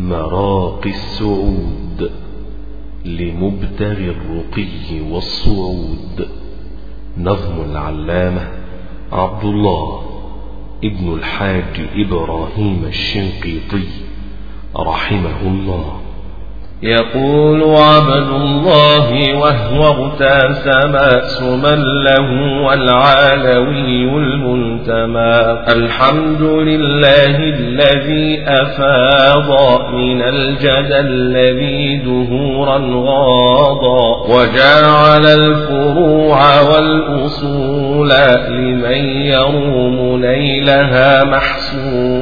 مراقي السعود لمبتغي الرقي والصعود. نظم العلامة عبد الله ابن الحاج إبراهيم الشنقيطي رحمه الله. يقول عبد الله وهو اغتسم سما له والعالوي المنتمى. الحمد لله الذي أفاض من الجدى الذي دهورا غاضا وجعل الفروع والأصول لمن يروم نيلها محصولا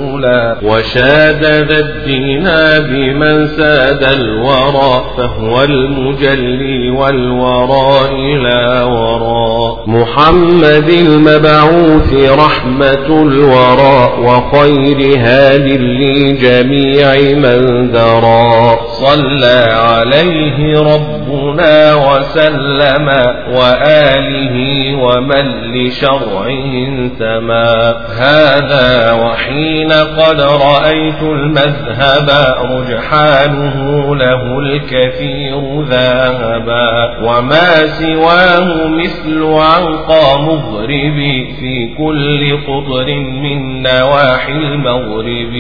وشاد ذا الدين بمن ساد الورى فهو المجلي والورى إلى وراء محمد المبعوث رحمة الورى وخير هاد لجميع من ذرى. صلى عليه ربنا وسلم وآله ومن لشرعه انتمى. هذا وحين قد رأيت المذهب رجحانه له الكثير ذهبا. وما سواه مثل عنقى مغرب في كل قطر من نواحي المغرب.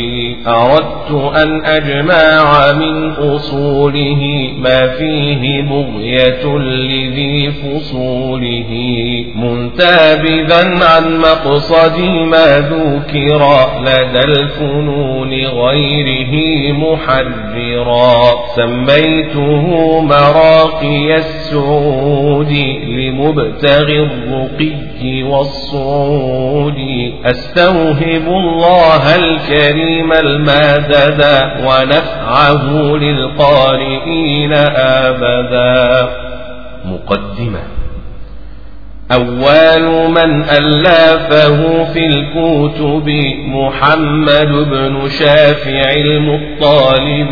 أردت أن أجمع من أصوله ما فيه بغية لذي فصوله. منتابذا عن مقصد ما ذكر لدى الفنون غيره محررا سميته مراقي السعود لمبتغي الرقي والصعود. أستوهب الله الكريم المدد ونفعه للقارئين أبدا. مقدمة. أول من ألافه في الكتب محمد بن شافع المطالب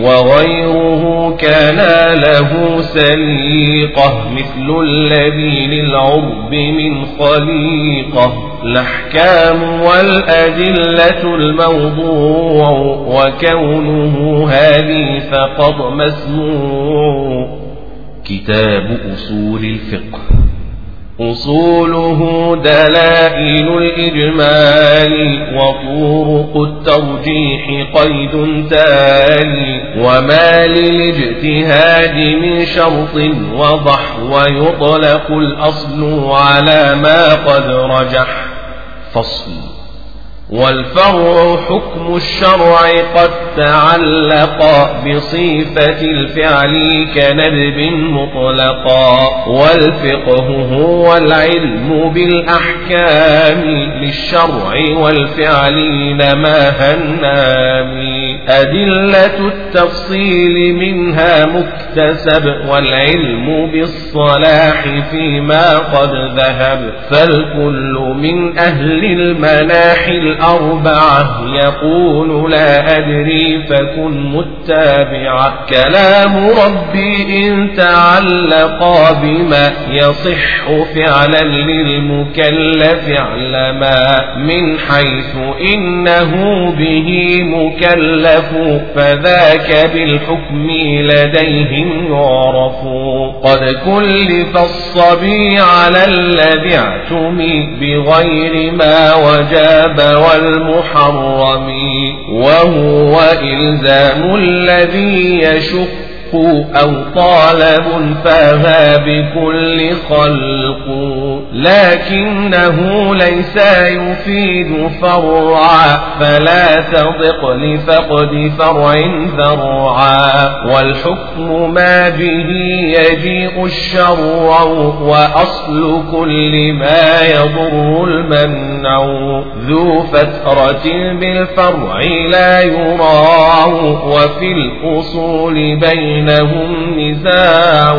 وغيره كان له سليقة مثل الذي للعرب من خليقة. الأحكام والأدلة الموضوع وكونه هذه فقد مسموع. كتاب أصول الفقه. أصوله دلائل الإجمال وطرق الترجيح قيد تالي وما للاجتهاد من شرط وضح ويطلق الأصل على ما قد رجح. فصل. والفرع حكم الشرع قد تعلق بصفة الفعل كندب مطلقا والفقه هو العلم بالأحكام للشرع والفعل نما هنام أدلة التفصيل منها مكتسب والعلم بالصلاح فيما قد ذهب. فالكل من أهل المناحي الأربعة يقول لا أدري فكن متابعة. كلام ربي إن تعلق بما يصح فعلا للمكلف اعلما. من حيث إنه به مكلف فذاك بالحكم لديهم يعرف قد كلف الصبي على الذي اعتمي بغير ما وجاب والمحرم. وهو إلزام الذي يشق أو طالب فها بكل خلق. لكنه ليس يفيد فرعا فلا تضق لفقد فرع ذرعا. والحكم ما به يجيء الشرع وأصل كل ما يضر المنع. ذو فترة بالفرع لا يراع وفي الأصول بين بينهم نزاع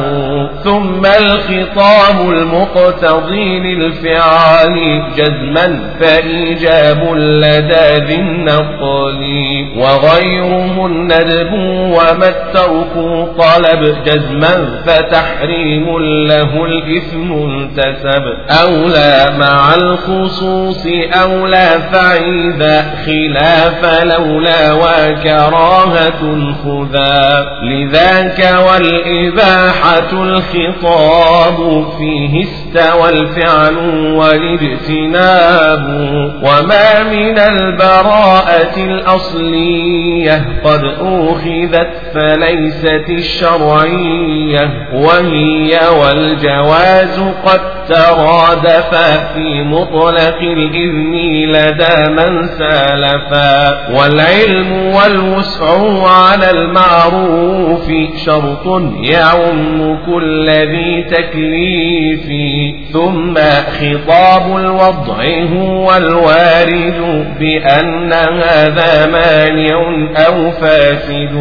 ثم الخطاب المقتضي للفعال جزما فإيجاب لدى ذي النقل وغيره الندب وما الترك طلب جزما فتحريم له الإثم انتسب أولى مع الخصوص أولى فعيذا خلاف لولا وكراهة خذا لذاك والإباحة الخطاب فيه استوى الفعل والاجتناب وما من البراءة الأصلية قد أخذت فليست الشرعية وهي والجواز قد ترادفا في مطلق الإذن لدى من سالفا. والعلم والوسع على المعروف شرط يعم كل ذي تكليف. ثم خطاب الوضع هو الوارد بأن هذا مانع أو فاسد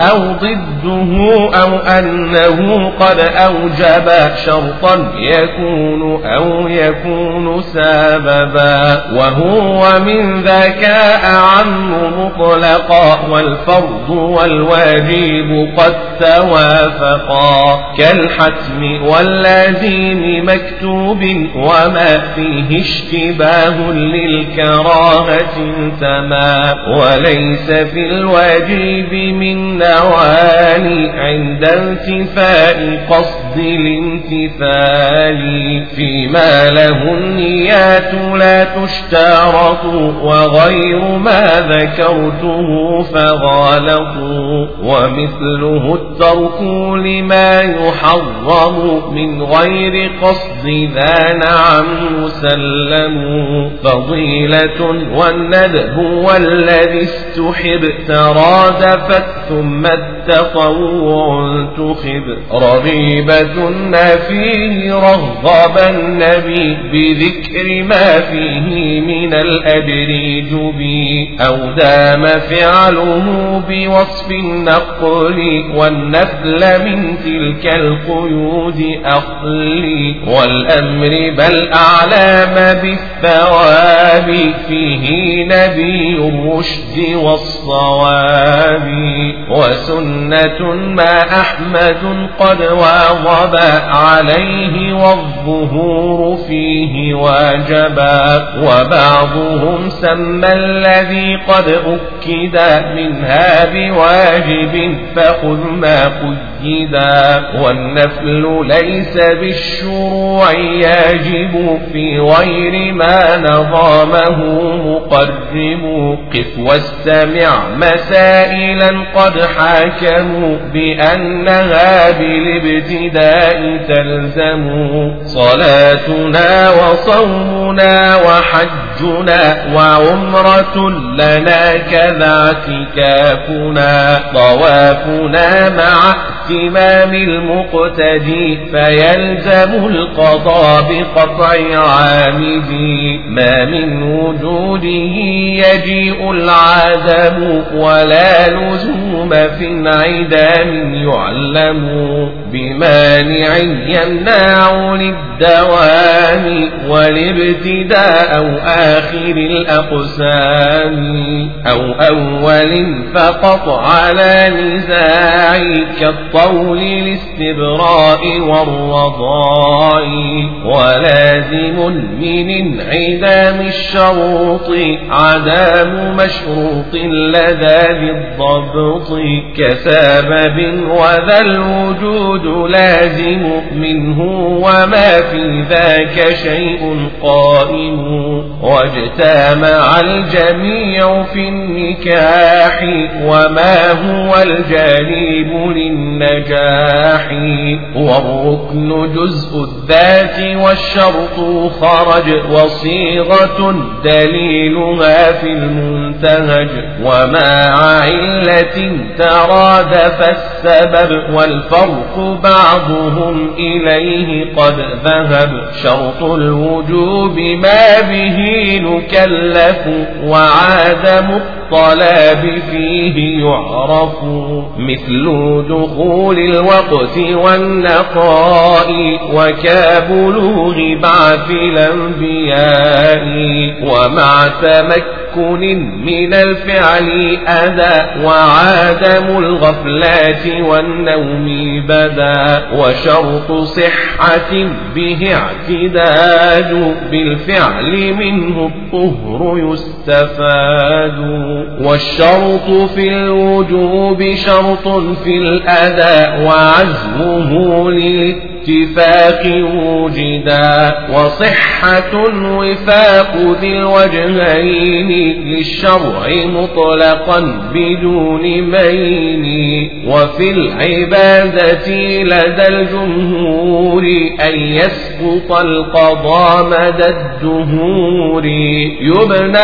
أو ضده أو أنه قد أوجب شرطا يكون أو يكون سببا وهو من ذاك أعم مطلقا والفرض والواجب قد توافقا كالحتم واللازم مكتوب وما فيه اشتباه للكراهة تما وليس في الواجب من نوال عند انتفاء قصد الامتثال فيما له النيات لا تشترط وغير ما ذكرته فغالطوا ومثله الترك لما يحرم من غير قصد ذا نعم مسلم فضيلة والندب والذي استحب ترادفت ثم التطوع تخب رغيبة فيه رغب النبي بذكر ما فيه من الأجر جبي أو دام فعله بوصف النقل والنفل من تلك القيود أقلي والأمر بل أعلام بالثواب فيه نبي الرشد والصواب وسنة ما أحمد قد واظب عليه والظهور فيه واجبا وبعضهم سمى الذي قد أكد منها بواجب فخذ ما قيدا والنفل ليس بالشروع يجب في غير ما نظامه مقرب. قف واستمع مسائلا قد حاكموا بأنها بالابتداء تلزم. صلاتنا وصومنا وحجنا وعمرة لنا كذا اعتكافنا طوافنا مع اتمام المقتدي فيلزم القضاء بقطع عامدي ما من وجوده يجيء العدم ولا لزوم في انعدام يعلم. بمانع يمنع للدوام والابتداء أو آخر الأقسام أو أول فقط على نزاع كالطول الاستبراء والرضاء ولازم من انعدام الشروط عدام مشروط لدى بالضبط كسبب وذا الوجود لازم منه وما في ذاك شيء قائم واجتمع الجميع في النكاح وما هو الجانب للنجاح والركن جزء الذات والشرط خرج وصيغة دليلها في المنتهج ومع علة ترادف السبب والفرق بعضهم إليه قد ذهب شرط الوجوب ما به نكلف وعاد الطلاب فيه يعرف مثل دخول الوقت والنقاء وكبلوغ بعث الأنبياء ومع تمكن من الفعل أذى وعدم الغفلات والنوم بدا وشرط صحة به اعتداد بالفعل منه الطهر يستفاد والشرط في الوجوب شرط في الأذى وعزمه للاتفاق اتفاق وجدا وصحة وفاق ذي الوجهين للشرع مطلقا بدون مين وفي العبادة لدى الجمهور أن يسقط القضاء مدى الدهور يبنى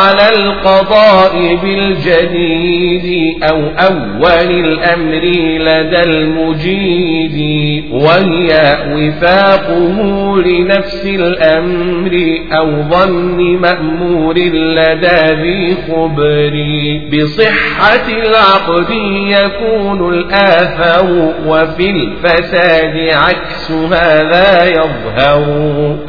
على القضاء بالجديد أو أول الأمر لدى المجيد وهي وفاقه لنفس الأمر أو ظن مأمور لدى ذي خبر بصحة العقد يكون الآثر وفي الفساد عكس هذا يظهر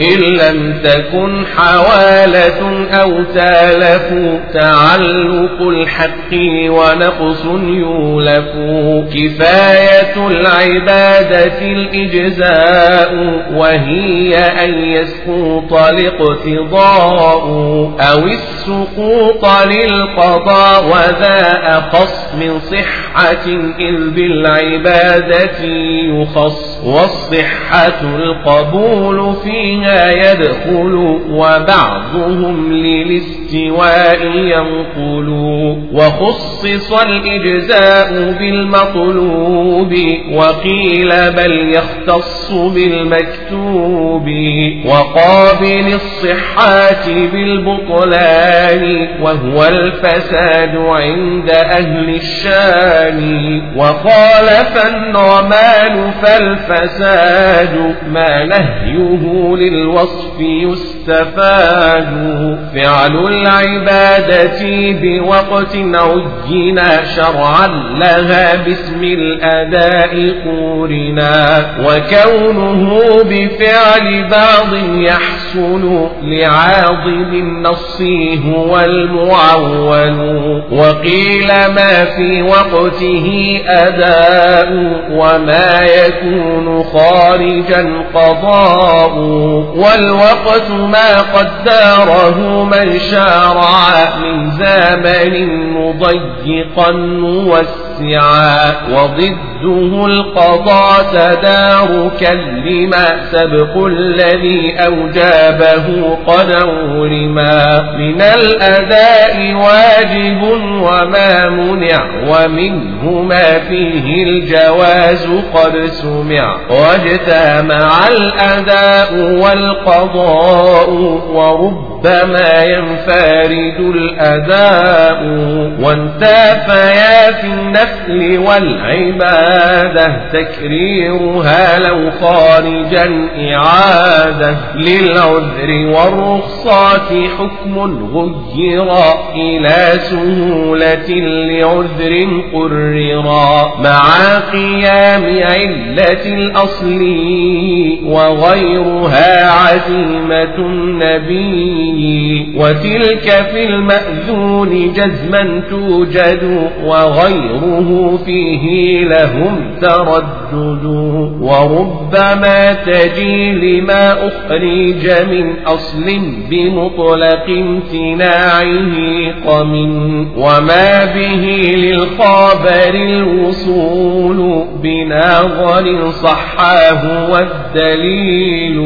إن لم تكن حوالة أو تالف تعلق الحق ونقص يولف كفاية العبادة الإجراء الإجزاء وهي أن يسقط الاقتضاء أو السقوط للقضاء وذا أخص من صحة إذ بالعبادة يخص والصحة القبول فيها يدخل وبعضهم للاستواء ينقل وخصص الإجزاء بالمطلوب وقيل بل يختص يختص بالمكتوب وقابل الصحات بالبطلان وهو الفساد عند أهل الشام وخالف النعمان فالفساد ما نهيه للوصف يستفاد. فعل العبادة بوقت عجنا شرعا لها باسم الأداء قورنا. وكونه بفعل بعض يحصل لعاضد النص هو المعول وقيل ما في وقته أداء وما يكون خارجا قضاء والوقت ما قدره من شارع من زمن مضيقا موسعا. وضده القضاء تداركا لما سبق الذي أوجابه قد أورما من الأداء واجب وما منع ومنه ما فيه الجواز قد سمع. واجتمع الأداء والقضاء وربما ينفارد الأداء وانتافيا في النفل والعبادة. تكريرها لو خارجا إعادة للعذر والرخصات حكم غيرا إلى سهولة لعذر قررا مع قيام علة الأصل وغيرها عزيمة النبي. وتلك في المأذون جزما توجد وغيره فيه لهم تردد وربما تجي لما أخرج من أصل بمطلق امتناعه قم وما به للخابر الوصول بناظر صحاه والدليل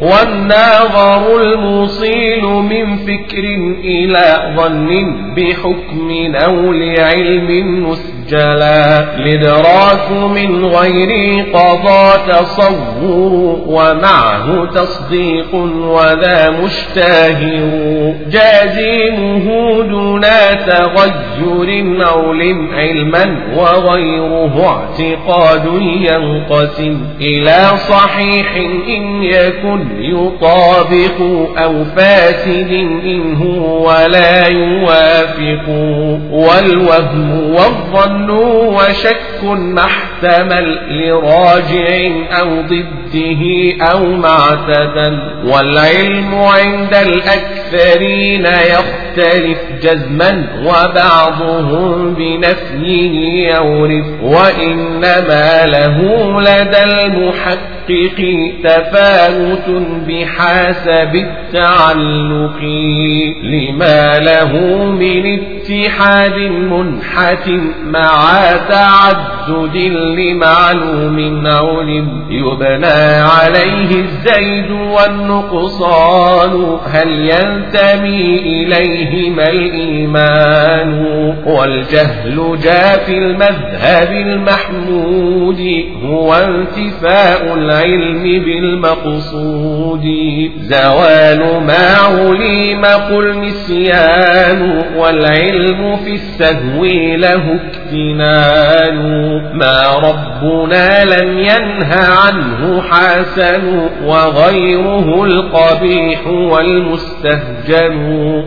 والناظر المصيل من فكر إلى ظن بحكم أو لعلم ابتلى الإدراك من غير قضى تصور ومعه تصديق وذا مشتهر. جازمه دون تغير علم علما وغيره اعتقاد ينقسم. إلى صحيح إن يكن يطابق أو فاسد إن هو ولا يوافق والوهم والظن وشك محتمل لراجع أو ضده أو معتدل والعلم عند الأكثرين يختلف جزما وبعضهم بنفيه يورث وإنما له لدى المحقق تفاوت بحسب التعلق لما له من اتحاد منحت مع تعدد لمعلوم علم يبنى عليه الزيد والنقصان. هل ينتمي إليهما الإيمان؟ والجهل جاء في المذهب المحمود هو انتفاء العلم بالمقصود. زوال ما علم قل نسيان والعلم في السهو له اكتنان. ما ربنا لم ينه عنه حسن وغيره القبيح والمستهجن.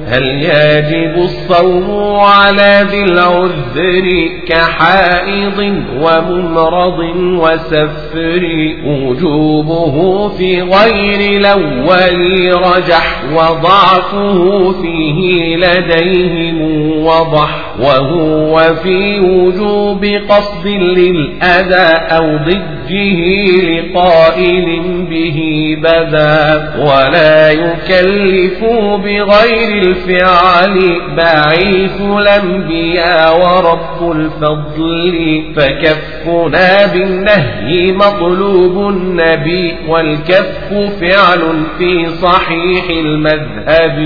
هل يجب الصوم على ذي العذر كحائض وممرض وسفر؟ وجوبه في غير الأول رجح وضعفه فيه لديهم. وضح وهو في وجوب قصد للأذى أو ضده لقائل به بدا ولا يكلف بغير الفعل بعيث الأنبياء ورب الفضل فكفنا بالنهي مطلوب النبي والكف فعل في صحيح المذهب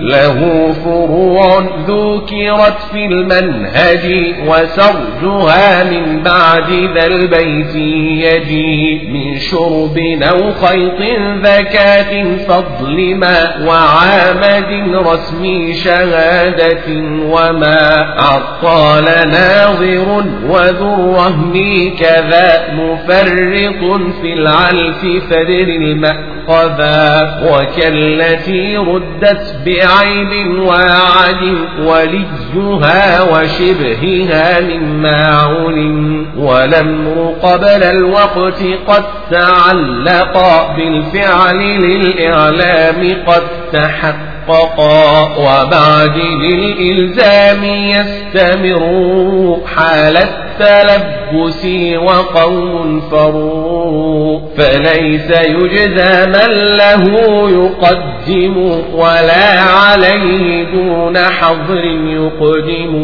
له فروع ذكرت في المنهج وسرجها من بعد ذا البيت يجي من شرب أو خيط ذكاة فضل ما وعامد رسم شهادة وما عطال ناظر وذو الرهن كذا مفرط في العلف فدر المأخذا وكالتي ردت بعيب وعد وليها وشبهها مما علم والأمر قبل الوقت قد تعلق بالفعل للإعلام قد تحقق. محققا وبعد للإلزام يستمر حال التلبس وقوم فروا فليس يجزى من له يقدم ولا عليه دون حظر يقدم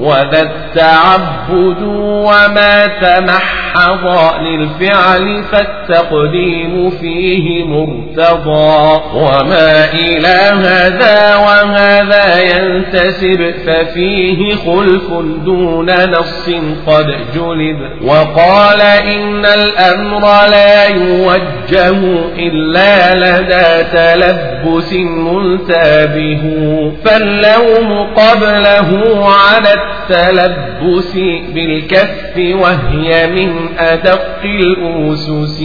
وذا التعبد وما تمحض للفعل فالتقديم فيه مرتضى وما إلى هذا وهذا ينتسب ففيه خلف دون نص قد جلب وقال إن الأمر لا يوجه إلا لدى تلبس ملتابه فاللوم قبله على التلبس بالكف وهي من أدق الأسس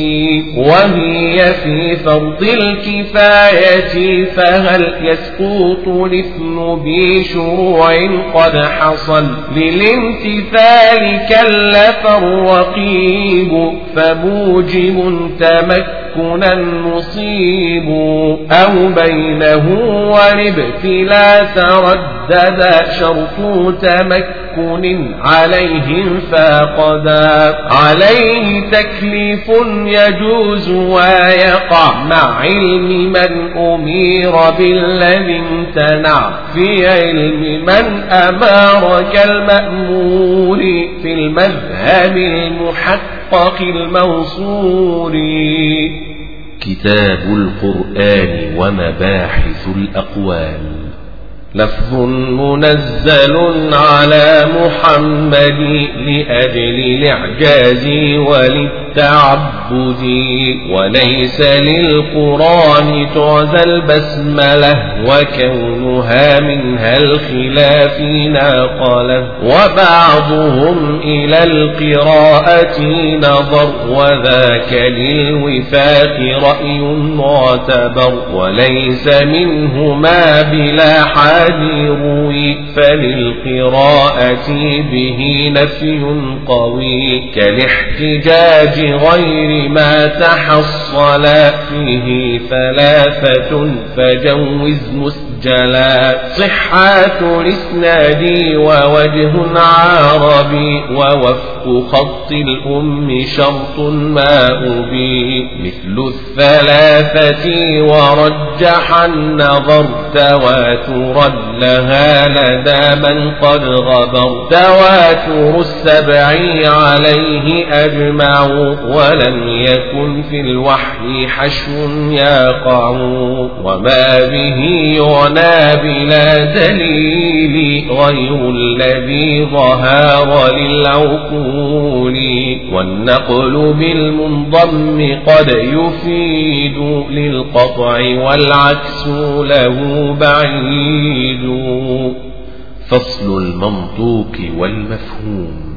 وهي في فرض الكفاية فهل يسقط الإثم بشروع قد حصل للامتثال كلف الرقيب فموجب تمكنا نصيب أو بينه والابتلاء تردد شرط تمكن عليهم فاقدا عليه تكليف يجوز ويقع مع علم من أمير بالذي امتنع. في علم من أمار كالمأمور في المذهب المحقق الموصول كتاب القرآن ومباحث الأقوال. لفظ منزل على محمد لأجل الإعجاز وللتعبد وليس للقرآن تعزى البسملة وكونها منها الخلاف ناقلة وبعضهم إلى القراءة نظر وذاك للوفاق رأي معتبر وليس منهما بلا حال روي فللقراءة به نفي قوي. كالاحتجاج غير ما تحصل فيه ثلاثة فجوز مسجلا. صحة الإسناد ووجه عربي ووفق خط الأم شرط ما أبي. مثل الثلاثة ورجح النظر تواترا لها لدى من قد غبر تواتر السبع عليه أجمع ولم يكن في الوحي حشو يقع وما به يعنى بلا دليل غير الذي ظهر للعقول والنقل بالمنضم قد يفيد للقطع والعكس له بعيد. فصل المنطوق والمفهوم.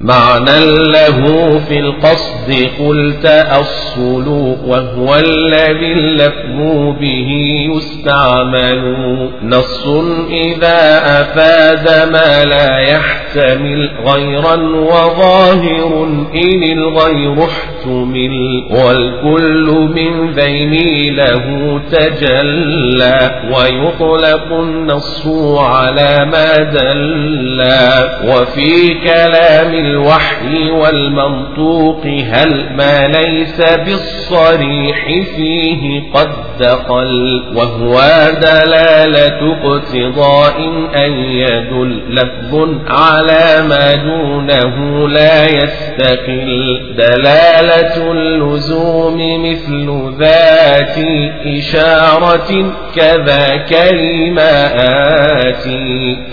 معنى له في القصد قلت أصل وهو الذي اللفظ به يستعمل. نص إذا أفاد ما لا يحتمل غيرا وظاهر إن الغير احتمل. والكل من ذين له تجلى ويطلق النص على ما دلا وفي كلام الوحي والمنطوق هل ما ليس بالصريح فيه قد دخل وهو دلالة اقتضاء أن يدل لفظ على ما دونه لا يستقل. دلالة اللزوم مثل ذات إشارة كذا كلمات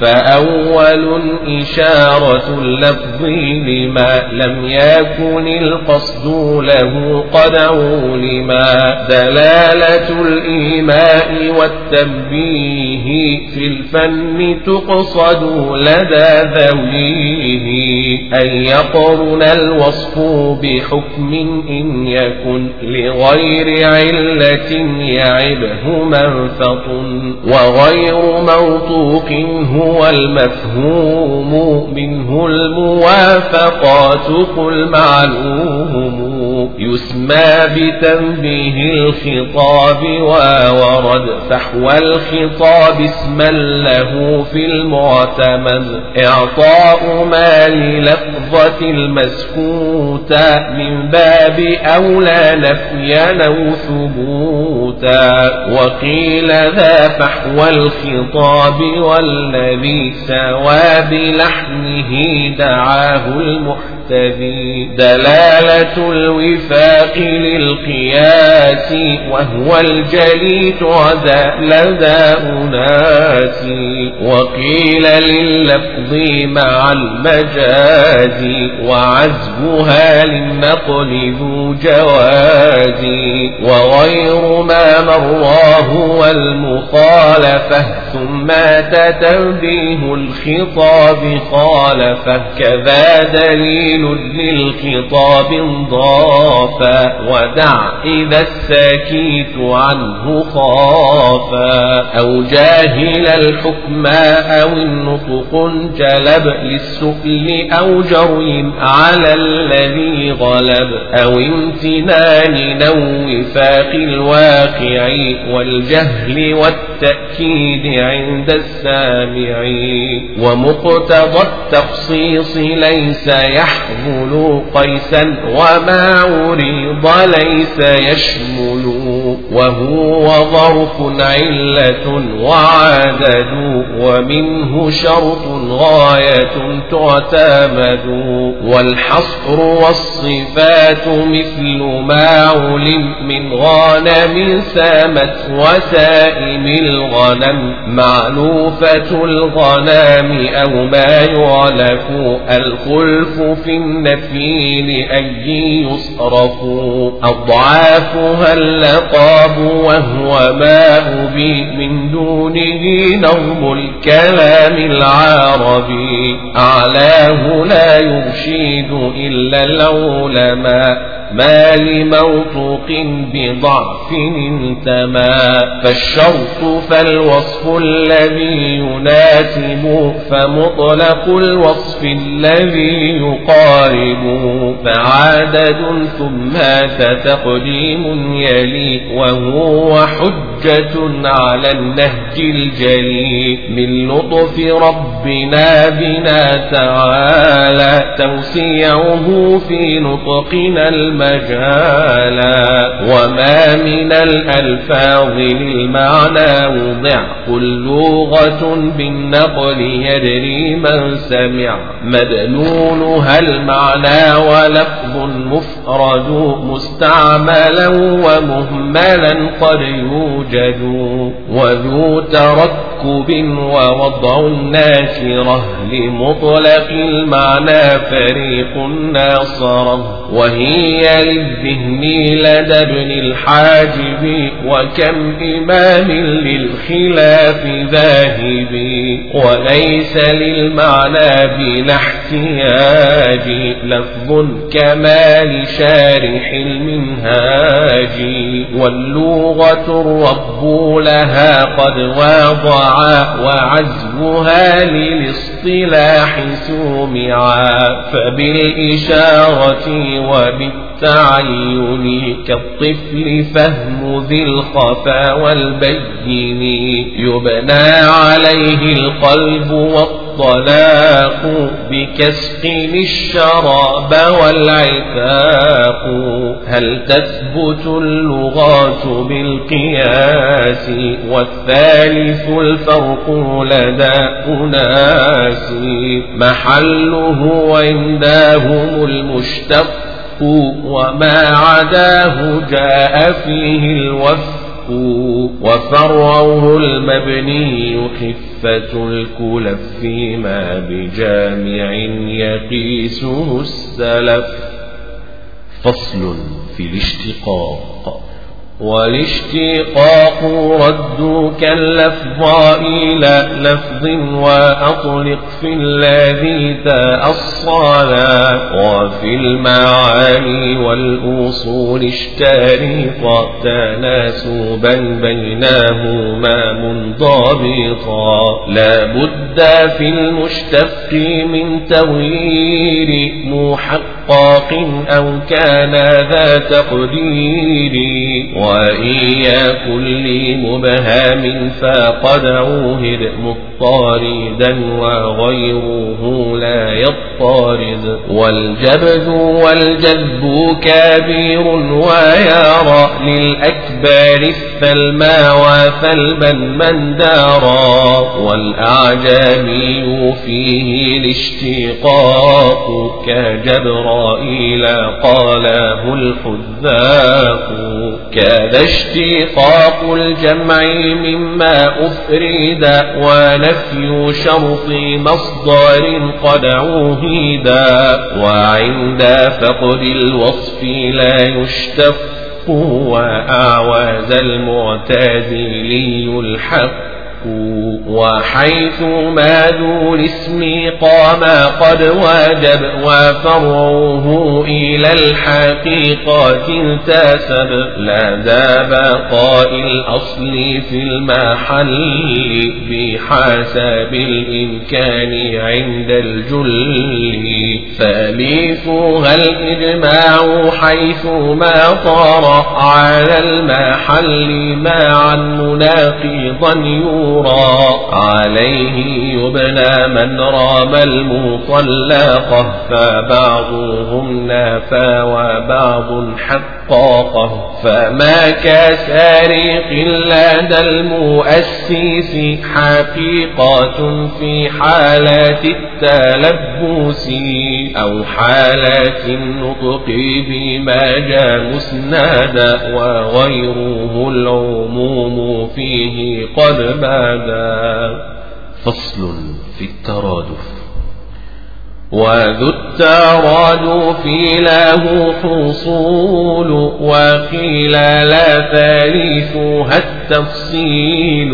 فأول إشارة اللفظ لما لم يكن القصد له قد علما دلالة الإيماء والتنبيه في الفن تقصد لدى ذويه أن يقرن الوصف بحكم إن يكن لغير علة يعبه منفط وغير موطوق هو المفهوم منه الموافقات قل معلوم يسمى بتنبيه الخطاب وورد فحوى الخطاب اسما له في المعتمد. إعطاء ما للفظة المسكوتة من باب أولى نفيا أو ثبوتا. وقيل ذا فحوى الخطاب والذي سوى بلحنه دعاه. المحتمد المقتدي دلالة الوفاق للقياس وهو الجلي تعدى لدى أناس. وقيل لللفظ مع المجاز وعزبها للنقل ذو جواز. وغير ما مراه والمخالفة ثم تتنبيه الخطاب خالفه كذا دليل للخطاب ضافا ودع إذا الساكيت عنه خافا أو جاهل الحكم أو النطق جلب للسؤل أو جري على الذي غلب أو امتنان نو وفاق الواقع والجهل والتأكيد عند السامع ومقتضى التخصيص ليس يحكم يحمل قيسا وما عرض ليس يشمل وهو ظرف علة وعدد ومنه شرط غاية تعتمد. والحصر والصفات مثل ما علم من غانم سامت وسائم الغنم. معلوفة الغنام أو ما يعلف الخلف في النفي لأي يصرف أضعافها اللقاب وهو ما أبي من دونه نظم الكلام العربي أعلاه لا يرشد إلا العلماء ما لموثوق بضعف انتمى فالشرط فالوصف الذي يناسب فمطلق الوصف الذي يقارب. فعدد ثم تقديم يلي وهو حجة على النهج الجلي من لطف ربنا بنا تعالى توسيعه في نطقنا المجالا وما من الألفاظ للمعنى وضع. كل لغة بالنقل يدري من سمع. مدلولها المعنى ولفظ مفرد مستعملا ومهملا قد يوجد. وذو تركب ووضع الناكرة لمطلق المعنى فريق ناصره. وهي للذهن لدى ابن الحاجب وكم إمام للخلاف ذاهب وليس للمعنى بلا احتياج لفظ كما لشارح المنهاج. واللغة الرب لها قد واضع وعزمها للاصطلاح سومعا فبالإشارة وبالتعين كالطفل فهم ذي الخفا والبين يبنى عليه القلب والطلاق بكسق الشراب والعتاق. هل تثبت اللغات بالقياس؟ والثالث الفرق لدى أناس. محله عندهم المشتق وما عداه جاء فيه الوفق وفرعه المبني خفة الكلف فيما بجامع يقيسه السلف. فصل في الاشتقاق. والاشتقاق رد كاللفظ إلى لفظ وأطلق في الذي تأصلا وفي المعاني والأصول اشترط تناسبا بينهما منضبطا. لا بد في المشتق من تغيير محقق أو كان ذا تقدير. وإيا كل مبهم فقد عوهد مضطردا وغيره لا يضطرد. والجبد والجذب كبير ويرى للأكبار الثلما وثلبا من دارا. والأعجمي فيه الاشتقاق كجبرائيل قاله الحذاق. كذا اشتقاق الجمع مما أفرد ونفي شرط مصدر قد عوهدا وعند فقد الوصف لا يشتق وأعوز المعتزلي الحق. وحيث ما ذو الاسم قام قد وجب وفرعه إلى الحقيقة انتسب لدى بقاء الأصل في المحل بحسب الإمكان عند الجل ثالثها الإجماع حيث ما طار على المحل معا مناقضا يوجد مشهورا عليه يبنى من رام المطلقة فبعضهم نافى وبعض حقاقه فما كسارق لدى المؤسس حقيقة في حالات التلبس أو حالات النطق بما جاء مسنادا وغيره العموم فيه قد بادا فصل في الترادف. وذو الترادف له حصول وقيل لا ثالثها التفصيل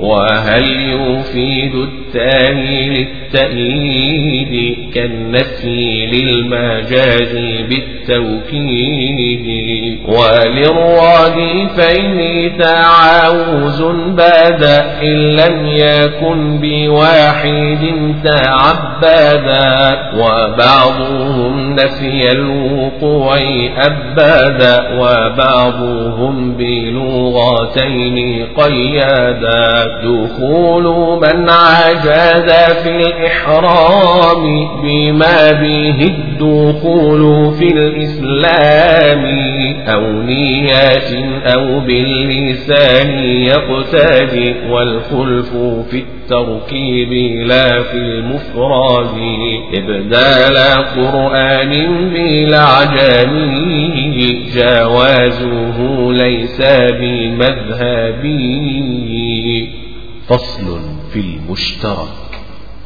وهل يفيد الثاني للتأييد كالنفي للمجاز بالتوكيد وللرادفين تعاوز بدا إن لم يكن بواحد تعبدا وبعضهم نفي الوقوع أبدا وبعضهم بلغتين قيادا دخول من عجز في الإحرام بما به الدخول في الإسلام. أو نيات أو باللسان يقتدي والخلف في التركيب لا في المفرد إبدال قرآن بالعجمي جوازه ليس بمذهبي فصل في المشترك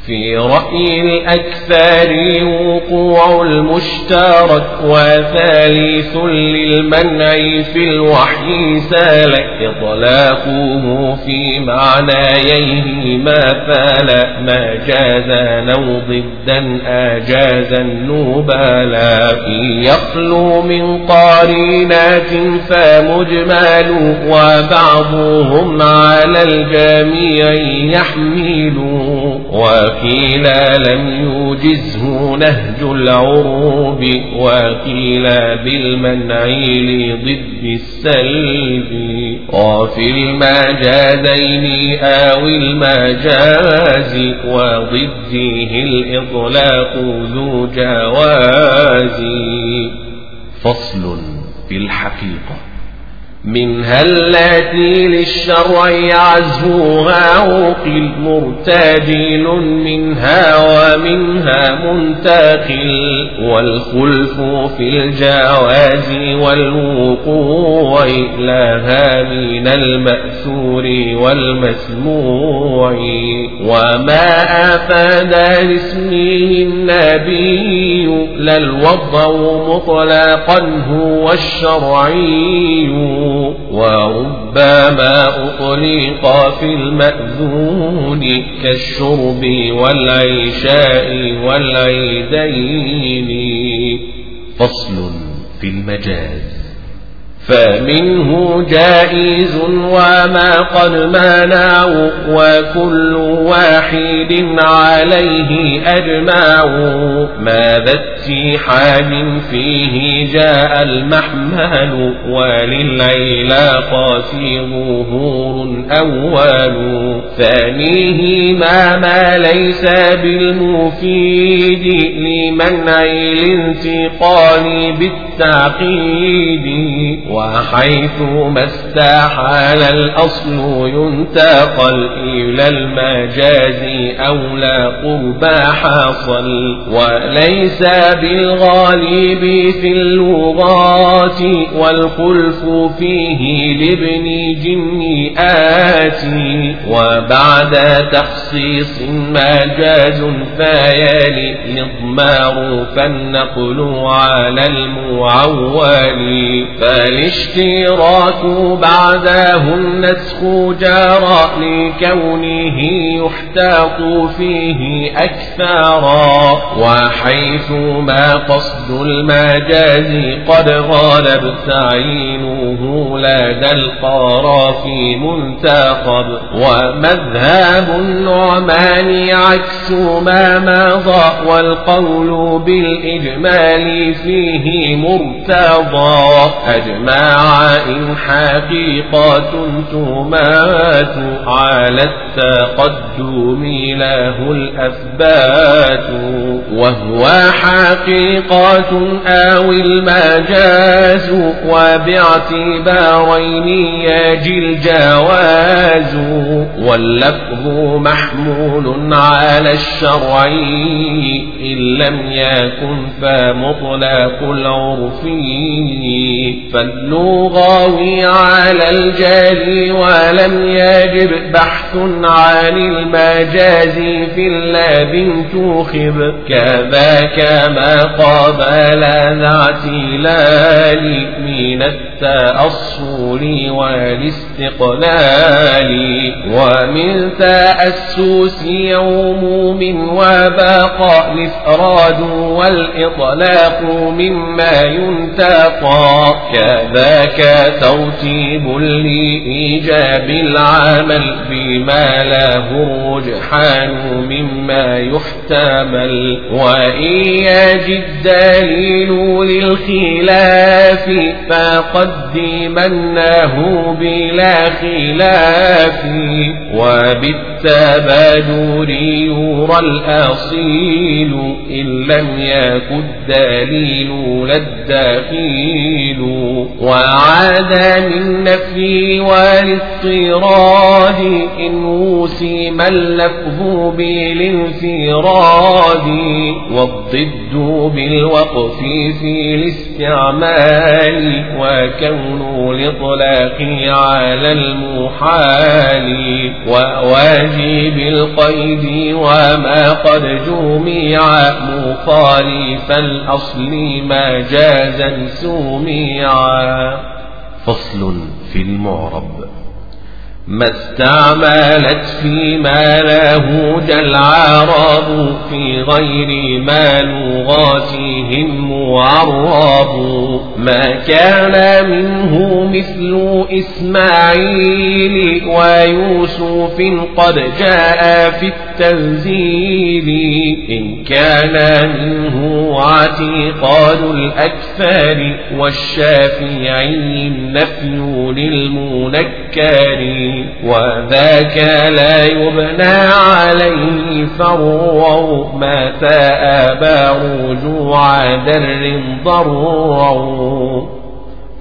في رأي الأكثر وقوع المشترك وثالث للمنع في الوحي سالك إطلاقه في معنايه ما فال ما جاز نو ضدا أجاز النبالا يخلو من قارنات فمجمل وبعضهم على الجميع يحمل وقيل لم يوجزه نهج العروب وقيل بالمنع لضد السلب وفي المجازين أو المجاز وضده الإطلاق ذو جواز فصل في الحقيقة منها التي للشرع عزوها عقل مرتجل منها ومنها منتقل والخلف في الجواز والوقوع لها من المأثور والمسموع وما أفاد لاسمه النبي لا الوضع مطلقا هو الشرعي وربما أطلق في المأذون كالشرب والعشاء والعيدين. فصل في المجاز. فمنه جائز وما قد منعوا وكل واحد عليه أجمع ما ذا اتحاد فيه جاء المحمل وللعلاقات ظهور أول ثانية ما ما ليس بالمفيد لمنع الانتقال بالتعقيد وحيث ما استحال الأصل ينتقل إلى المجاز أو لا قرب حصل وليس بالغالب في اللغات والخلف فيه لابن جن آتي. وبعد تخصيص مجاز فيلي إضمار فالنقل على المعول. فالاشتراك بعده النسخ جرى لكونه يحتاط فيه أكثرا وحيث ما قصد المجاز قد غالب تعيينه لدى القرى في منتخب. ومذهب النعمان عكس ما مضى والقول بالإجمال فيه مرتضى. أجمع حقيقة تمات على التقدم له الأثبات وهو حقيقة أو المجاز وباعتبارين يجي الجواز واللفظ محمول على الشرع إن لم يكن فمطلق العرف فاللغاوي على الجالي ولم يجب بحث عن المجاز في اللاب تخب كذاك ما قابل ذا اعتلال من التأصل والاستقلال. ومن تأسس يوم وباقى الإفراد والإطلاق مما ينتقى. كذاك ترتيب لإيجاب العمل بما له الرجحان مما يحتمل. وإن يجد دليل للخلاف فقدمناه بلا خلاف. وبالتبادر يرى الأصيل إن لم يكن الدليل للدخيل وعدم النفي والاضطراد إن وسم اللفظ بالانفراد والضد بالوقف في الاستعمال وكون الإطلاق على المحال وواجب القيد وما قد جمع مخالف الأصل مجازا سميعا فصل في المعرب. ما استعملت فيما له العرب في غير ما لغاتهم معرب ما كان منه مثل إسماعيل ويوسف قد جاء في التنزيل. إن كان منه اعتقاد الأكثر والشافعي النفي للمنكر وذاك لا يبنى عليه فروا مات أبا رجوع در ضروا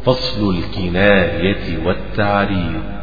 فصل الكناية والتعريض.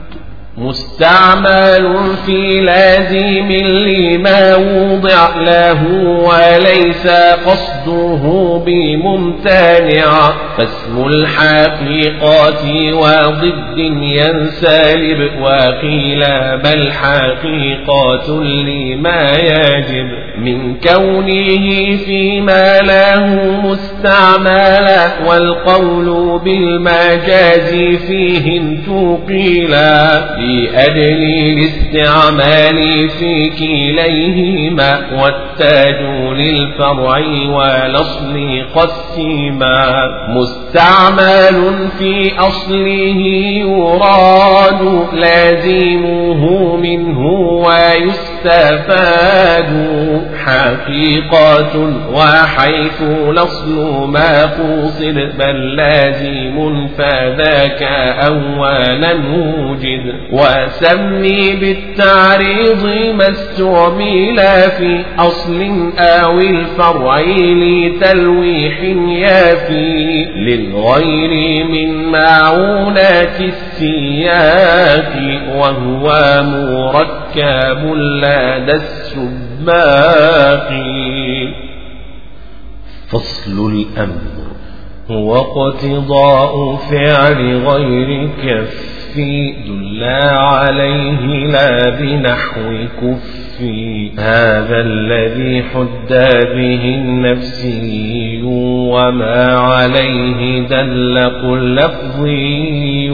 مستعمل في لازم لما وضع له وليس قصده بممتنع. فاسم الحقيقات وضد ينسلب وقيل بل حقيقات لما يجب. من كونه فيما له مستعملا والقول بالمجاز فيه انتقلا لأجل الاستعمال في كليهما والتاج للفرع والأصل قسما مستعمل في أصله يراد لازمه منه ويستفاد. حقيقة وحيث الأصل ما قصد بل لازم فذاك أولا وجد وسمي بالتعريض ما استعمل في أصل أو الفرع لتلويح يافي للغير من معونات السياق وهو مركب لدى السباق فصل الأمر هو اقتضاء فعل غير كف دل عليه لا بنحو كف. هذا الذي حد به النفسي وما عليه دل قل لفظي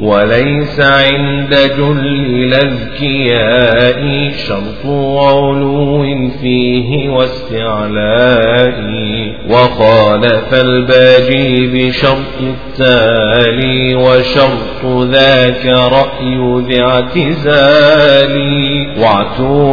وليس عند جل الأذكياء شرط علو فيه واستعلاء وخالف الباجي بشرط التالي وشرط ذا ذاك رأي ذي اعتزال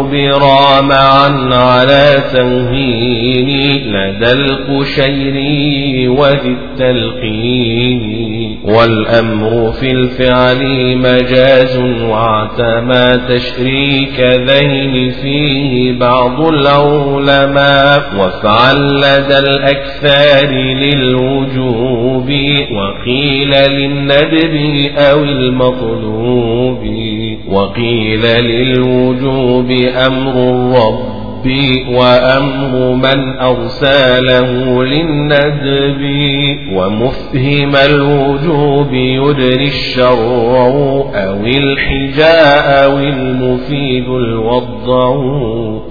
واعتبرا معا على تمهين لدى القشيري وذي التلقين. والأمر في الفعل مجاز واعتمى تشريك ذين فيه بعض العلماء. وافعل لدى الأكثار للوجوب وقيل للندب أو المطلوب. وقيل للوجوب أمر الرب. الرب وأمر من أرسله للندب ومفهم الوجوب يدري الشر أو الحجاء أو المفيد الوضع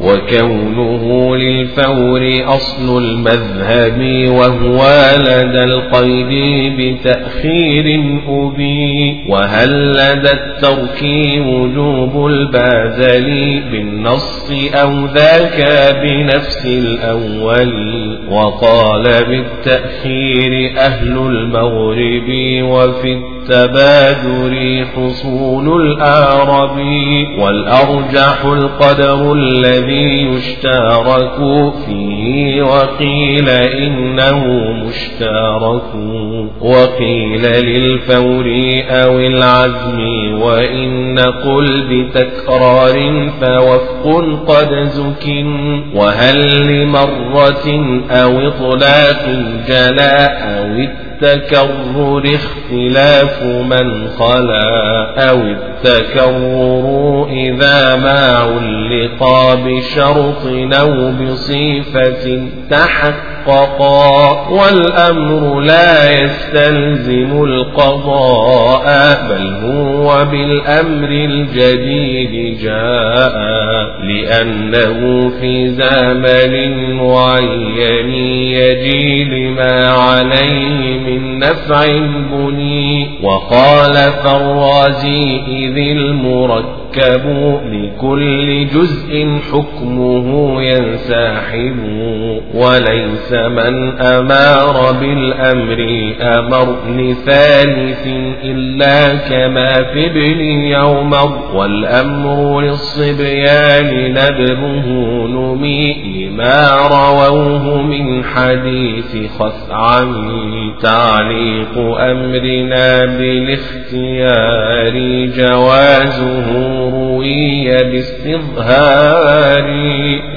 وكونه للفور أصل المذهب وهو لدى القيد بتأخير أبي وهل لدى الترك وجوب البازل بالنص أو ذاك ذاك بنفس الأول وقال بالتأخير أهل المغرب وفي التبادر حصول الأعرب والأرجح القدر الذي يشترك فيه وقيل إنه مشترك وقيل للفور أو العزم وإن قل بتكرار فوفق قد زك وهل لمرة أو إطلاق جلاء أو التكرر اختلاف من خلا أو التكرر إذا ما علق بشرط أو بصفة تحققا والأمر لا يستلزم القضاء بل هو بالأمر الجديد جاء لأنه في زمن معين يجي لما عليه من من نفع بني وخالف الرازي إذ المركب يركب لكل جزء حكمه ينسحب وليس من أمار بالأمر أمر لثالث إلا كما في ابن يومر والأمر للصبيان ندبه نمي لما رووه من حديث خثعم تعليق أمرنا بالاختيار جوازه روي باستظهار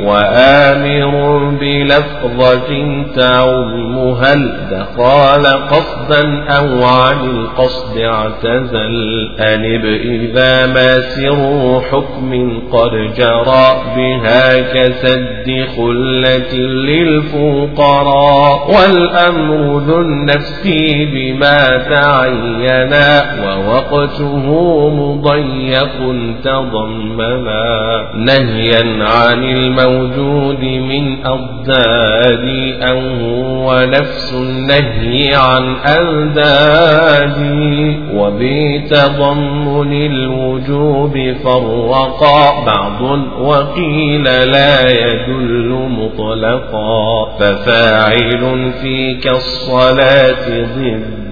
وآمر بلفظة تعم هل دخال قصدا أو عن القصد اعتزل. أنب إذا ما سر حكم قد جرى بها كسد خلة للفقراء. والأمر ذو النفس بما تعينا ووقته مضيق تضمنا نهيا عن الموجود من أضداد أو هو نفس النهي عن أنداد وبتضمن الوجوب فرقا بعض وقيل لا يدل مطلقا. ففاعل فيك الصلاة ضد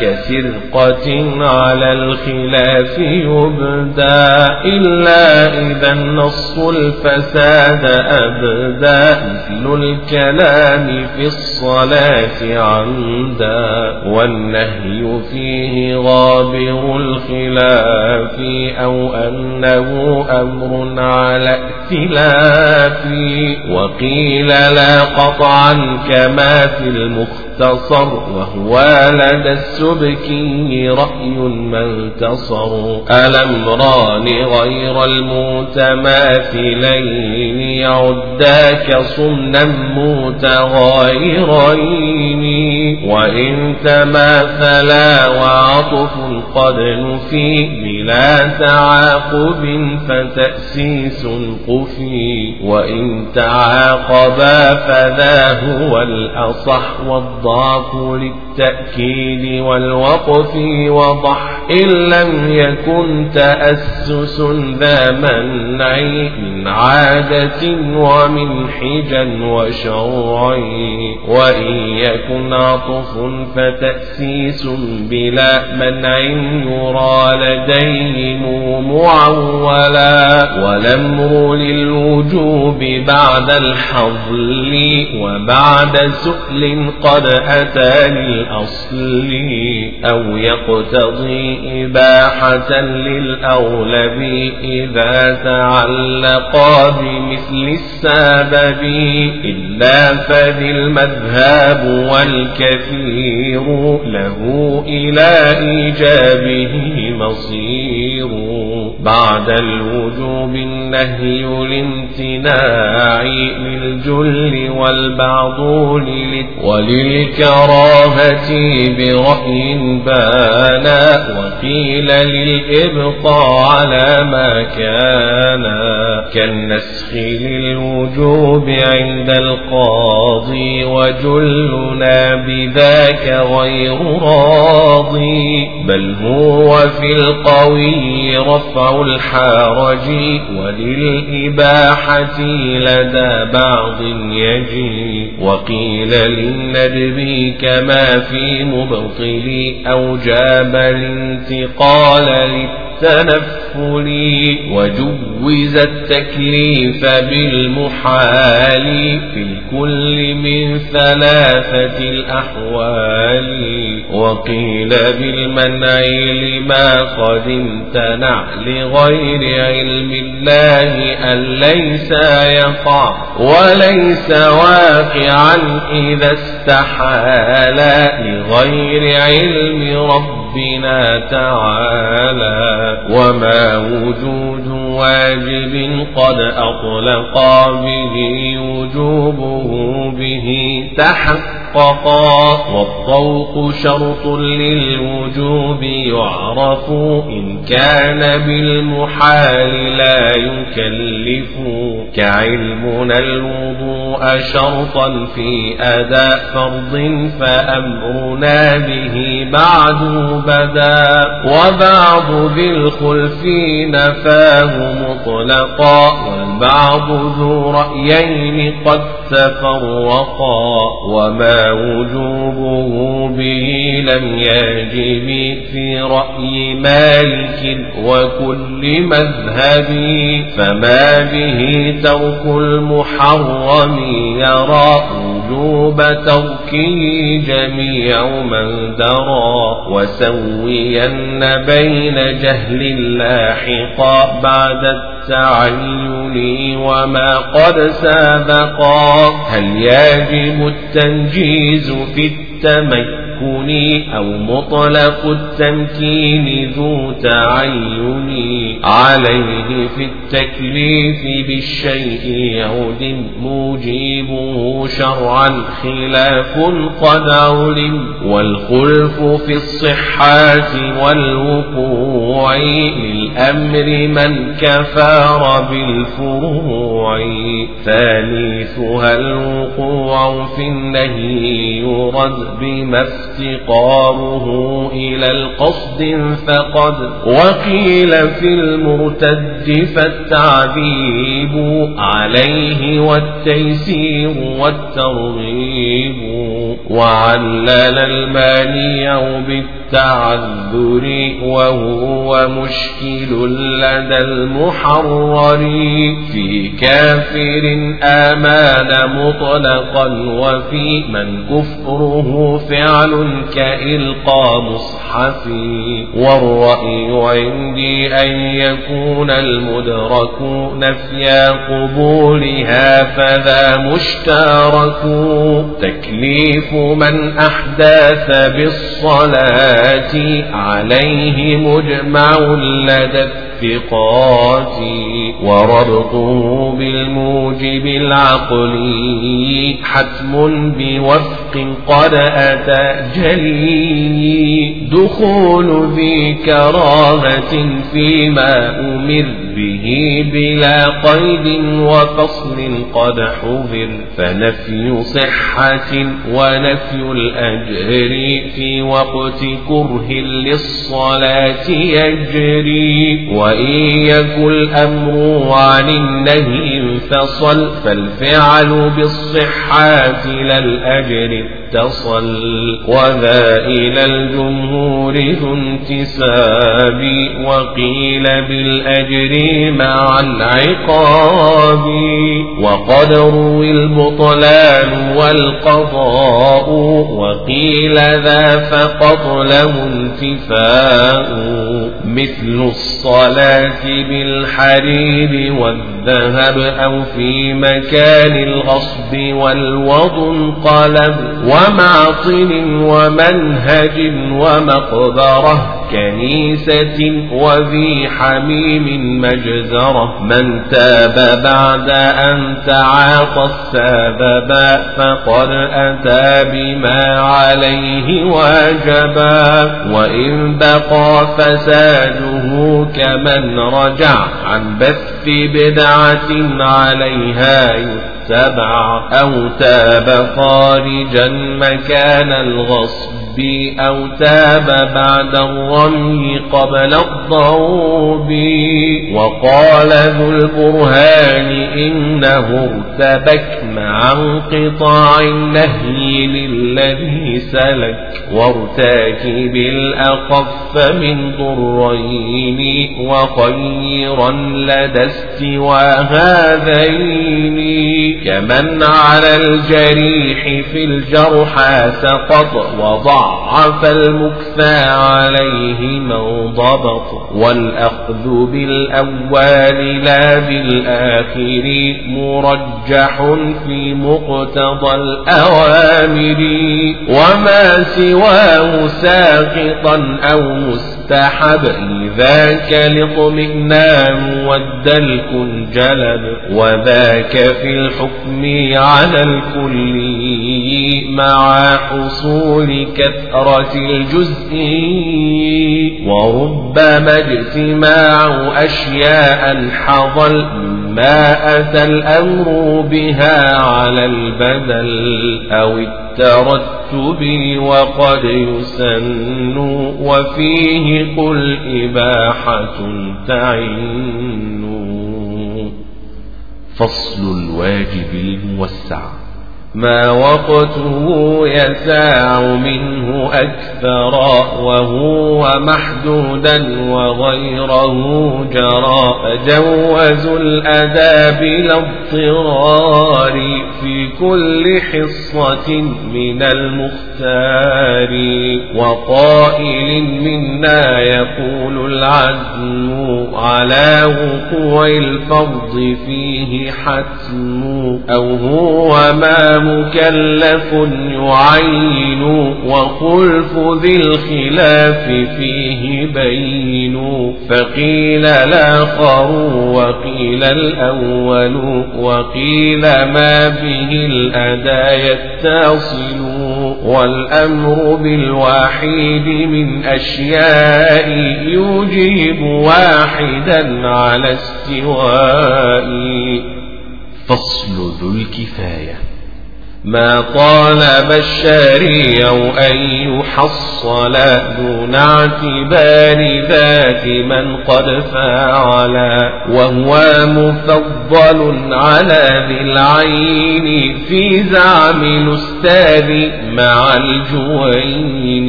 كسرقة على الخلاف يبدى إلا إذا النص الفساد أبدى. مثل الكلام في الصلاة عمدا والنهي فيه غابر الخلاف أو أنه أمر على ائتلاف. وقيل لا قطعا كما في المختصر وهو لدى السبكي رأي من تصر الأمران غير المتماثلين يعداك صمنا متغايرين؟ وإن تماثلا وعطف قد نفي بلا تعاقب فتأسيس قفي. وإن تعاقبا فذا هو الأصح والضعف للتأكيد. والوقف وضح إن لم يكن تأسس ذا منع من عادة ومن حجا وشرع وإن يكن عطف فتأسيس بلا منع يرى لديهم معولا والأمر للوجوب بعد الحظل وبعد سؤل قد أتى للأصل أو يقتضي إباحة للأولب إذا تعلقا بمثل السبب إلا فذي المذهب والكثير له إلى إيجابه مصير بعد الوجوب النهي الامتناع للجل والبعض وللكراهة برأي بانا وقيل للإبقاء على ما كان كالنسخ للوجوب عند القاضي وجلنا بذاك غير راضي بل هو في القوي رفع الحرج وللإباحة لدى بعض يجي وقيل للندب كما في مبطل أو جاب الانتقال للتنفل وجوز التكليف بالمحال في الكل من ثلاثة الأحوال وقيل بالمنع لما قد امتنع لغير علم الله أن ليس يقع وليس واقعا إذا استحال لغير علم ربنا تعالى وما وجود واجب قد أطلقا به وجوبه به تحققا والطوق شرط للوجوب يعرف إن كان بالمحال لا يكلف كعلمنا الوضوء شرطا في أداء فرض فأمرنا به بعد بدا وبعض ذي الخلف نفاه مطلقا والبعض ذو رأيين قد تفرقا وما وجوبه به لم يجب في رأي مالك وكل مذهب فما به ترك المحرم يرى وجوب تركه جميع من درى وسوين بين جهل لاحقا بعد التعين وما قد سابقا. هل يجب التنجيز في التميز التمكن أو مطلق التمكين ذو تعين عليه في التكليف بالشيء يعود موجبه شرعا خلاف قد علم والخلف في الصحات والوقوع للأمر من كفار بالفروع ثالثها الوقوع في النهي يرد بمفسد افتقاره إلى القصد فقد وقيل في المرتد فالتعذيب عليه والتيسير والترغيب وعلل المانع بالتعذر وهو مشكل لدى المحرر في كافر آمان مطلقا وفي من كفره فعل كإلقى مصحف والرأي عندي أن يكون المدرك نفي قبولها فذا مشترك تكليف من أحداث بالصلاة عليه مجمع لدى التدفقات وربطه بالموجب العقلي حتم بوفق قد أتى جلي دخول ذي كراهة فيما أمر به بلا قيد وفصل قد حذر فنفي صحة ونفي الأجر في وقت كره للصلاة يجري وإن يكن الأمر عن النهي انفصل فالفعل بالصحات لا الأجر اتصل وذا إلى الجمهور ذو انتساب وقيل بالأجر مع العقاب وقد روي البطلان والقضاء وقيل ذا فقط له انتفاء مثل الصلاة بالحرير والذهب أو في مكان الغصب والوض انقلب ومعطل ومنهج ومقبرة كنيسة وذي حميم مجزرة. من تاب بعد أن تعاطى السبب فقد أتى بما عليه واجبا. وإن بقى فساده كمن رجع عن بث بدعة عليها يتبع. أو تاب خارجا مكان الغصب. أو تاب بعد الرمي قبل الضروب. وقال ذو البرهان إنه ارتبك مع انقطاع النهي. للذي سلك وارتاكب الأخف من ضرين وخيرا لدى استوى هذين كمن على الجريح في الجرحى سقط وضعف المكثى عليه من ضبط والأخذ بالأول لا بالآخر مرجح في مقتضى الأوامر وما سواه ساقطا أو مستحب. ذاك الاطمئنان والدلك انجلب وذاك في الحكم على الكل. مع حصول كثرة الجزء. وربما اجتماع أشياء حضل ما أتى الأمر بها على البدل. أو الترتب وقد يسن. وفيه قل إباحة تعن. فصل الواجب الموسع. ما وقته يساع منه أكثر وهو محدودا وغيره جرى. فجوزوا الأداء بلا اضطرار في كل حصة من المختار. وقائل منا يقول العزم على وقوع الفرض فيه حتم. أو هو ما مكلف يعين وخلف ذي الخلاف فيه بين. فقيل الآخر وقيل الأول وقيل ما به الأداء يتصل. والأمر بالواحد من أشياء يجيب واحدا على استواء فصل ذو الكفاية. ما طالب الشارع أن يحصل دون اعتبار ذات من قد فعل وهو مفضل على ذي العين في زعم الأستاذ مع الجوين.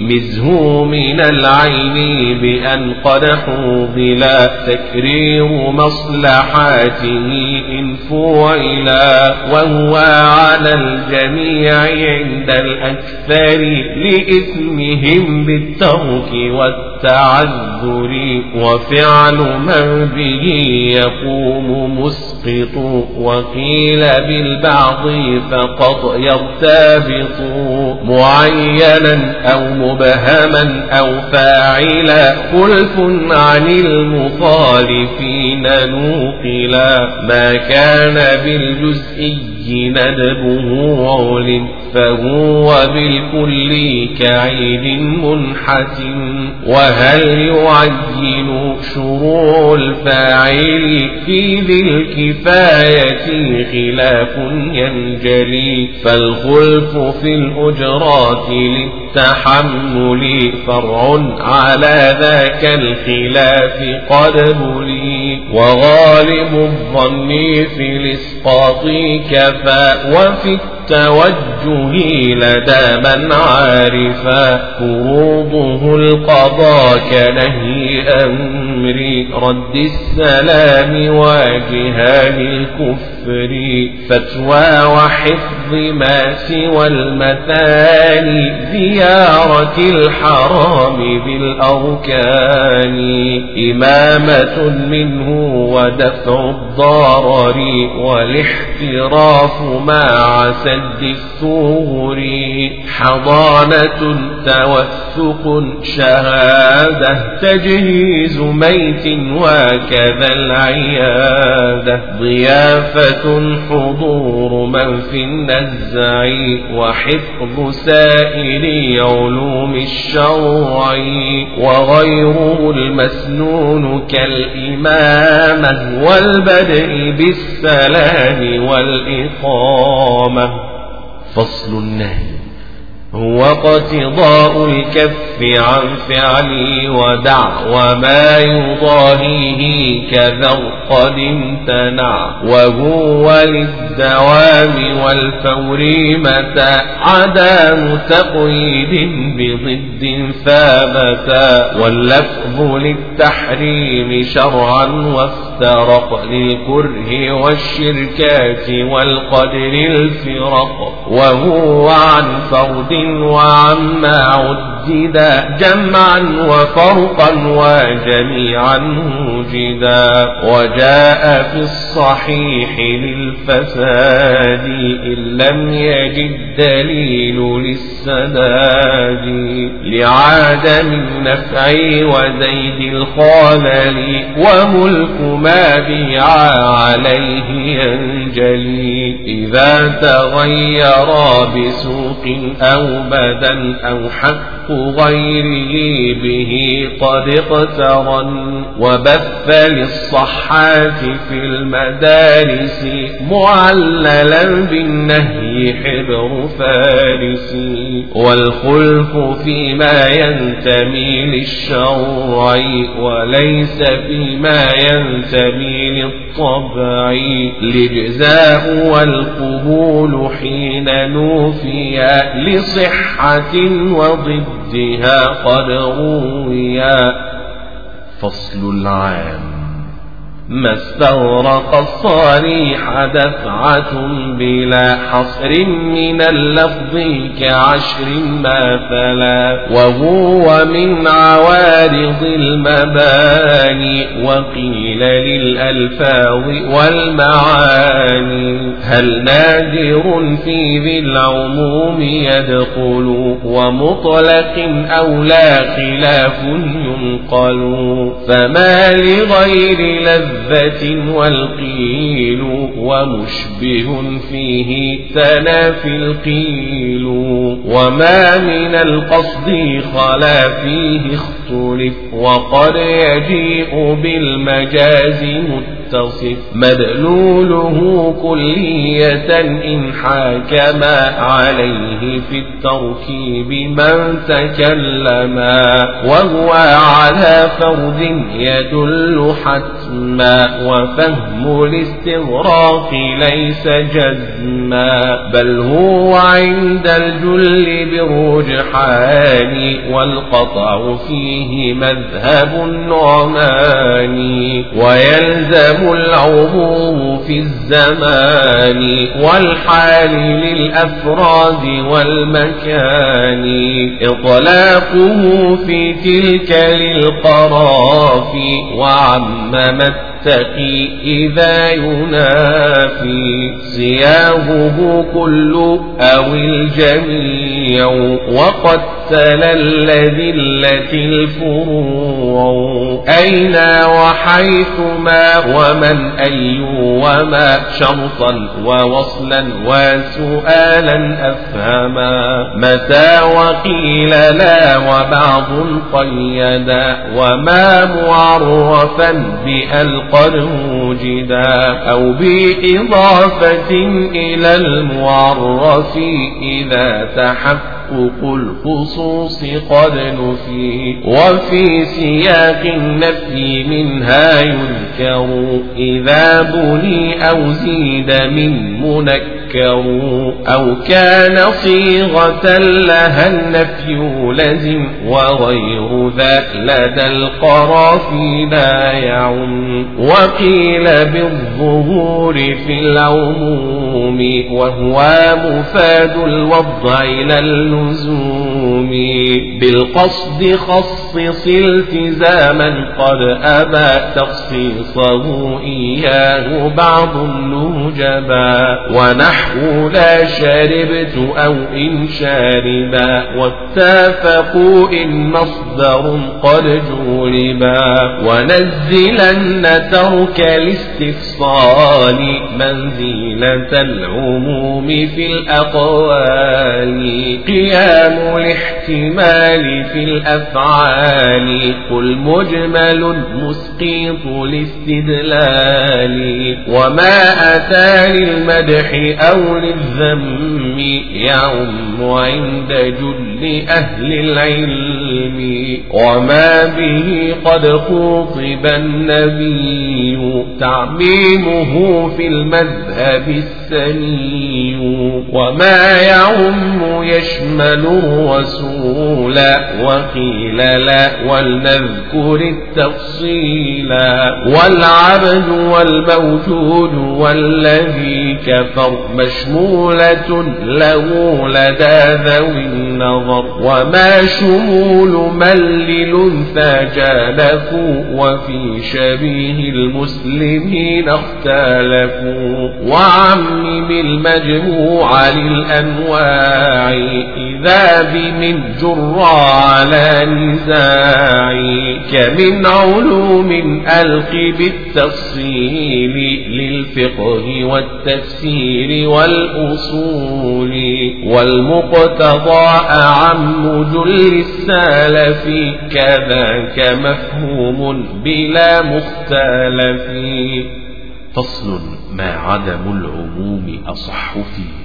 مزه من العين بأن قد حوضل تكرير مصلحاته إن فعلا وهو على الجميع عند الأكثر لإثمهم بالترك والتعذر وفعل من به يقوم مسقط. وقيل بالبعض فقط يرتبط معينا أو مبهما أو فاعلا. خلف عن المخالفين نوقلا. ما كان بالجزئي ندبه علم فهو بالكل كعيد منحت. وهل يعين شروع الفاعل في ذي الكفاية خلاف ينجلي؟ فالخلف في الأجرات للتحمل فرع على ذاك الخلاف قد بلي. وغالب الظن في الإسقاط كفى وفي التوجه لدى من عارفا فروضه القضاء كنهي أمر رد السلام واجهان الكفر فتوى وحفظ ما سوى المثاني زيارة الحرام بالأركان. إمامة منه ودفع الضرر والاحتراف مع الثور حضانة توثق شهادة تجهيز ميت وكذا العيادة ضيافة حضور من في النزع وحفظ سائر علوم الشرع وغيره المسنون كالإمامة والبدء بالسلام والإقامة فصل النهي. هو اقتضاء الكف عن فعلي ودع وما يضاهيه كذا قد امتنع وهو للدوام والفور متى عدم تقييد بضد ثابتا واللفظ للتحريم شرعا وافترق للكره والشركات والقدر الفرق وهو عن فرد وعما عددا جمعا وفرقا وجميعا وجدا وجاء في الصحيح للفساد إن لم يجد دليل للسداد لعدم النفع وزيد الخلل وملك ما بيع عليه ينجلي إذا تغير بسوق أو بدن أو حق غيره به قد اقترن وبث للصحات في المدارس معللا بالنهي حبر فارس والخلف فيما ينتمي للشرع وليس فيما ينتمي للطبع الإجزاء والقبول حين نوفيا لصحة وضدها قد رويا. فصل العام. ما استغرق الصريح دفعة بلا حصر من اللفظ كعشر مثلا وهو من عوارض المباني وقيل للألفاظ والمعاني. هل نادر في ذي العموم يدخل ومطلق أو لا خلاف ينقل؟ فما لغير لذة لذة والقيل ومشبه فيه تنافي القيل وما من القصد خلا فيه اختلف وقد يجيء بالمجاز متصف مدلوله كلية إن حاكم عليه في التركيب من تكلما وهو على فرد يدل حتما وفهم الاستغراق ليس جزما بل هو عند الجل بالرجحان والقطع فيه مذهب النعمان ويلزم له العموم في الزمان والحال للأفراد والمكان. إطلاقه في تلك للقرافي وعممت التقي إذا ينافي. سياهه كل أو الجميع وقد تلا الذلة الفروع أين وحيثما ومن أي وما شرطا ووصلا وسؤالا أفهما. متى وقيل لا وبعض قيدا وما معرفا بألقى وجدا أو بإضافة إلى المعرف إذا تحقق تحقق الخصوص قد نفي وفي سياق النفي منها يذكر إذا بني أو زيد من منكر أو كان صيغة لها النفي لزم وغير ذا لدى القرافي لا يعم. وقيل بالظهور في العموم وهو مفاد الوضع إلى اللزوم بالقصد خصص التزاما قد أبى تخصيصه إياه بعض النجبا. ونحو لا شربت أو إن شاربا. واتفقوا إن مصدر قد جولبا ونزلن ترك الاستفصال منزلة العموم في الأقوال. قيام الاحتمال في الأفعال. قل مجمل مسقيط الاستدلال وما أتى للمدح أو للذم يعم عند جل أهل العلم. وما به قد خوطب النبي. تعميمه في المذهب السني. وما يعم يشمل الرسول وقيل لا ولنذكر التفصيل والعبد والموجود والذي كفر مشمولة له لدى ذوي النظر وما شمول من للأنثى جالفوا وفي شبيه المسلمين اختلفوا وعمم المجموع للأنواع إذا بمن جر على نزاع كمن علوم ألق بالتفصيل للفقه والتفسير والأصول والمقتضى أعم جل السالف كذاك مفهوم بلا مختلف. فصل ما عدم العموم أصح فيه.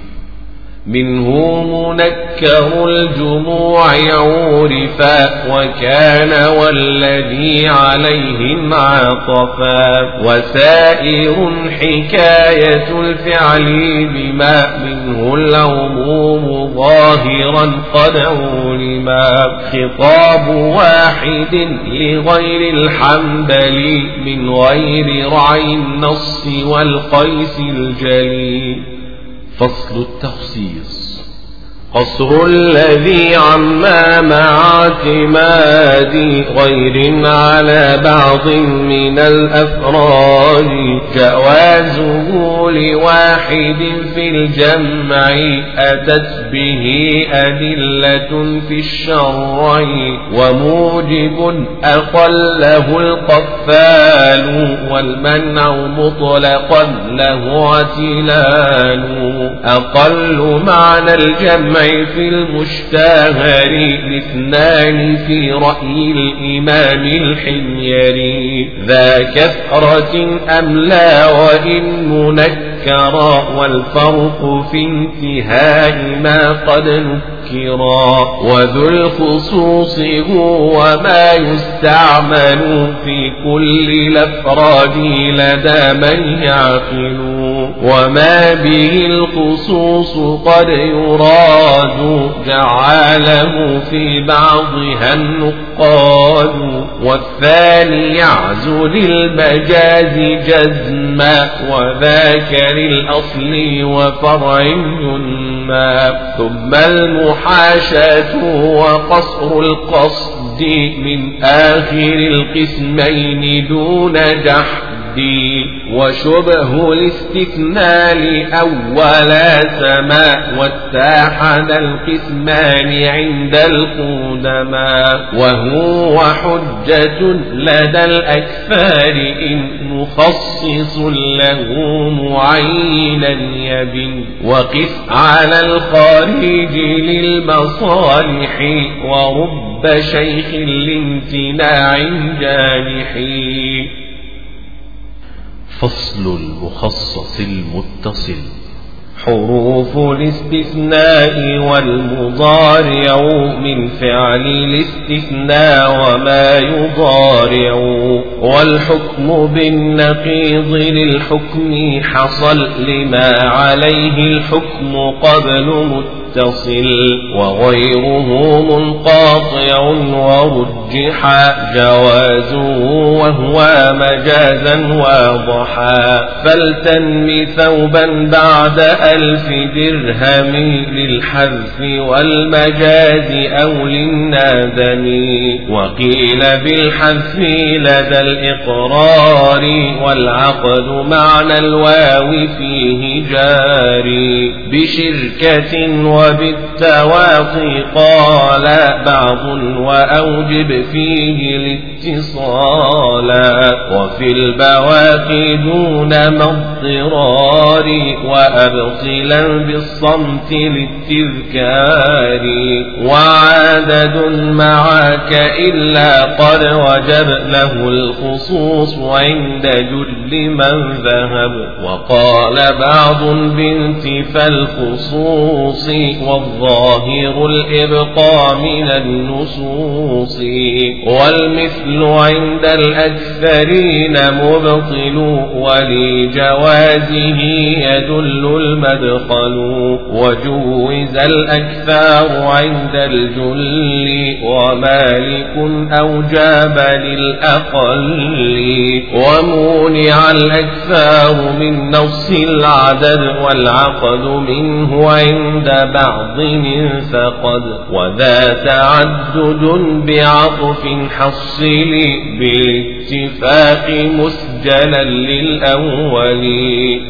منه منكر الجموع عورفا وكان والذي عليه عاطفا وسائر حكاية الفعل بما منه العموم ظاهرا قد علما خطاب واحد لغير الحنبل من غير رعي النص والقيس الجليل فصل التخصيص. قصر الذي عما مع اعتماد غير على بعض من الأفراد جوازه لواحد في الجمع أتت به أدلة في الشرع وموجب أقله القفال والمنع مطلقا له اعتلال أقل معنى الجمع في المشتهر الاثنان في رأي الإمام الحميري. ذا كثرة أم لا وإن منكرا والفرق في انتهاء ما قد نكرا وذو الخصوص هو ما يستعمل في كل الأفراد لدى من يعقلون وما به الخصوص قد يراد جعله في بعضها النقاد والثاني يعزو للمجاز جزما وذاك للأصل وفرع ينمى ثم المحاشاة وقصر القصد من آخر القسمين دون جحد. وشبه الاستثناء لأول سماء واتحد القسمان عند القدماء وهو حجة لدى الأكثار إن مخصص له معينا يبن وقف على الخارج للمصالح ورب شيخ لامتناع جانحي فصل المخصص المتصل. حروف الاستثناء والمضارع من فعل الاستثناء وما يضارع. والحكم بالنقيض للحكم حصل لما عليه الحكم قبل متصل متصل وغيره منقاطع ورجح جوازه وهو مجازا واضحا فلتنم ثوبا بعد ألف درهم للحذف والمجاز أو للنادم وقيل بالحذف لدى الإقرار والعقد معنى الواو فيه جاري بشركة وبالتواطي قال بعض وأوجب فيه الاتصالا وفي البواقي دون مضطرار وأبطلا بالصمت للتذكار وعدد معك إلا قد وجب له الخصوص عند جل من ذهب وقال بعض بانتفى الخصوص والظاهر الإبقاء من النصوص والمثل عند الأكثرين مبطل ولجوازه يدل المدخل وجوز الأكثار عند الجل ومالك أوجاب للأقل ومونع الأكثار من نص العدد والعقد منه عند بعض فقد وذا تعدد بعطف حصل بالاتفاق مسجلا للأول.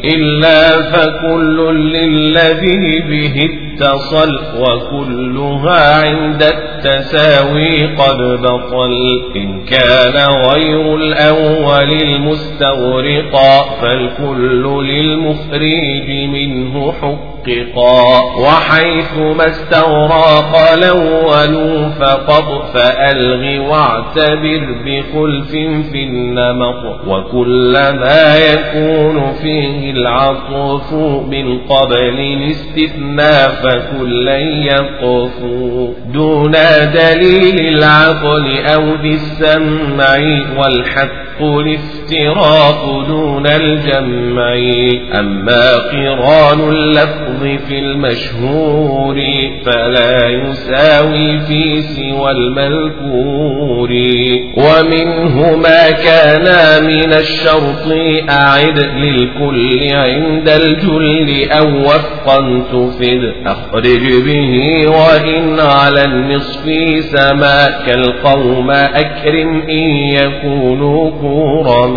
إلا فكل للذي به اتصل وكلها عند التساوي قد بطل إن كان غير الأول المستغرقا فالكل للمخرج منه حققا. وحيث ما استغرق الأول فقط فألغ واعتبر بخلف في النمط. وكلما يكون فيه العطف من قبل الاستثناء فكلا يقف دون دليل العقل أو ذي السمع والحق الافتراق دون الجمع أما قران اللفظ في المشهور فلا يساوي في سوى المذكور. ومنه ما كان من الشرط أعد للكل عند الجل أو وفقا تفد. أخرج به وإن على النصف سماك القوم أكرم إن يكونوا كرما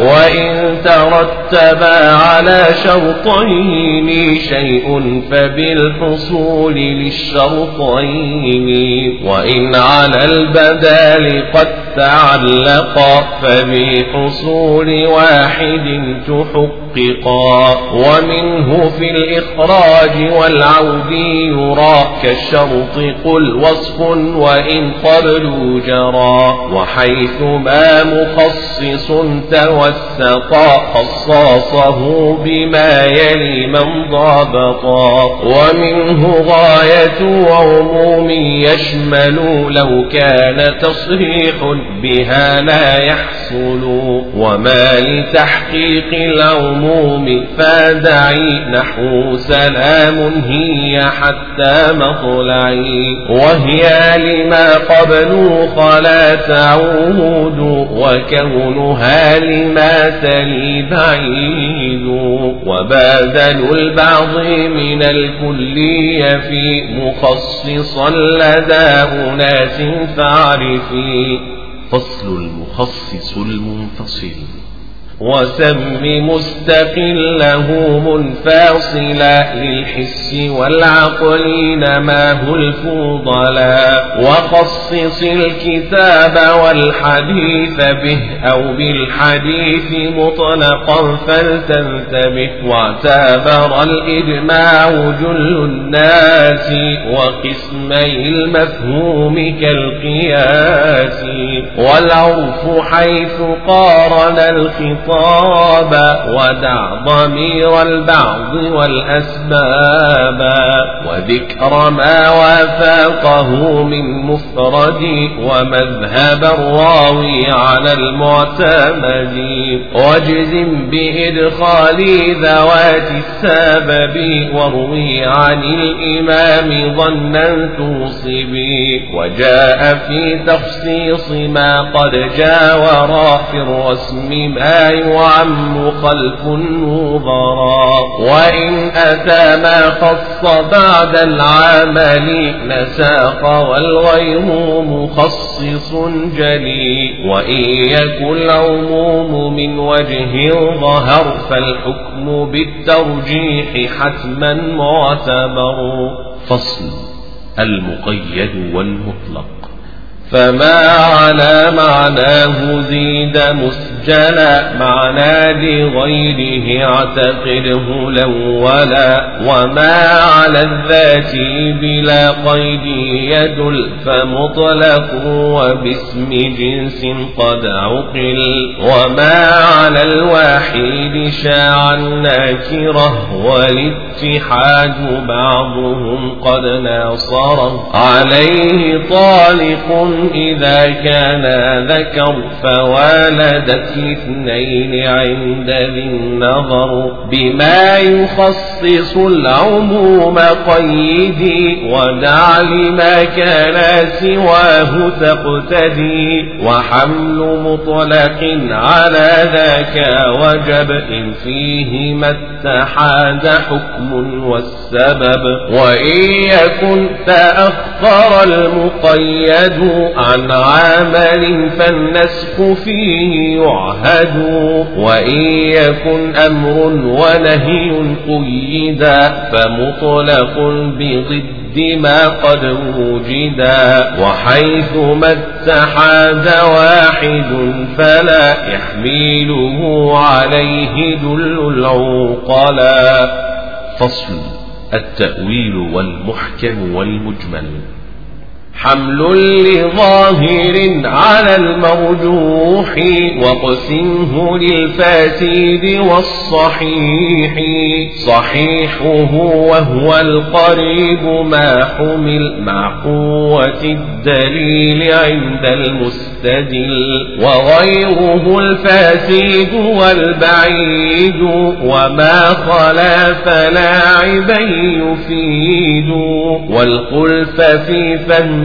وإن ترتبا على شرطين شيء فبالحصول للشرطين وإن على البدال قد تعلقا فبحصول واحد تحققا ومنه في الإخراج والعود يرى كالشرط قل وصف وإن قبل جرى وحيث ما مخصص توسطا خصاصه بما يلي من ضابطا ومنه غاية عموم يشمل لو كان تصريح بها لا يحصل وما لتحقيق العموم فادعي نحو سلام هي حتى مطلعي وهي لما قبل خلا تعود وكونها لما تلي بعيد وبادل البعض من الكلية في مخصصا لدى أناس فاعرفي فصل المخصص المنفصل. وسم مستقله منفاصلا للحس والعقل نماه الفضلا وخصص الكتاب والحديث به أو بالحديث مطلقا فلتنتبه. واعتبر الإجماع جل الناس وقسمي المفهوم كالقياس. والعرف حيث قارن الخطاب الخطاب ودع ضمير البعض والأسباب وذكر ما وافقه من مفرد ومذهب الراوي على المعتمد واجزم بإدخال ذوات السبب واروي عن الإمام ظنا توصبي وجاء في تخصيص ما قد جاور في الرسم ما يعم خلف النظراء وإن أتى ما خص بعد العمل نساق والغير مخصص جلي وإن يكن العموم من وجه ظهر فالحكم بالترجيح حتما معتبر. فصل المقيد والمطلق. فما على معناه زيد مسجلا معنى لغيره اعتقده الأولا وما على الذات بلا قيد يدل فمطلق وباسم جنس قد عقل وما على الواحد شاع الناكرة والاتحاد بعضهم قد ناصره عليه طالق إذا كان ذكر فوالدت الاثنين عند ذي النظر بما يخصص العموم قيدي ودع لما كان سواه تقتدي وحمل مطلق على ذاك وجب إن فيهما اتحاد حكم والسبب وإن يكن تأخر المقيد عن عمل فالنسخ فيه يعهد وإن يكن أمر ونهي قيدا فمطلق بضد ما قد وجدا وحيث ما اتحاد واحد فلا يحمله عليه دل العقلا فصل التأويل والمحكم والمجمل. حمل لظاهر على المرجوح وقسمه للفاسد والصحيح. صحيحه وهو القريب ما حمل مع قوة الدليل عند المستدل. وغيره الفاسد والبعيد وما خلا فلاعبا يفيد. والخلف في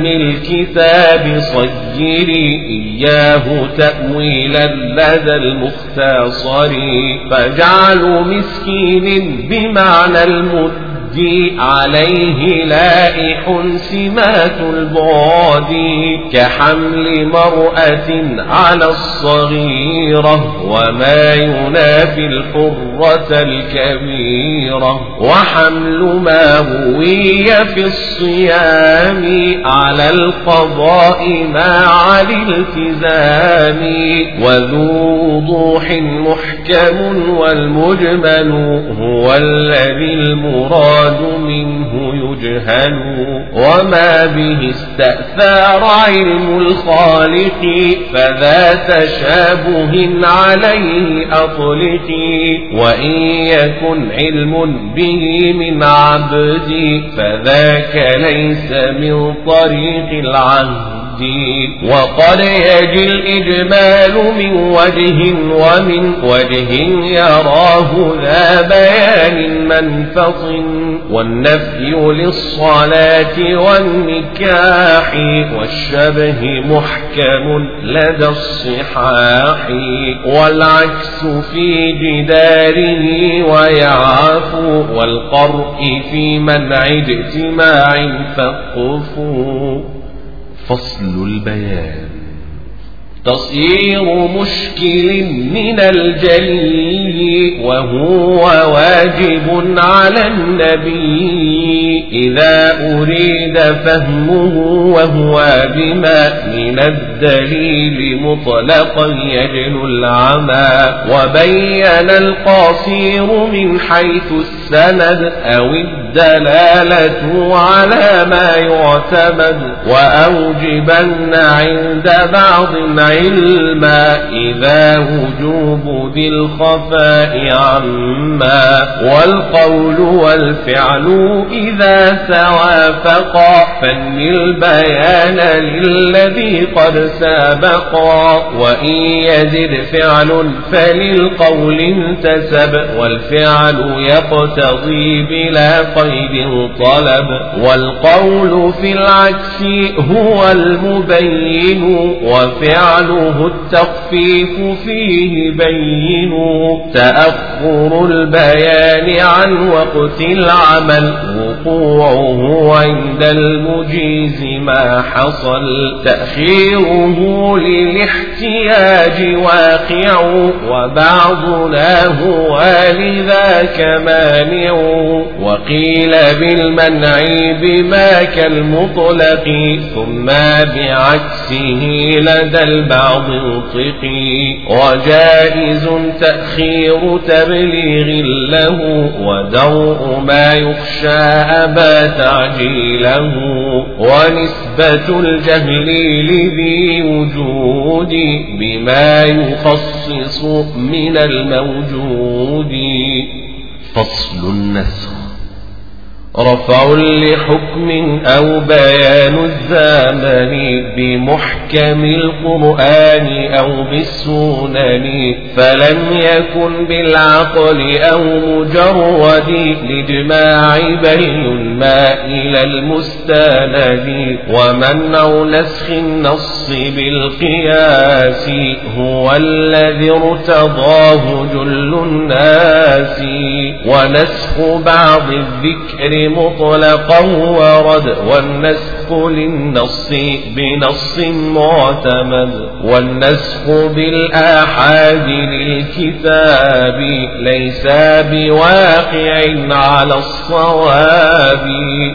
فهم الكتاب صيري إياه تأويلا لدى المختصر فجعل مسكين بمعنى المد عليه لائح سمات البعد كحمل مرأة على الصغيرة وما ينافي الحرة الكبيرة وحمل ما هوي في الصيام على القضاء مع الالتزام وذو وضوح محكم والمجمل هو الذي المراد المراد منه يجهل وما به استأثار علم الخالق فذا تشابه عليه أطلق. وإن يكن علم به من عبد فذاك ليس من طريق العهد. وقد يجي الإجمال من وجه ومن وجه يراه ذا بيان منفط والنفي للصلاة والنكاح والشبه محكم لدى الصحاح. والعكس في جداره ويعفو والقرء في منع اجتماع فقفوا. فصل البيان. تصير مشكل من الجلي وهو واجب على النبي. إذا أريد فهمه وهو بما من الدليل مطلقا يجل العمى. وبين القصير من حيث السند أو الدلالة على ما يعتمد وأوجبن عند بعض علما إذا وجوب ذي الخفاء عما والقول والفعل إذا توافقا فن البيان للذي قد سابقا وإن يزد فعل فللقول انتسب والفعل يقتضي بلا قيد طلب والقول في العكس هو المبين وفعله التخفيف فيه بين. تأخر البيان عن وقت العمل وقوعه عند المجيز ما حصل. تأخيره للاحتياج واقع وبعضنا هو لذاك مانع. وقيل بالمنع بما كالمطلق ثم بعكسه لدى البعض انطقي وجائز تأخير تبليغ له ودوء ما يخشى أبى تعجيله. ونسبة الجهل لذي وجود بما يخصص من الموجود. فصل النسخ. رفع لحكم أو بيان الزمن بمحكم القرآن أو بالسنن فلم يكن بالعقل أو مجرد لجماع بين ما إلى المستند. ومنع نسخ النص بالقياس هو الذي ارتضاه جل الناس. ونسخ بعض الذكر مطلقا ورد والنسخ للنص بنص معتمد والنسخ بالآحاد للكتاب ليس بواقع على الصواب.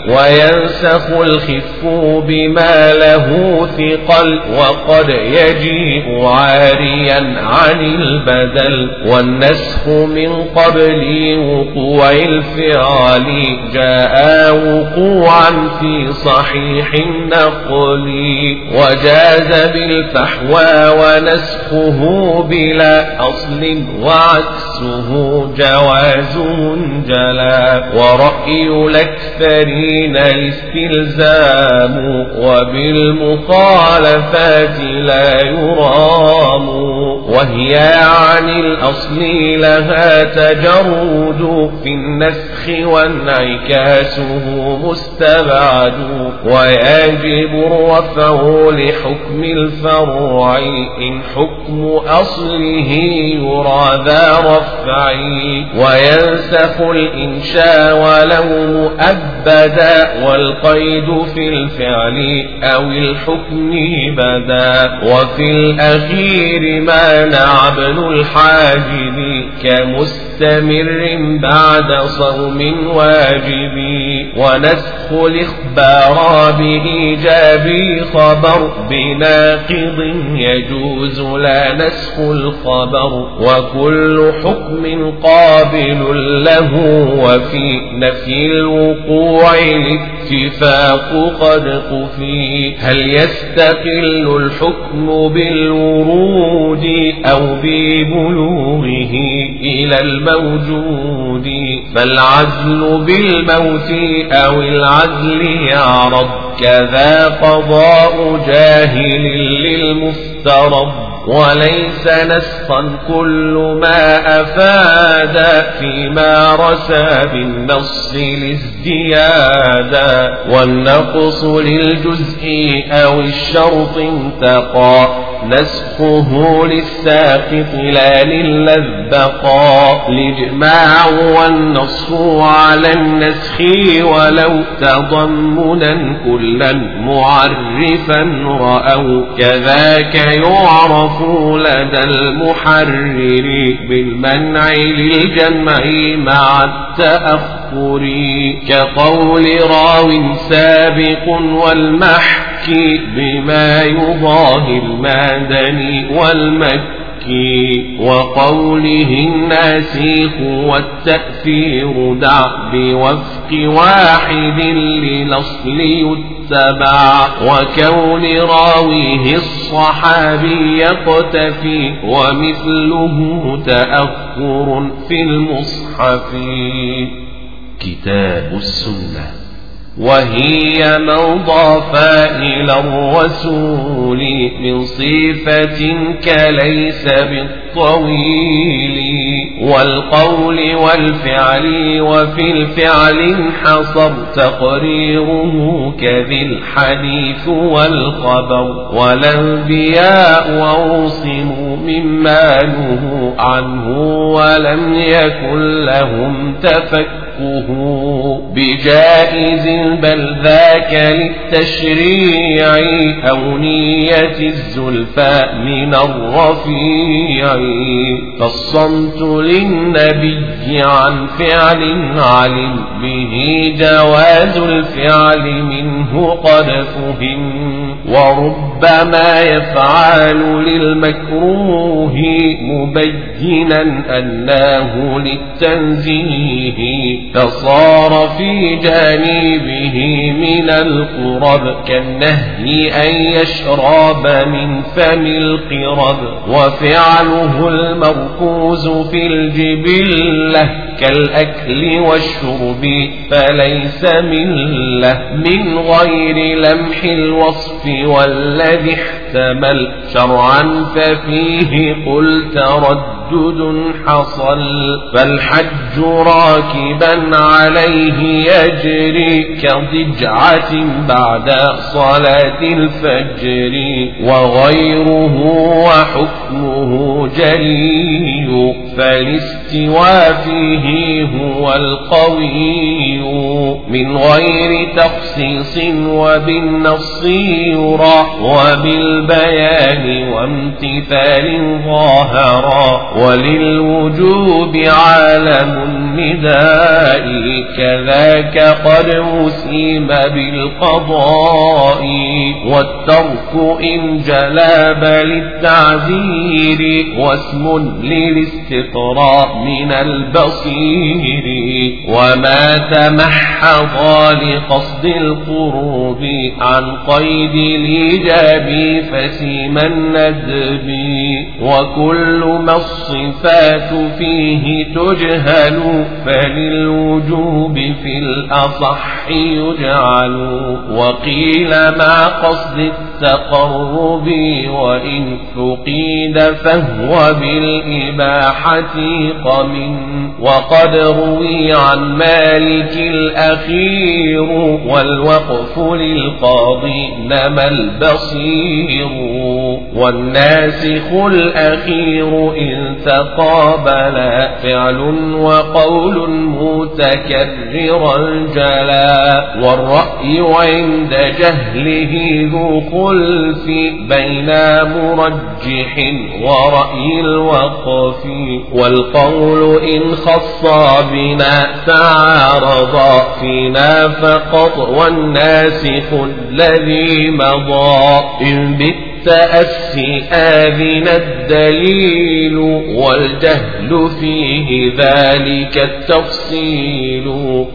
وينسخ الخف بما له ثقل وقد يجيء عاريا عن البدل. والنسخ من قبل وقوع الفعل جاء وقوعا في صحيح النقل وجاز بالفحوى ونسخه بلا أصل وعكسه جواز جلا ورأي الأكثرين الاستلزام وبالمخالفات لا يرام وهي عن الأصل لها تجرد في النسخ وانعكاسه مستبعد ويجب الرفع لحكم الفرع إن حكم أصله يرى ذا رفع. وينسخ الإنشاء ولو مؤبدا. والقيد في الفعل أو الحكم بدا. وفي الأخير ما ابن الحاجب كمستمر بعد صوم واجب. ونسخ الإخبار بإيجاب خبر بناقض يجوز لا نسخ الخبر وكل حكم قابل له وفي نفي الوقوع الاتفاق قد قفي هل يستقل الحكم بالورود أو ببلوغه إلى الموجود؟ فالعزل بالموت أو العزل يعرض كذا قضاء جاهل للمفترض وليس نسخا كل ما أفاد فيما رسى بالنص الازديادا والنقص للجزء أو الشرط انتقى نسخه للساقط لا للذبقى الإجماع والنص على النسخ ولو تضمنا كلا معرفا رأوا. كذاك يعرف لدى المحرر بالمنع للجمع مع التأخر. كقول راو سابق والمحك بما يضاهي المدني والمكي وقوله الناسخ والتأثير دع بوفق واحد للأصل يتبع وكون راويه الصحابي يقتفي ومثله تأخر في المصحف. كتاب السنة. وهي من ضاف إلى الرسول من صفة كليس بالطويل والقول والفعل وفي الفعل انحصر تقريره كذي الحديث والخبر. والأنبياء أوصموا مما نهوا عنه ولم يكن لهم تفكر حقه بجائز بل ذاك للتشريع أو نية الزلفى من الرفيع. فالصمت للنبي عن فعل علم به جواز الفعل منه قد فهم. وربما يفعل للمكروه مبينا أنه للتنزيه فصار في جانبه من القرب كالنهي أن يشرب من فم القرب. وفعله المركوز في الجبلة كالأكل والشرب فليس مله من غير لمح الوصف والذي احتمل. شرعا ففيه قل تردد حصل فالحج راكبا عليه يجري كضجعة بعد صلاة الفجر وغيره وحكمه جلي فالاستواء فيه هو القوي من غير تخصيص وبالنص يرى وبالبيان وامتثال ظاهرا وللوجوب عالم النداء كذاك قد وسيم بالقضاء والترك إن جلاب للتعذير واسم للاستقراء من البصير وما تمحض لقصد القروب عن قيد الإيجاب فسيم الندب وكل ما الصفات فيه تجهل فللوجوب في الأصح يجعل وقيل مع قصد التقرب وإن فقيد فهو بالإباحة قم وقد روي عن مالك الأخير والوقف للقاضي نما البصير والناسخ الأخير إن تقابلا فعل وقول متكررا جلا والرأي عند جهله ذو خلف بين مرجح ورأي الوقف والقول إن خص بنا تعارضا فينا فقط والناسخ الذي مضى إن بت آذن الدليل والجهل فيه ذلك التفصيل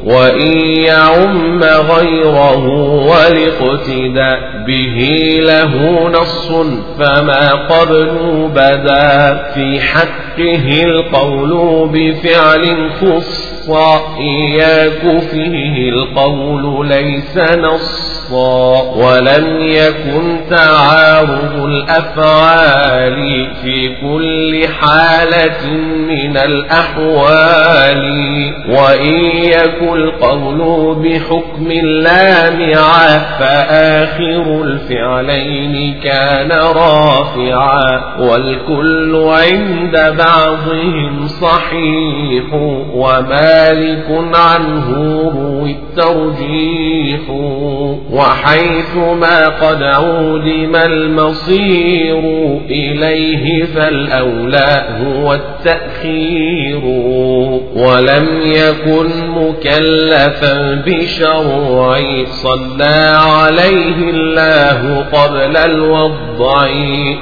وإن يعم غيره والاقتداء به له نص فما قبل بدا في حقه القول بفعل خص إياك فيه القول ليس نص ولم يكن تعارض الأفعال في كل حالة من الأحوال. وإن يكن القول بحكم لامعا فآخر الفعلين كان رافعا. والكل عند بعضهم صحيح ومالك عنه روي الترجيح. وحيث ما قد عودم المصير إليه فالأولى هو التأخير. ولم يكن مكلفا بشرع صلى عليه الله قبل الوضع.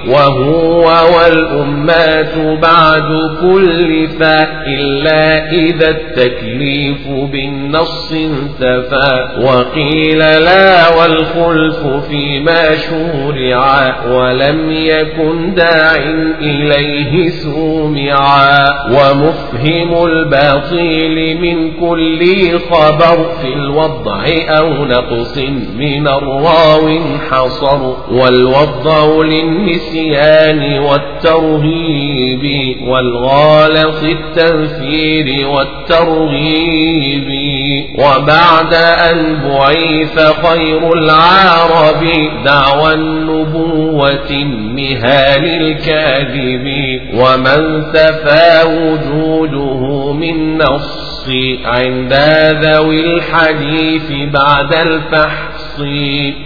وهو والأمات بعد كل فاء إلا إذا التكليف بالنص انتفى. وقيل لا والخلف فيما شورعا ولم يكن داع إليه سومعا. ومفهم الباطل من كل خبر في الوضع أو نقص من الراو حصر. والوضع للنسيان والترهيب والغالط التنفير والترغيب. وبعد أن بعيث خير العرب دعوى النبوة مهال الكاذب ومن سفى وجوده من نص عند ذوي الحديث بعد الفحص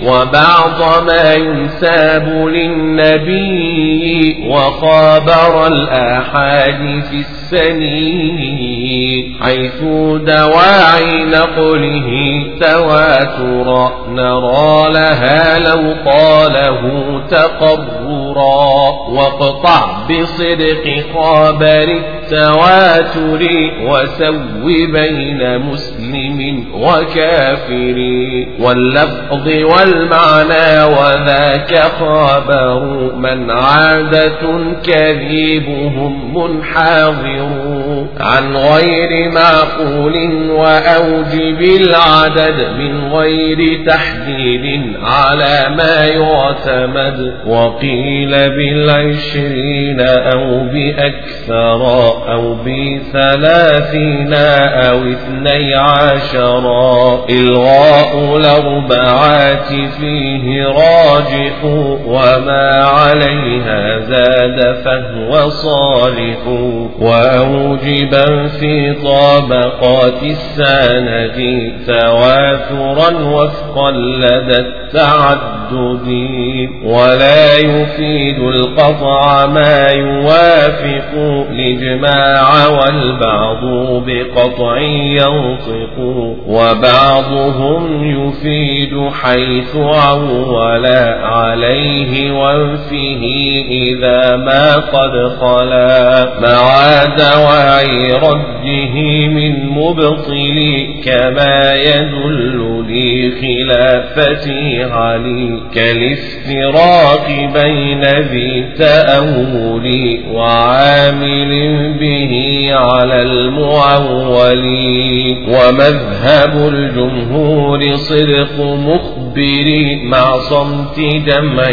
وبعض ما ينساب للنبي وخابر الآحاد في السنين حيث دواعي نقله تواترا نرى لها لو قاله تقررا. واقطع بصدق خابر التواتر وسو بين مسلم وكافر. واللفظ والمعنى وذاك خابر من عادة كذيبهم منحاضر عن غير معقول وأوجب العدد من غير تحديد على ما يعتمد. وقيل بالعشرين أو بأكثر أو بثلاثين أو اثني عشرا إلغاء الأربعات فيه راجح وما عليها زاد فهو صالح وأوجبا في طابقات السند تواترا وفقا لدى التعدد ولا يفيد القطع ما يوافق الإجماع والبعض بقطع ينطق وبعضهم يفيد حيث عول عليه وانفه إذا ما قد خلا. مع دواعي رده من مبطل كما يدل لي خلافتي علي كالافتراق بين ذي تأول وعامل به على المعول. ومذهب الجمهور صدق মুখ مخبر مع صمت جمع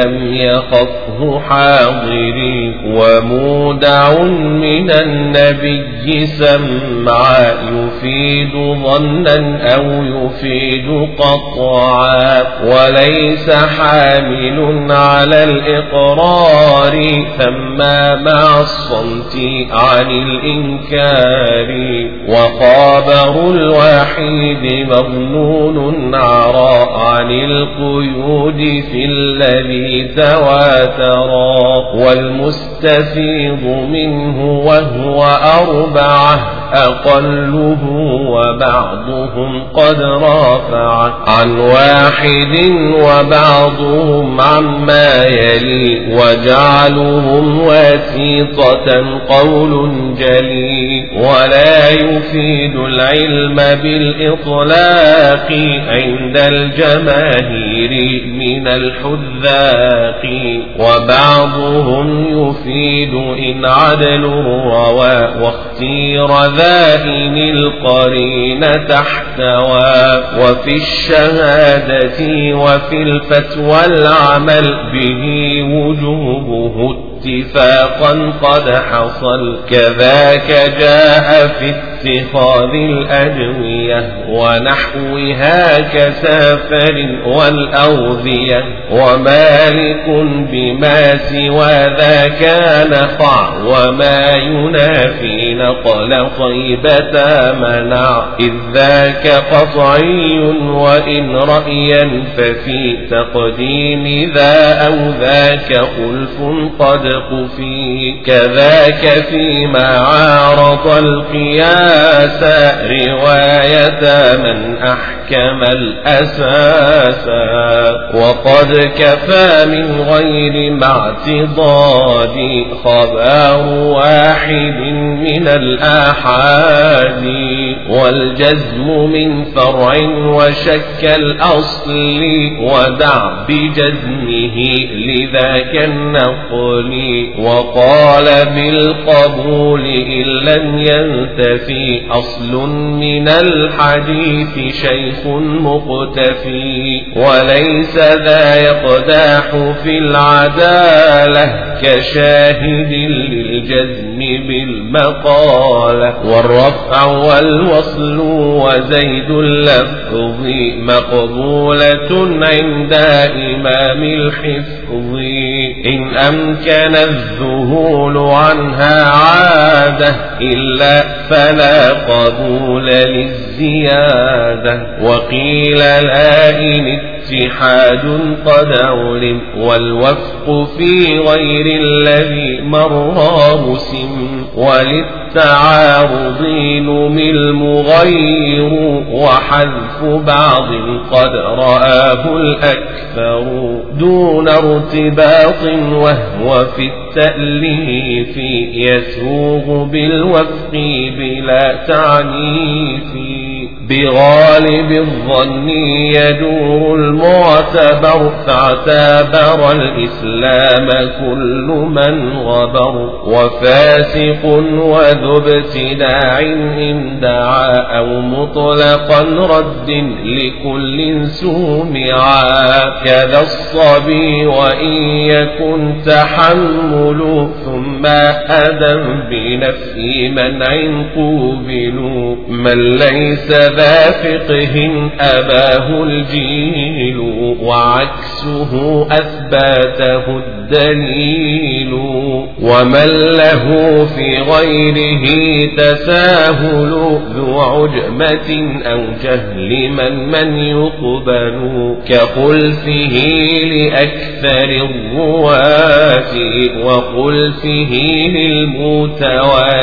لم يخفه حاضر ومودع من النبي سمع يفيد ظنا أو يفيد قطعا. وليس حامل على الإقرار ثم مع الصمت عن الإنكار. وخابر الواحد مظنون عراء عن القيود في الذي تواترا والمستفيض منه وهو أربعة أقله وبعضهم قد رافع. عن واحد وبعضهم عما يلي وجعلهم وسيطة قول جلي. ولا يفيد العلم بالإطلاق عند الجماهير من الحذاق وبعضهم يفيد إن عدل روى واختير ذائن القرين تحتوى وفي الشهادة وفي الفتوى العمل به وجوبه اتفاقا قد حصل كذاك جاء في اتخاذ الأدوية ونحوها كسافر والأوذية ومالك بما سوى ذاك نقع وما ينافي نقل طيبة منع إذ ذاك قطعي وإن رأيا ففي تقديم ذا أو ذاك خلف قد قفي كذاك فيما عارض القياس رواية من أحكم الأساس. وقد كفى من غير ما اعتضاد خبر واحد من الآحاد. والجزم من فرع وشك الأصل ودع بجزمه لذاك النقل. وقال بالقبول إن لم ينتفي أصل من الحديث شيخ مقتفي وليس ذا يقداح في العدالة كشاهد للجزم بالمقالة والرفع والوصل وزيد اللفظ مقبولة عند إمام الحفظ إن أمكن الذهول عنها عادة إلا فلا قبول للزيادة. وقيل لا إن اتحاد قد علم والوفق في غير الذي مر مسم وللتعارض نمي المغير وحذف بعض قد رآه الأكثر دون ارتباط وهو في التأليف يسوغ بالوفق بلا تعنيف. بغالب الظن يدور المعتبر فاعتبر الإسلام كل من غبر وفاسق وذو ابتداع إن دعا أو مطلقا رد لكل سومعا كذا الصبي وإن يكن تحمل ثم أدم بنفي منع قوبل من ليس ذا فقه أباه الجيل وعكسه أثباته الدليل ومن له في غيره تساهل ذو عجمة أو جهل من من يقبل كخلفه لأكثر الرواة وخلفه للمتواترات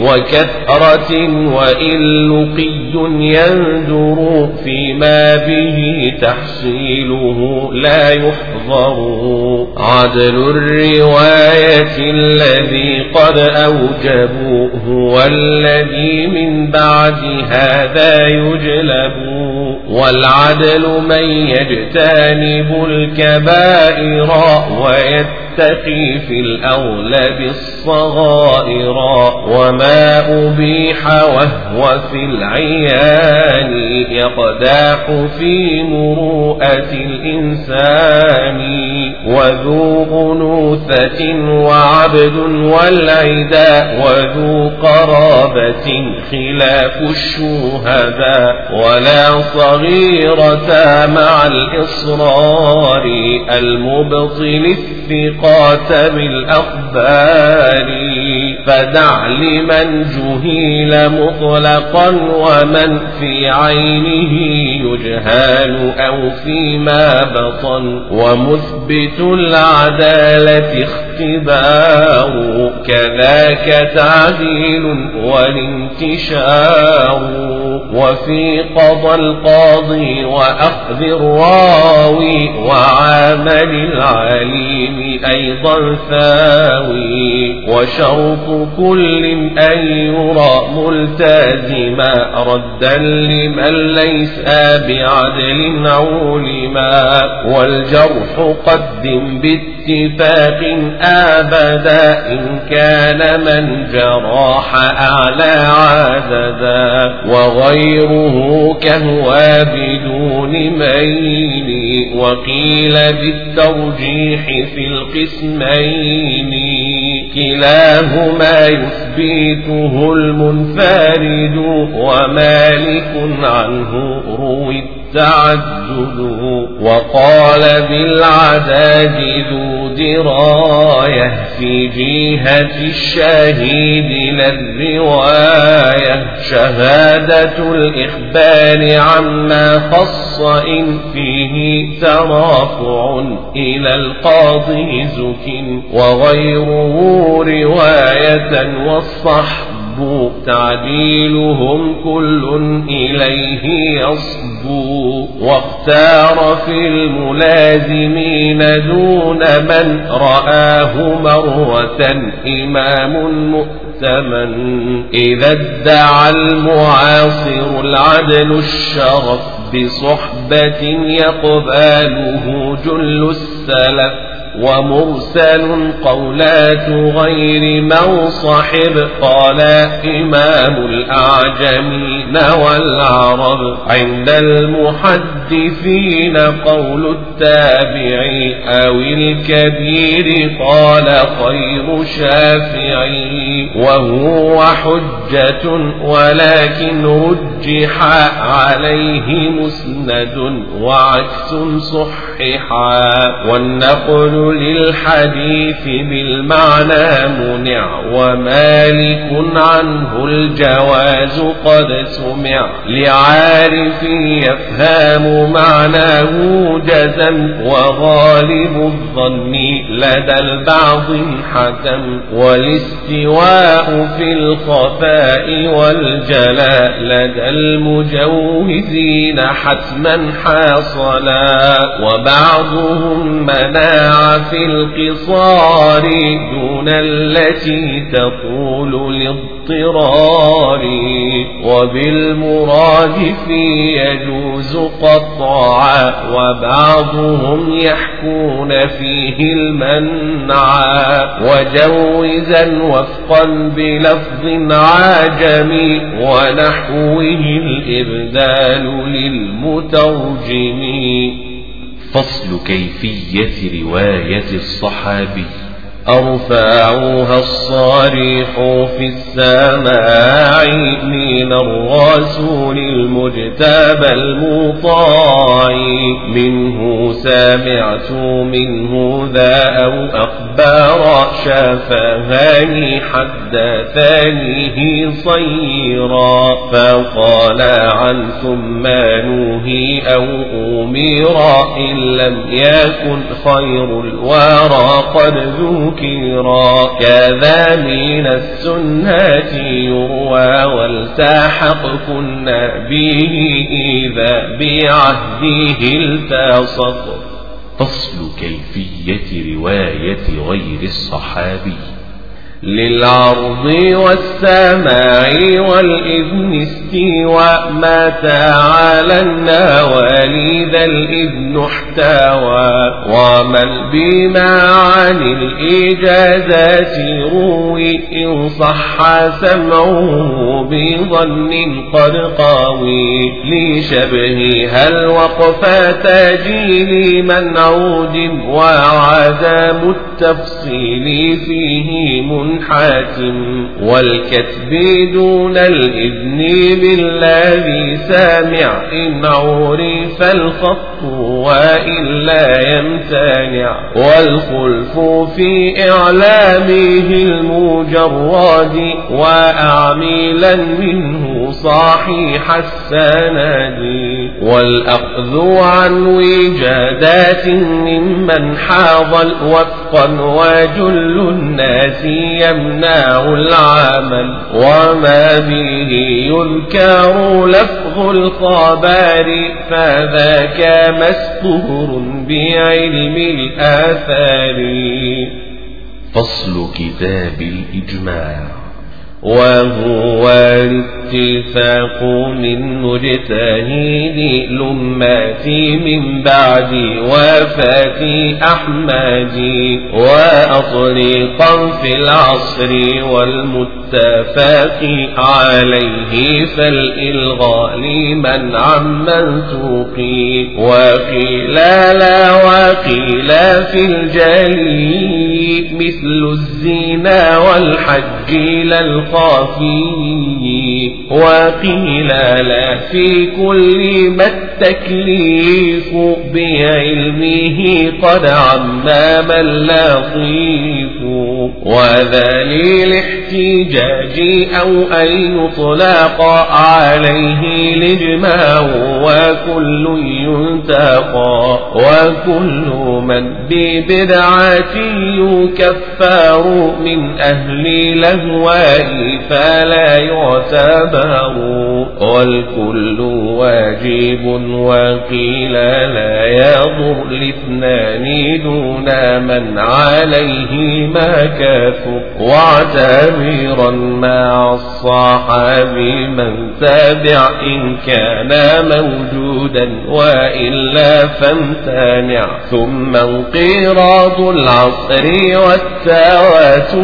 وكثرة وإن لقي يندر فيما به تحصيله لا يحضر عدل الرواية الذي قد أوجبوا هو الذي من بعد هذا يجلب. والعدل من يجتنب الكبائر ويتقى يتقي في الأغلب الصغائر وما أبيح وهو في العيان يقداح في مروءة الإنسان وذو أنوثة وعبد والعداء وذو قرابة خلاف الشهداء ولا صغيرة مع الإصرار المبطل الثقات بالأخبار فدع لمن جهيل مطلقا ومن في عينه يجهال أو فيما بطن. ومثبت العدالة اختبار كذاك تعديل والانتشار. وفي قضى القاضي وأخذ الراوي وعامل العليم أيضا ثاوي وشرط كل أن يرى ملتزما ردا لمن ليس بعدل علما والجرح قدم باتفاق أبدا إن كان من جراح أعلى عددا وغيره كهو بدون ميل وقيل بالترجيح في القسمين كلاهما يثبته المنفرد ومالك عنه روي التعدد وقال بالعداد ذو دراية في جهة الشهيد للرواية. شهادة الإخبار عما خص إن فيه ترافع إلى القاضي زك وغيره رواية والصحب تعديلهم كل إليه يصبو. واختار في الملازمين دون من رآه مرة إمام مؤتمن. إذا ادعى المعاصر العدل الشرف بصحبة يقباله جل السلف. ومرسل قولات غير من صحب قال إمام الأعجمين والعرب عند المحدثين قول التابع أو الكبير قال خير شافعي وهو حجة ولكن رجح عليه مسند وعكس صححا والنقل للحديث بالمعنى منع ومالك عنه الجواز قد سمع. لعارف يفهم معناه جزم وغالب الظن لدى البعض حكم. والاستواء في الخفاء والجلاء لدى المجوزين حتما حاصلا. وبعضهم مناع في القصار دون التي تطول للاضطرار وبالمرادف يجوز قطعا وبعضهم يحكون فيه المنع. وجوزا وفقا بلفظ عاجم ونحوه الإبدال للمترجم. فصل كيفية رواية الصحابي. أرفعها الصريح في السماع من الرسول المجتبى المطاع. منه سمعت منه ذا أو أخبار شافهاني حدثانيه صيرا. فقال عن ثم نوهي أو أميرا إن لم يكن خير الورى قد ذو ذكرا كذا من السنة يروى والتحق كنا به إذا بعهده التصق فصل كيفية رواية غير الصحابي. للعرض والسماع والإذن استوى. ما تعالى النوالي ذا الإذن احتوى. ومن بمعاني الإجازات روي. إن صح سمعه بظن قد قاوي. لشبهها الوقفة تجي لمن عود وعدم التفصيل فيه من من حاتم والكتب دون الإذن بالذي سامع إن عرف الخط وإلا يمتنع والخلف في إعلامه المجرد وأعميلا منه صحيح السند والأخذ عن وجادات ممن حاض الوفقا وجل الناس يمنع العمل. وما به يذكر لفظ الخبر فذاك مستور بعلم الآثار. فصل كتاب الإجماع. وهو الاتفاق من مجتهد لمات من بعد وفاة أحمد وأطريقا في العصر والمتفق عليه فالإلغاء لمن عمن توقي وقيل لا وقيل في الجلي مثل الزنا والحج لا الخافي وقيل لا في كل ما التكليف بعلمه قد عمام اللطيف وذا للاحتجاج أو أن يطلق عليه الإجماع وكل ينتقى وكل من ببدعة يكفر من أهل لهواء فلا يعتبر والكل واجب وقيل لا يضر الاثنان دون من عليه ما كثر واعتبرا مع الصحاب من تابع إن كان موجودا وإلا فامتنع ثم انقراض العصر والتواتر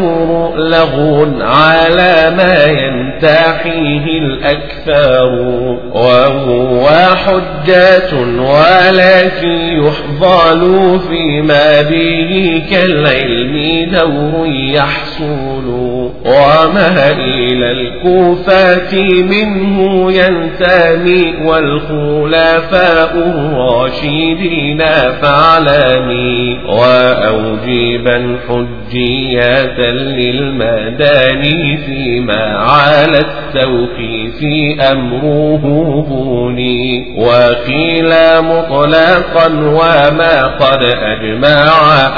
لغو على ما ينتحيه الأكثر وهو حجة ولكن يحضل فيما به كالعلم دور يحصل. وما إلى الكوفة منه ينتمي والخلفاء الراشدين فاعلمي وأوجبا حجية للمداني فيما على التوقيف أمره بوني وقيل مطلقا وما قد أجمع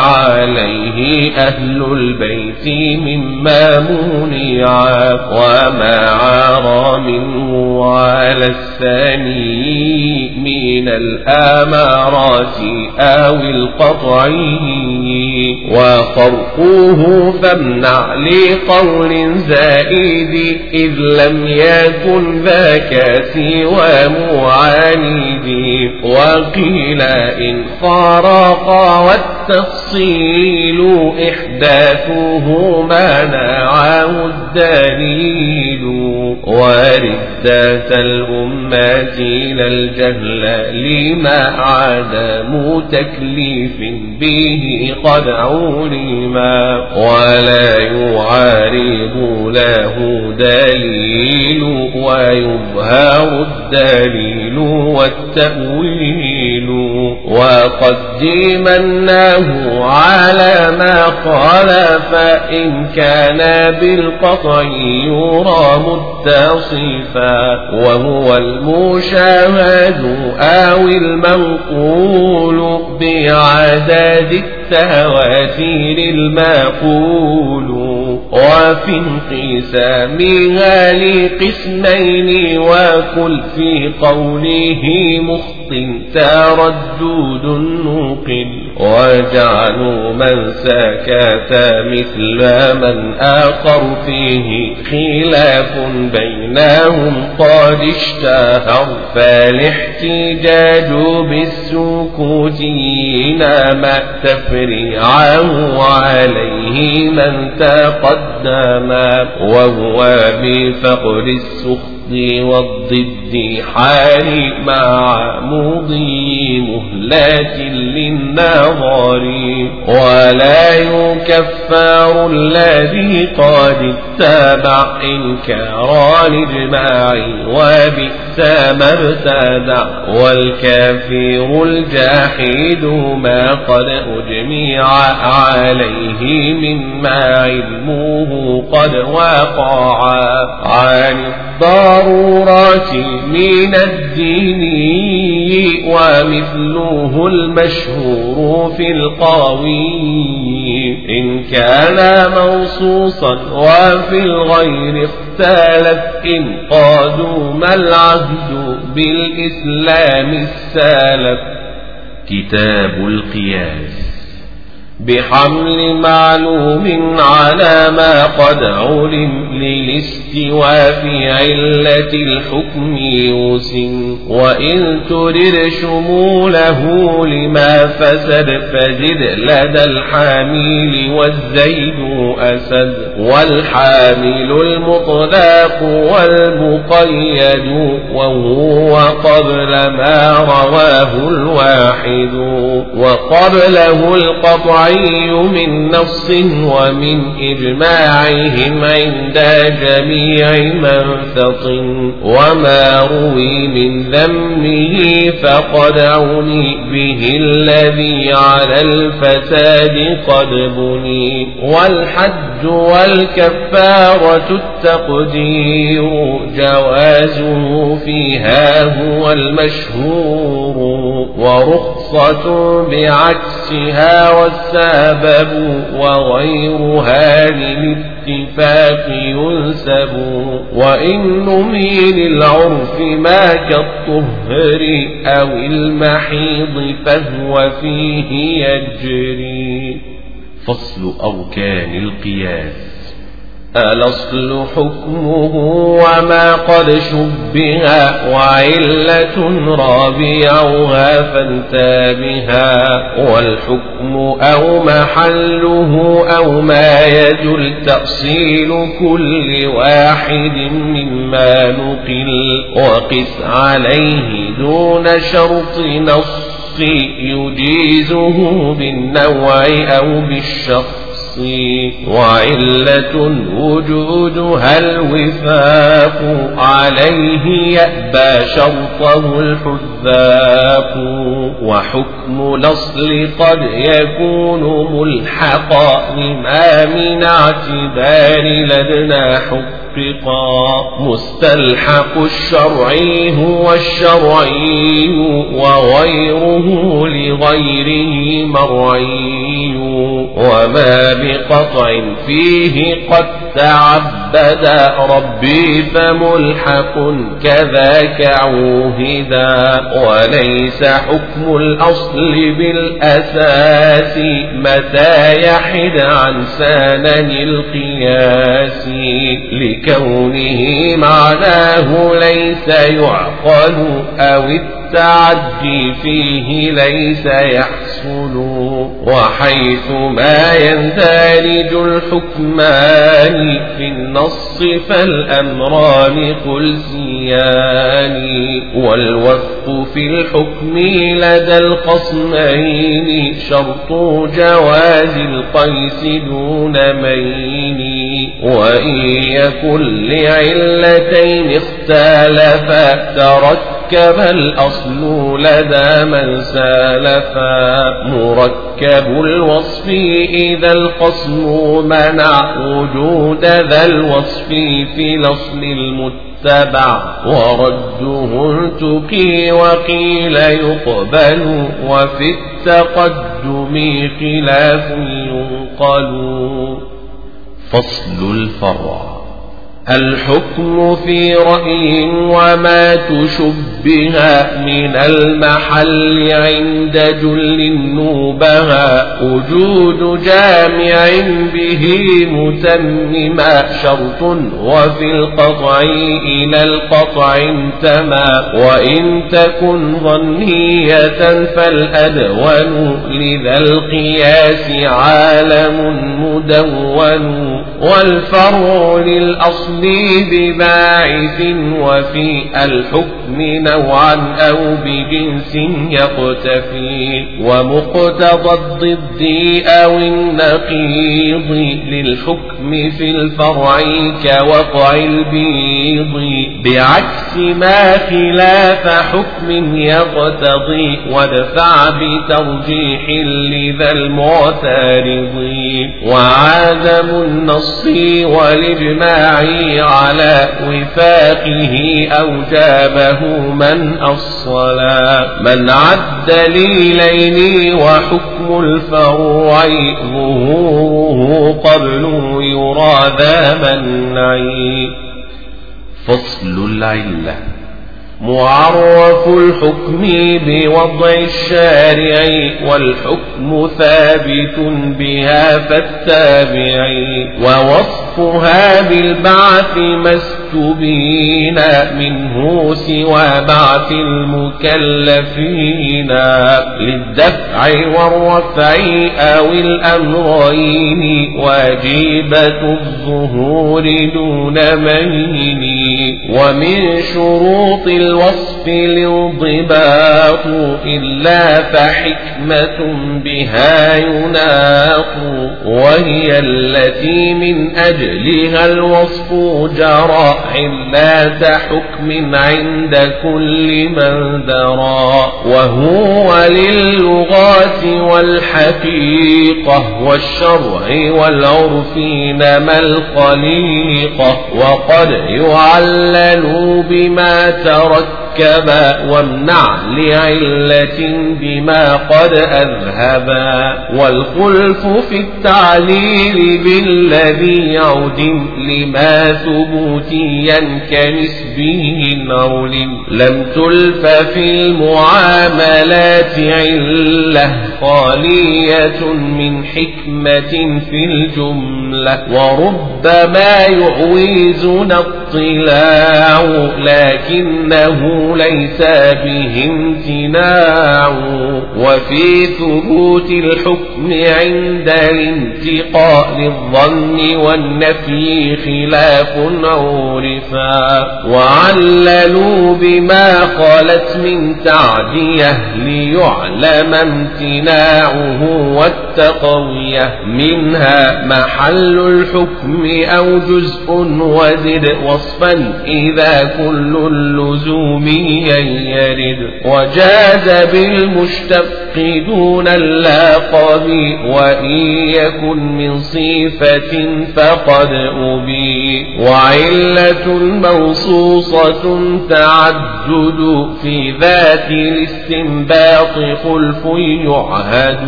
عليه أهل البيت مما منيعا وما عار منه على الثاني من الآمارات أو القطعي وخرقوه فامنع لقول زائد إذ لم يكن ذاك سوى معاند وقيل إن فارق والتفصيل إحداثه منعه الدليل وردة الأمة إلى الجهل لما عدم تكليف به قد علما ولا يعارض له دليل ويظهر الدليل والتأويل وقدمناه على ما قال فإن كان بالقطع يرى متصفا وهو المشاهد أو المنقول بعدد التواتير المقول وفي انقسامها لقسمين وكل في قوله مخط تردد نوقل وجعلوا من سكت مثل من آخر فيه خلاف بينهم قد اشتهر فالاحتجاج بالسكوت ما تفريعه عليه من تقدم وهو بفقر السخط بالضد والضد حالي مع مضي مهلات للنظر ولا يكفر الذي قد اتبع إنكار الإجماع وبئس ما ابتدع والكافر الجاحد ما قد أجمع عليه مما علمه قد وقع عن الضرورات من الدين ومثله المشهور في القاوي إن كان موصوصا وفي الغير اختلف إن قادوا ما العهد بالإسلام السالف. كتاب القياس. بحمل معلوم على ما قد علم للاستواء في علة الحكم يوسن. وإن ترد شموله لما فسد فزد لدى الحامل والزيد أسد. والحامل المطلق والمقيد وهو قبل ما رواه الواحد. وقبله القطع الشرعي من نص ومن إجماعهم عند جميع منفط وما روي من ذمه فقد عني به الذي على الفساد قد بني والحج والكفارة التقدير جوازه فيها هو المشهور ورخصة بعكسها والسلام السبب وغيرها للاتفاق ينسب. وإن نمي للعرف ما كالطهر أو المحيض فهو فيه يجري. فصل أركان القياس. الأصل حكمه وما قد شبه وعلة رابعها فانتابها والحكم أو محله أو ما يجل تأصيل كل واحد مما نقل وقس عليه دون شرط نص يجيزه بالنوع أو بالشخص وعلة وجودها الوفاق عليه يأبى شرطه الحذاق وحكم الأصل قد يكون ملحقا لما من اعتبار لدنا محققا مستلحق الشرعي هو الشرعي وغيره لغيره مرعي وما بقطع فيه قد تعبد ربي فملحق كذاك عوهدا وليس حكم الأصل بالأساس متى يحد عن سانن القياس لكونه معناه ليس يعقل أو التعدي فيه ليس يحصل وحيث ما يندرج الحكمان في النص فالأمران قل سيان والوفق في الحكم لدى الخصمين شرط جواز القيس دون مين. وإن يكن لعلتين اختلفا تركب الأصل لدى من سالفا مركب الوصف إذا القصم منع وجود ذا الوصف في الأصل المتبع. ورده التقي وقيل يقبل وفي التقدم خلاف ينقل. فصل الفرع. الحكم في رأي وما تشبه من المحل عند جل النوبها وجود جامع به متمما شرط وفي القطع إلى القطع انتمى وإن تكن ظنية فالأدون لذا القياس عالم مدون والفرع للأصل الأصل بباعث وفي الحكم نوعا أو بجنس يقتفي ومقتضى الضد أو النقيض للحكم في الفرع كوقع البيض بعكس ما خلاف حكم يقتضي وادفع بترجيح لذا المعترض وعدم النص والإجماع على وفاقه أوجابه من أصلا منع الدليلين وحكم الفرع ظهوره قبل يرى ذا منعي فصل العلة معرف الحكم بوضع الشارع والحكم ثابت بها فالتابع ووصفها بالبعث مستبين منه سوى بعث المكلفين للدفع والرفع أو الأمرين واجبة الظهور دون مين ومن شروط الوصف الانضباط إلا فحكمة بها يناط وهي التي من أجلها الوصف جرى علات حكم عند كل من درى وهو للغات والحقيقة والشرع والعرف نما الخليقة وقد يعلل بما تركبا وامنع لعلة بما قد أذهبا والخلف في التعليل بالذي يعدم لما ثبوتيا كنسبه علم لم تلف في المعاملات علة خالية من حكمة في الجملة. وربما يعويزنا اطلاع لكنه ليس به امتناع وفي ثبوت الحكم عند الانتقاء للظن والنفي خلاف عورفا وعللوا بما خلت من تعدية ليعلم امتناعه والتقوية. منها محل الحكم أو جزء وزد وصفا إذا كل اللزوم يرد. وجاز بالمشتق دون اللاقب وإن يكن من صفة فقد أبي. وعلة موصوصة تعدد في ذات الاستنباط خلف يعهد.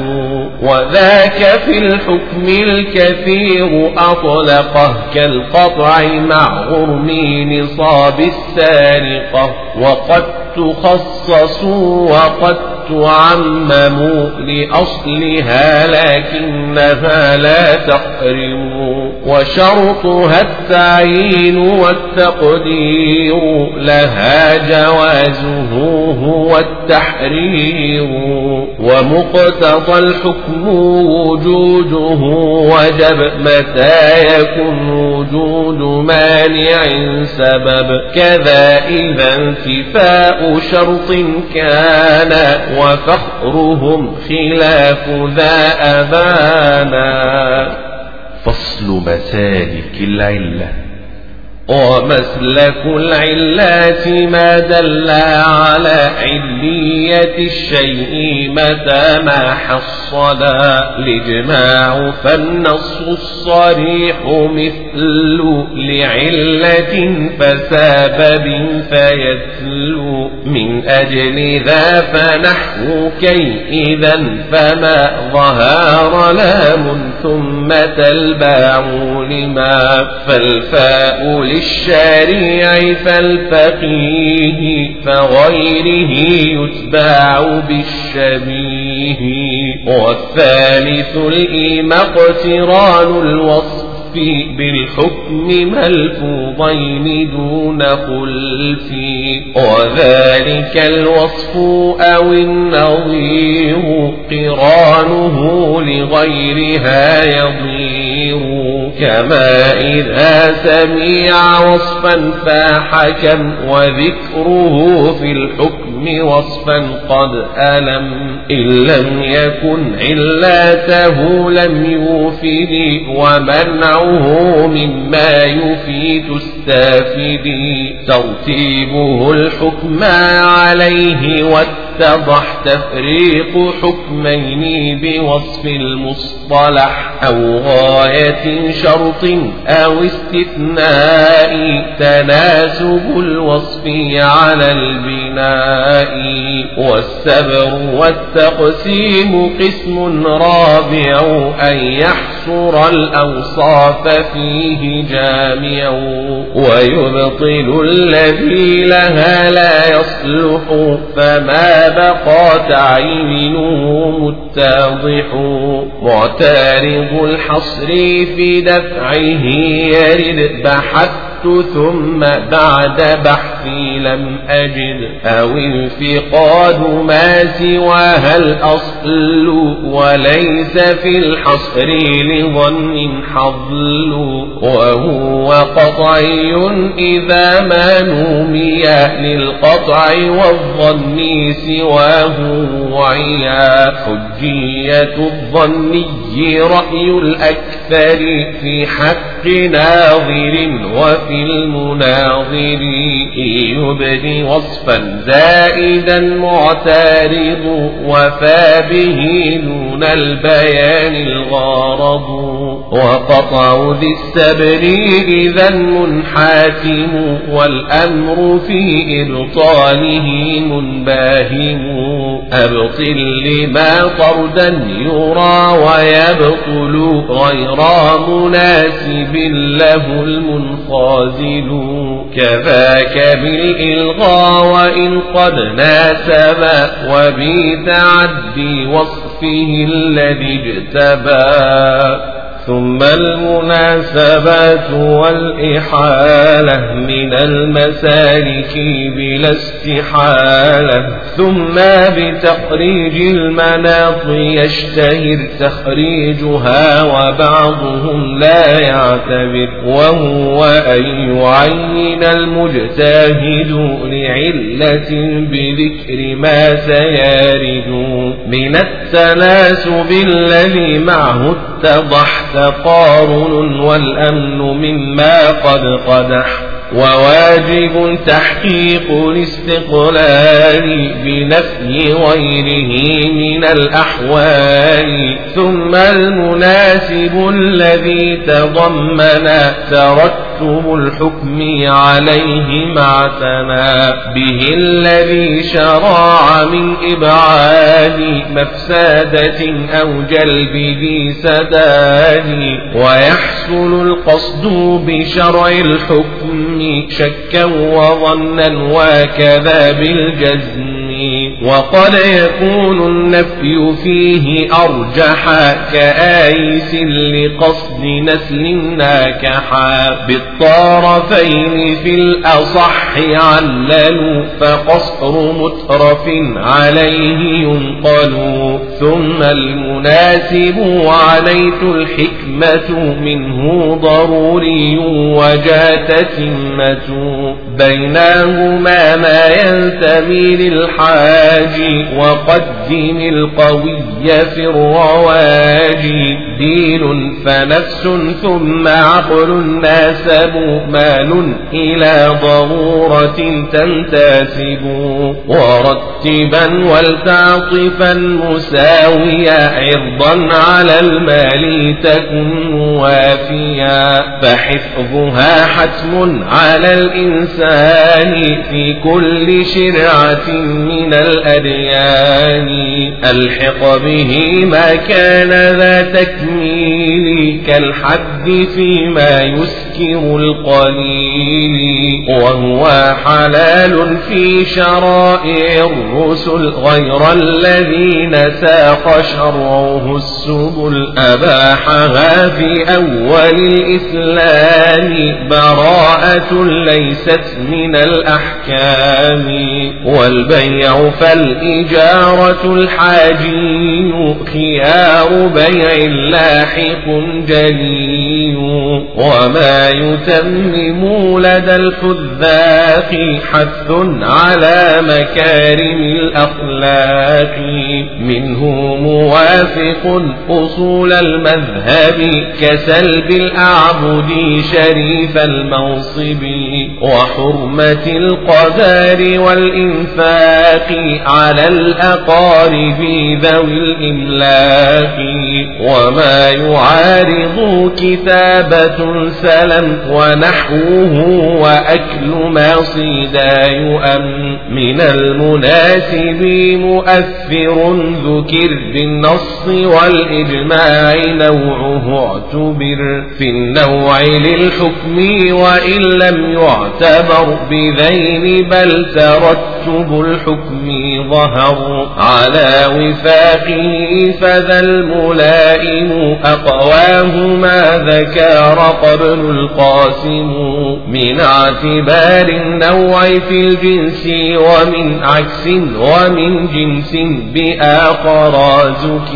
وذاك في الحكم الكثير أطلقه كالقطع مع غرم نصاب السارقة. وقد تخصصوا وقد تعمموا لأصلها لكنها لا تقرم وشرطها التعيين والتقدير لها جوازه هو التحرير. ومقتضى الحكم وجوده وجب متى يكون وجود مانع سبب. كذا إذا انتفاء شرط كان وفخرهم خلاف ذا أبانا. فصل مسالك العلة. ومسلك العلات ما دل على علية الشيء متى ما حصل. الإجماع فالنص الصريح مثل لعلة فسبب فيتلو. من أجل ذا فنحو كي إذا فما ظهر لام ثم تلباع لما فالفاء للشارع فالفقيه فغيره يتباع بالشبيه والثالث الإيم اقتران الوصف بالحكم ملفوظين دون خلف. وذلك الوصف أو النظير قرانه لغيرها يضير. كما إذا سمع وصفا فحكم وذكره في الحكم وصفا قد ألم إن لم يكن علته لم يوفد ومنعه مما يفيد استافدي ترتيبه الحكم عليه واتضح تفريق حكمين بوصف المصطلح أو غاية شرط أو استثناء تناسب الوصف على البناء والسبر والتقسيم قسم رابع أن يحصر الأوصاف فيه جامع ويبطل الذي لها لا يصلح فما بقى تعيينه متضح معترض الحصر في دفعه يرد بحثت ثم بعد بحثي لم أجد. أو انفقاد ما سواها الأصل وليس في الحصر لظن حظل. وهو قطعي إذا ما نومي للقطع والظن سواه وعيا. حجية الظني رأي الأكثر في حق ناظر وفي المناظر يبدي وصفا زائدا معترض وفى به دون البيان الغارض. وقطع ذي السبر إذا منحاتم والأمر في إبطاله منباهم. أبطل لما طردا يرى ويبطل غير مناسب له المنخازل كذاك بالإلغى وإن قد ناسب وبتعدي وصفه الذي اجتبى ثم المناسبات والإحالة من المسالك بلا استحالة. ثم بتخريج المناط يشتهر تخريجها وبعضهم لا يعتبر. وهو أن يعين المجتهد لعلة بذكر ما سيارد من التناسب الذي معه اتضح تقارن والأمن مما قد قدح. وواجب تحقيق الاستقلال بنفي غيره من الأحوال. ثم المناسب الذي تضمن ترتب الحكم عليه مع تنا به الذي شرع من إبعاد مفسدة أو جلب ذي سداد. ويحصل القصد بشرع الحكم شكا وظنا وكذا بالجزم. وقد يكون النفي فيه أرجح كآيس لقصد نسل ناكحا بالطرفين في الأصح عللوا فقصر مترف عليه ينقل ثم المناسب عليت الحكمة منه ضروري وجات تمة. بينهما ما ينتمي للحاج وقدم القوي في الرواج. دين فنفس ثم عقل ناسب مال إلى ضرورة تنتسب ورتبا ولتعطفا مساويا عرضا على المال تكن وافيا. فحفظها حتم على الإنسان في كل شرعة من الأديان. ألحق به ما كان ذا تكميل كالحد فيما يسكر القليل. وهو حلال في شرائع الرسل غير الذين ساق شرعه السبل. أباحها في أول الإسلام. براءة ليست من الأحكام. والبيع فالإجارة الحاجي خيار بيع لاحق جلي وما يتمم لدى الحذاق حث على مكارم الأخلاق. منه موافق أصول المذهب كسلب الأعبد شريف المنصب وحرمة القدر والإنفاق. على الأقارب ذوي الإملاق وما يعارض كتابة سلم ونحوه وأكل ما صيدا يؤم. من المناسب مؤثر ذكر بالنص والإجماع نوعه اعتبر في النوع للحكم وإن لم يعتبر بذين بل ترتب الحكم ظهر على وفاقه فذا الملائم أقواه ما ذكر قبل القاسم من اعتبار النوع في الجنس ومن عكس ومن جنس بآخر زك.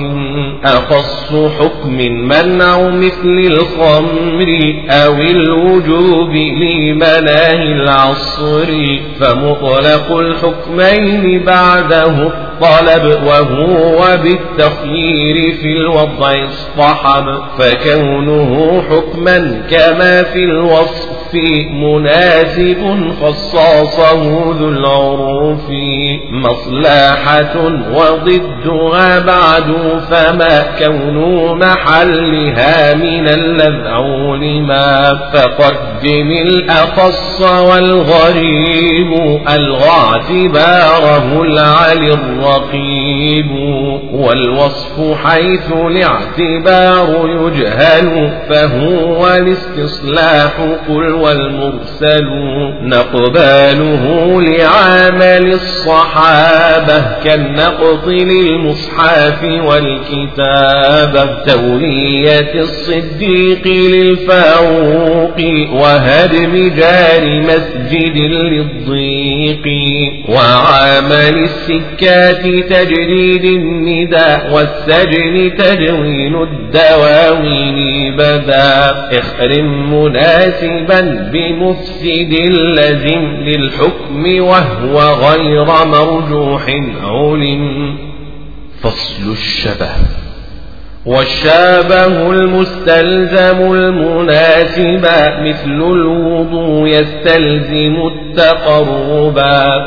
أخص حكم منع مثل الخمر أو الوجوب لمناهي العصر فمطلق الحكمين بعده الطلب وهو بالتخيير في الوضع اصطحب فكونه حكما كما في الوصف مناسب خصاصه ذو العروف مصلحة وضدها بعد فما كون محلها من اللذع لما فقدم الأخص والغريب ألغى اعتباره العلي الرقيب والوصف حيث الاعتبار يجهل فهو الاستصلاح. قل والمرسل نقباله لعمل الصحابة كالنقط للمصحف والكتابة تولية الصديق للفاروق وهدم جار مسجد للضيق. وعمل السكات تجريد النداء والسجن تجوين الدواوين بدا. اخرم مناسبا بمفسد لزم للحكم وهو غير مرجوح علم. فصل الشبه. والشابه المستلزم المناسب مثل الوضوء يستلزم التقرب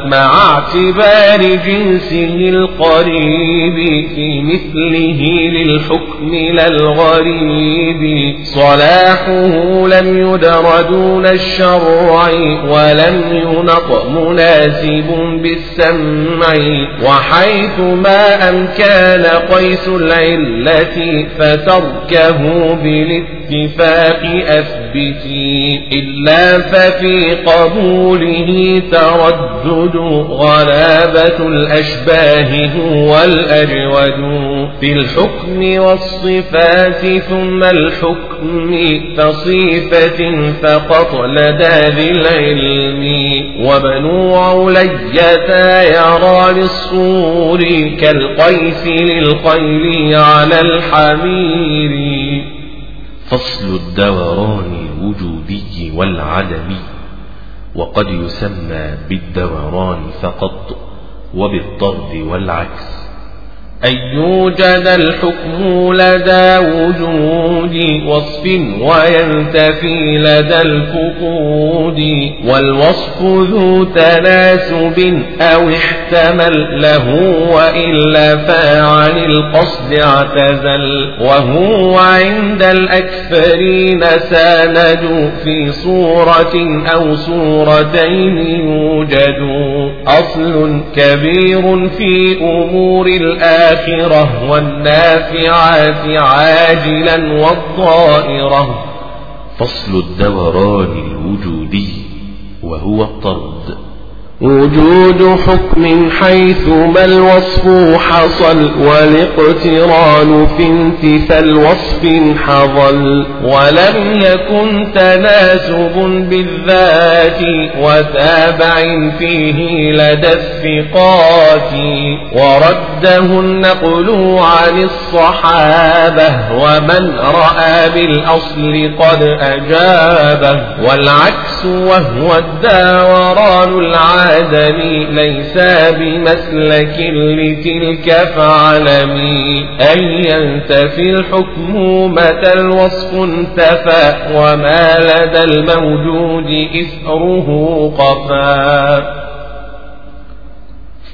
مع اعتبار جنسه القريب في مثله للحكم لا الغريب. صلاحه لم يدر دون الشرع ولم ينط مناسب بالسمع وحيث ما أمكان قيس العلة فتركه بالاتفاق أثبتي إلا ففي قبوله تردد غلابة الأشباه هو الأجود في الحكم والصفات ثم الحكم تصيفة فقط لدى ذي العلم. وبنو علية يرى للصور كالقيس للخيل على الحمير. فصل الدوران الوجوبي والعدمي وقد يسمى بالدوران فقط وبالطرد والعكس. أن يوجد الحكم لدى وجود وصف وينتفي لدى الفقود والوصف ذو تناسب أو احتمل له وإلا فعن القصد اعتزل وهو عند الأكثرين ساند في صورة أو صورتين يوجد أصل كبير في أمور الآخرة الآخرة والنافعات عاجلا والضائرة. فصل الدوران الوجودي وهو الطرد. وجود حكم حيث ما الوصف حصل والاقتران في امتثال وصف حظل. ولم يكن تناسب بالذات وتابع فيه لدى الثقات. ورده النقل عن الصحابة ومن رأى بالأصل قد أجابه. والعكس وهو الداوران العام آدم ليس بمسلك لتلك فعلمي أن ينتفي الحكم متى الوصف انتفى وما لدى الموجود إثره قفا.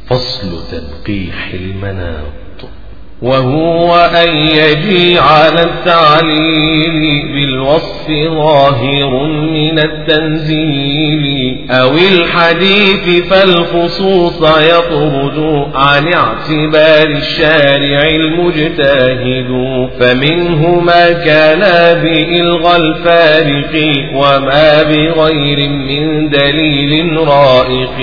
فصل تنقيح المناط. وهو أن يجي على التعليل بالوصف ظاهر من التنزيل أو الحديث فالخصوص يطرد عن اعتبار الشارع المجتهد فمنه ما كان بإلغى الفارق وما بغير من دليل رائق.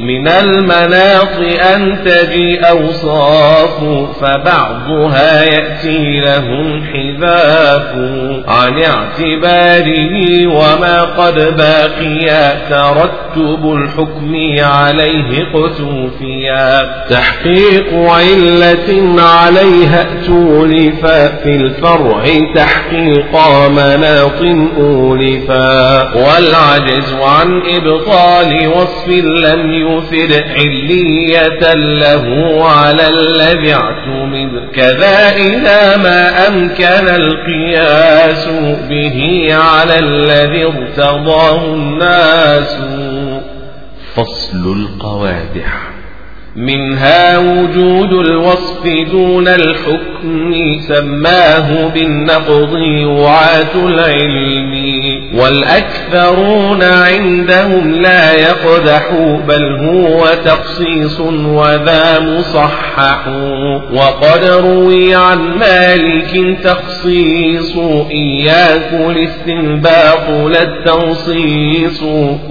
من المناط أن تجي أوصاف فبعد بعضها يأتي لهم حذاف عن اعتباره وما قد باقيا ترتب الحكم عليه قتوفيا تحقيق علة عليها تولفا في الفرع تحقيق مناط أولفا. والعجز عن إبطال وصف لم يثر علية له على الذي اعتمد. كذا إذا ما أمكن القياس به على الذي ارتضاه الناس. فصل القوادح. منها وجود الوصف دون الحكم سماه بالنقض وعاة العلم. والأكثرون عندهم لا يقدح بل هو تخصيص وذا مصحح. وقد روي عن مالك تخصيص إياك الاستنباط لا التنصيص.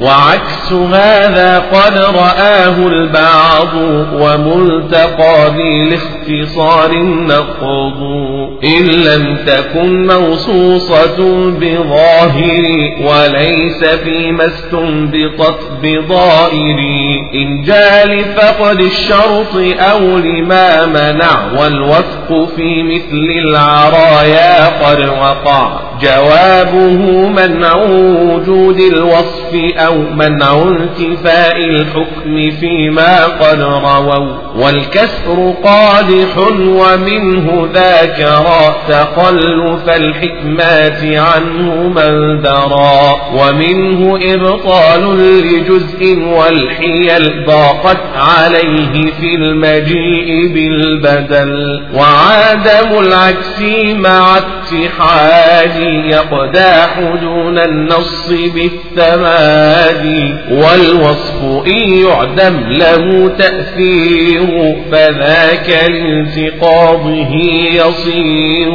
وعكس هذا قد رآه البعض وملتقى بالاختصار النقض. إن لم تكن موصوصة بظاهر وليس فيما استنبطت بضائر إن جاء لفقد الشرط أو لما منع والوفق في مثل العرايا قد وقع. جوابه منع وجود الوصف أو منع انتفاء الحكم فيما قد رووا والكسر قادح ومنه ذاكرا تخلف الحكمات عنه من ومنه إبطال لجزء والحيل ضاقت عليه في المجيء بالبدل. وعدم العكس مع اتحاد يقداح دون النص بالتمادي. والوصف إن يعدم له تأثير فذاك لانتقاضه يصير.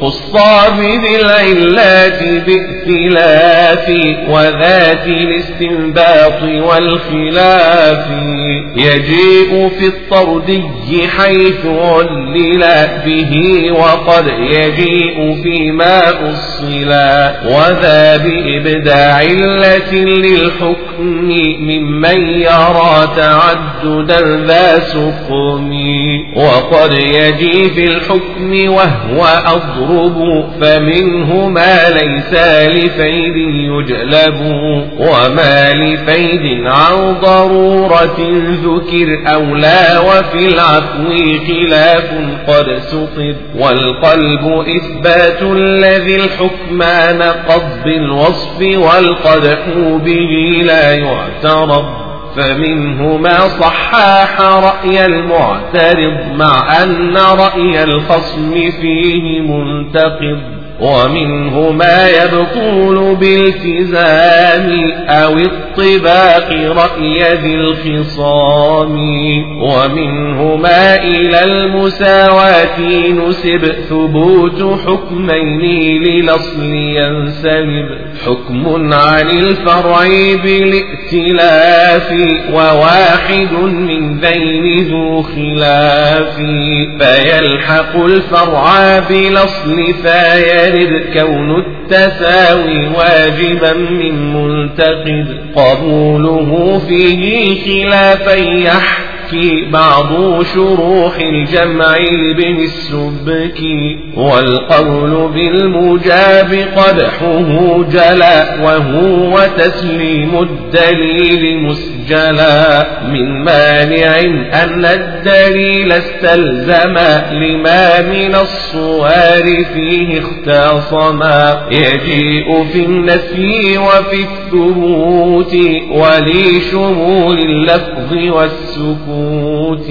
قصى بذي العلات بائتلاف وذات الاستنباط والخلاف. يجيء في الطردي حيث علل به وقد يجيء فيما أصلا وذا بإبداع علة للحكم ممن يرى تعددا ذا سقم وقد يجي في الحكم وهو أضرب فمنه ما ليس لفيد يجلب. وما لفيد عن ضرورة ذكر أو لا وفي العفو خلاف قد سطر والقلب إثبات الذي الحكم نقض بالوصف والقدح به لا يعترض. فمنه ما صحاح رأي المعترض مع أن رأي الخصم فيه منتقض. ومنه ما يبطول بالتزام أو الطباق رأي ذي الخصام. ومنه ما إلى المساواة نسب ثبوت حكمين للأصل ينسلب. حكم عن الفرع بالائتلاف وواحد من ذين ذو خلاف. فيلحق الفرع بالأصل فيرد كون التساوي واجبا من منتقد قبوله فيه خلافا السبك بعض شروح الجمع لابن السبك. والقول بالمجاب قدحه جلا وهو تسليم الدليل مسجلا من مانع أن الدليل استلزم لما من الصوار فيه اختصما يجيء في النفي وفي الثبوت ولشمول اللفظ والسكون السكوت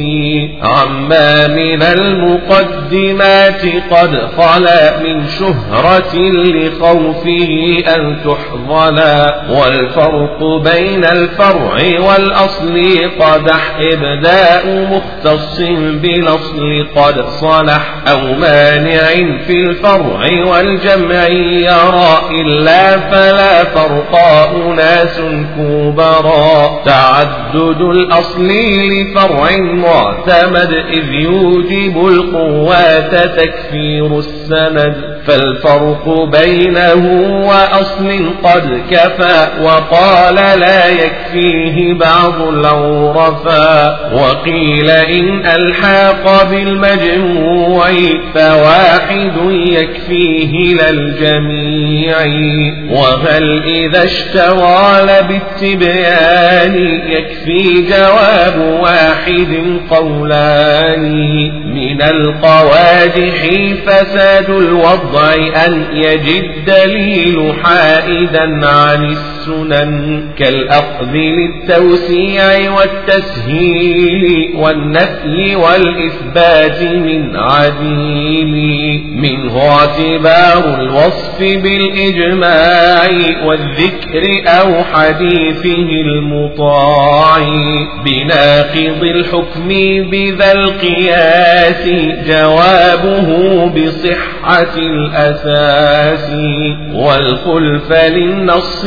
عما من المقدمات قد خلا من شهرة لخوفه أن تحظلا. والفرق بين الفرع والأصل قدح إبداء مختص بالأصل قد صلح أو مانع في الفرع والجمع يرى إلا فلا فرق أناس كبرا تعدد الأصل فرع معتمد إذ يوجب القوات تكفير السمد فالفرق بينه وأصل قد كفى وقال لا يكفيه بعض العرفاء وقيل إن ألحاق بالمجموع فواحد يكفيه للجميع وهل إذا اشتغل بالتبيان يكفي جواب واحد قولان. من القوادح فساد الوضع أن يجد دليل حائدا عن السنن كالأخذ للتوسيع والتسهيل والنفي والإثبات من عديل منه اعتبار الوصف بالإجماع والذكر أو حديثه المطاع بناقض الحكم بذا القياس جوابه بصحة الأساس والخلف للنص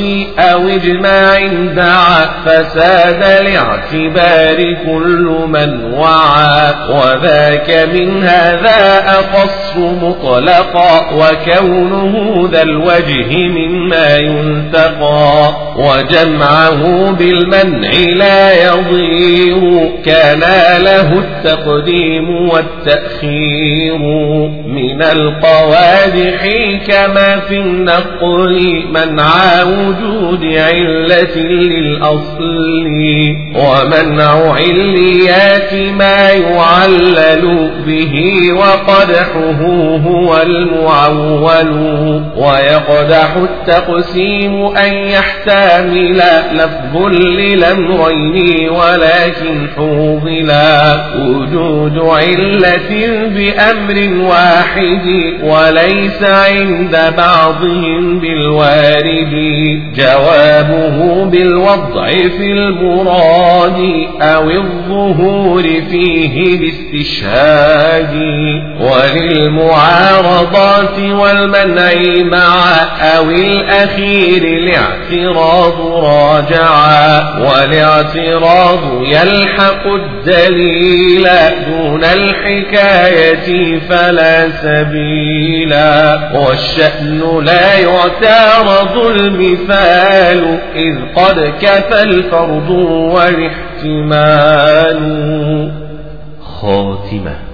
إجماع دعا فساد لاعتبار كل من وعى. وذاك من هذا أقص مطلقا وكونه ذا الوجه مما ينتقى. وجمعه بالمنع لا يضير كان له التقديم والتأخير. من القوادح كما في النقل منع وجود علة للأصل ومنع عليات ما يعلل به وقدحه هو المعول ويقدح التقسيم أن يحتمل لفظ للأمرين ولكن حوضلا وجود علة بأمر واحد وليس عند بعضهم بالوارد جوابه بالوضع في المراد أو الظهور فيه باستشهاد وللمعارضات والمنع مع أو الأخير الاعتراض راجعا والاعتراض يلحق الدليل دون الحكاية فلا سبيلا والشأن لا يعترض المثال إذ قد كفى الفرض والاحتمال. خاتمة.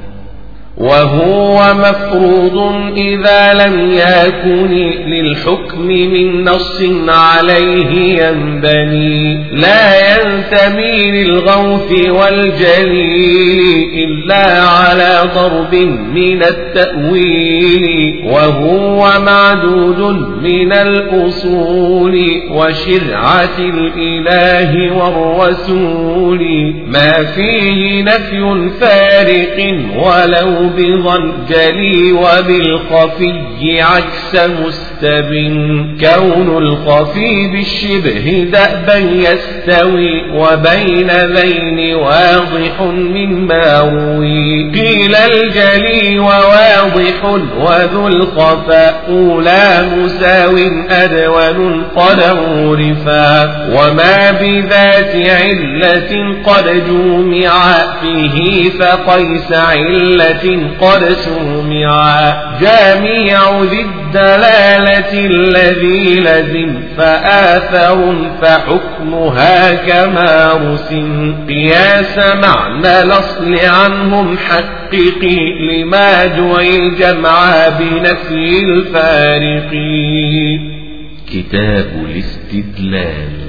وهو مفروض إذا لم يكن للحكم من نص عليه ينبني. لا ينتمي للغوث والجليل إلا على ضرب من التأويل. وهو معدود من الأصول وشرعة الإله والرسول. ما فيه نفي فارق ولو بظنجلي وبالخفي عكس مستبن كون الخفي بالشبه دأبا يستوي وبين ذين واضح مما روي قيل الجلي وواضح وذو الخفاء أولى مساو أدون قد عرفا وما بذات علة قد جومع فيه فقيس علة قد سومع جامع ذي الدلالة الذي لزم فآثر فحكمها كما رسم. قياس معنى الأصل عنهم حققي لما جوي جمع بنفي الفارق كتاب الاستدلال.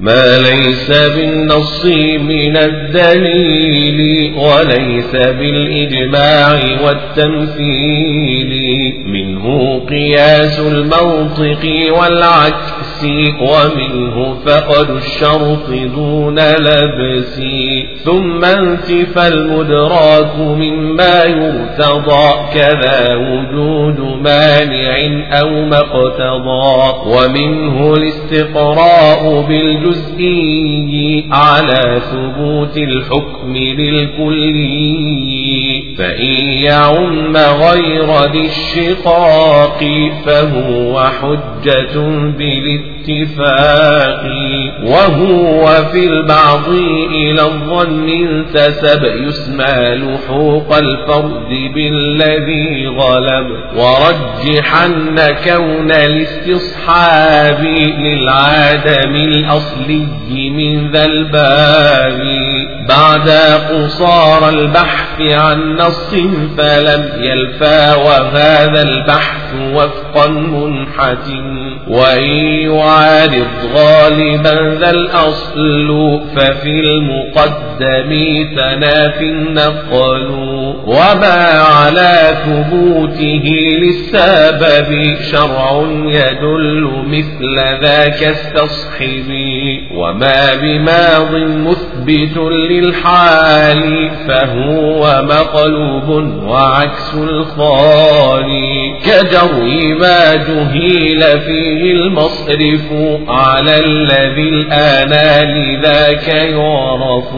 ما ليس بالنص من الدليل وليس بالإجماع والتمثيل. منه قياس المنطق والعكس. ومنه فقد الشرط دون لبس. ثم انتفى المدراك مما يرتضى كذا وجود مانع أو مقتضى. ومنه الاستقراء بالجمع الجزئي على ثبوت الحكم بالكلي فإن يعم غير ذي الشقاق فهو حجة بالاتفاق وهو في البعض إلى الظن انتسب يسمى لحوق الفرد بالذي غلب. ورجحن كون الاستصحاب للعدم الأصلي من ذا الباب. بعد قصار البحث عن نص فلم يلفى وهذا البحث وفقا منحتم. وإن يعارض غالبا ذا الأصل ففي المقدم تنافي النقل. وما على ثبوته للسبب شرع يدل مثل ذاك استصحب وما بماض مثبت للحال فهو مقلوب وعكس الخالي. كجري ما جهيل فيه المصرف على الذي الآن لذاك يعرف.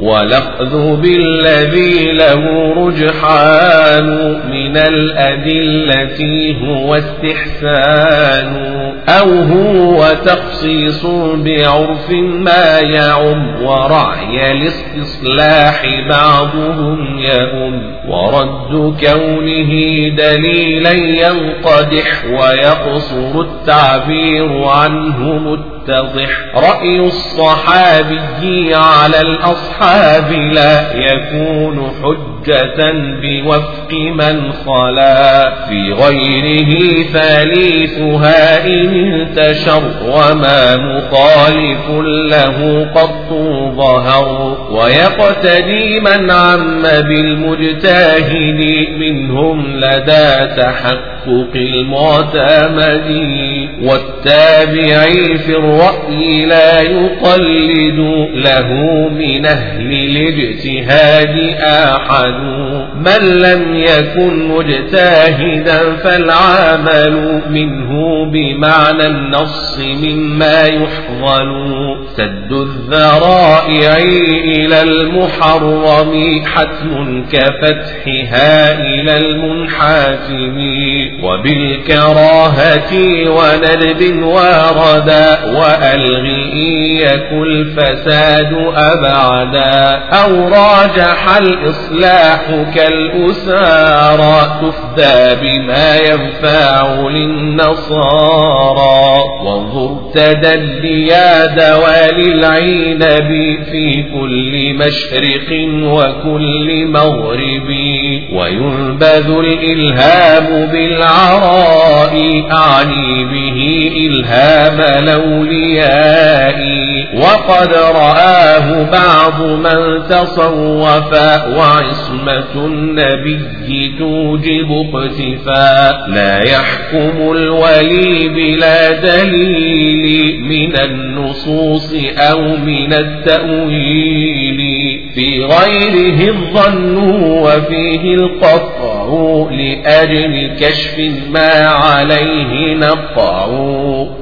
ولقذ بالذي له رجحان من الأدلة هو استحسان. أو هو تخصيص بعرف ما يعم ورعي الاستصلاح بعضهم يهم ورد كونه دليلا ينقدح ويقصر التعبير عنه متضح رأي الصحابي على الأصحاب لا يكون حجة بوفق من خلا. في غيره ثالثها إن انتشر وما مخالف له قط ظهر. ويقتدي من عم بالمجتهد منهم لدى تحقق المعتمد. والتابعي في الرأي لا يقلد له من أهل الاجتهاد أحد. من لم يكن مجتهدا فالعمل منه بمعنى النص مما يحضن سد الذرائع إلى المحرم حتم كفتحها إلى المنحاتم وبالكراهة وندب وردا وألغي يكن الفساد أبعدا. أو راجح الإصلاح كالأسارى تفدى بما ينفع للنصارى. وانظر تدليا دوالي العنب في كل مشرق وكل مغرب. وينبذ الإلهام بالعراء أعني به إلهام الأولياء وقد رآه بعض من تصوفا وعصمة النبي توجب اقتفاء لا يحكم الولي بلا دليل من النصوص أو من التأويل في غيره الظن وفيه القطع لأجل كشف ما عليه نقع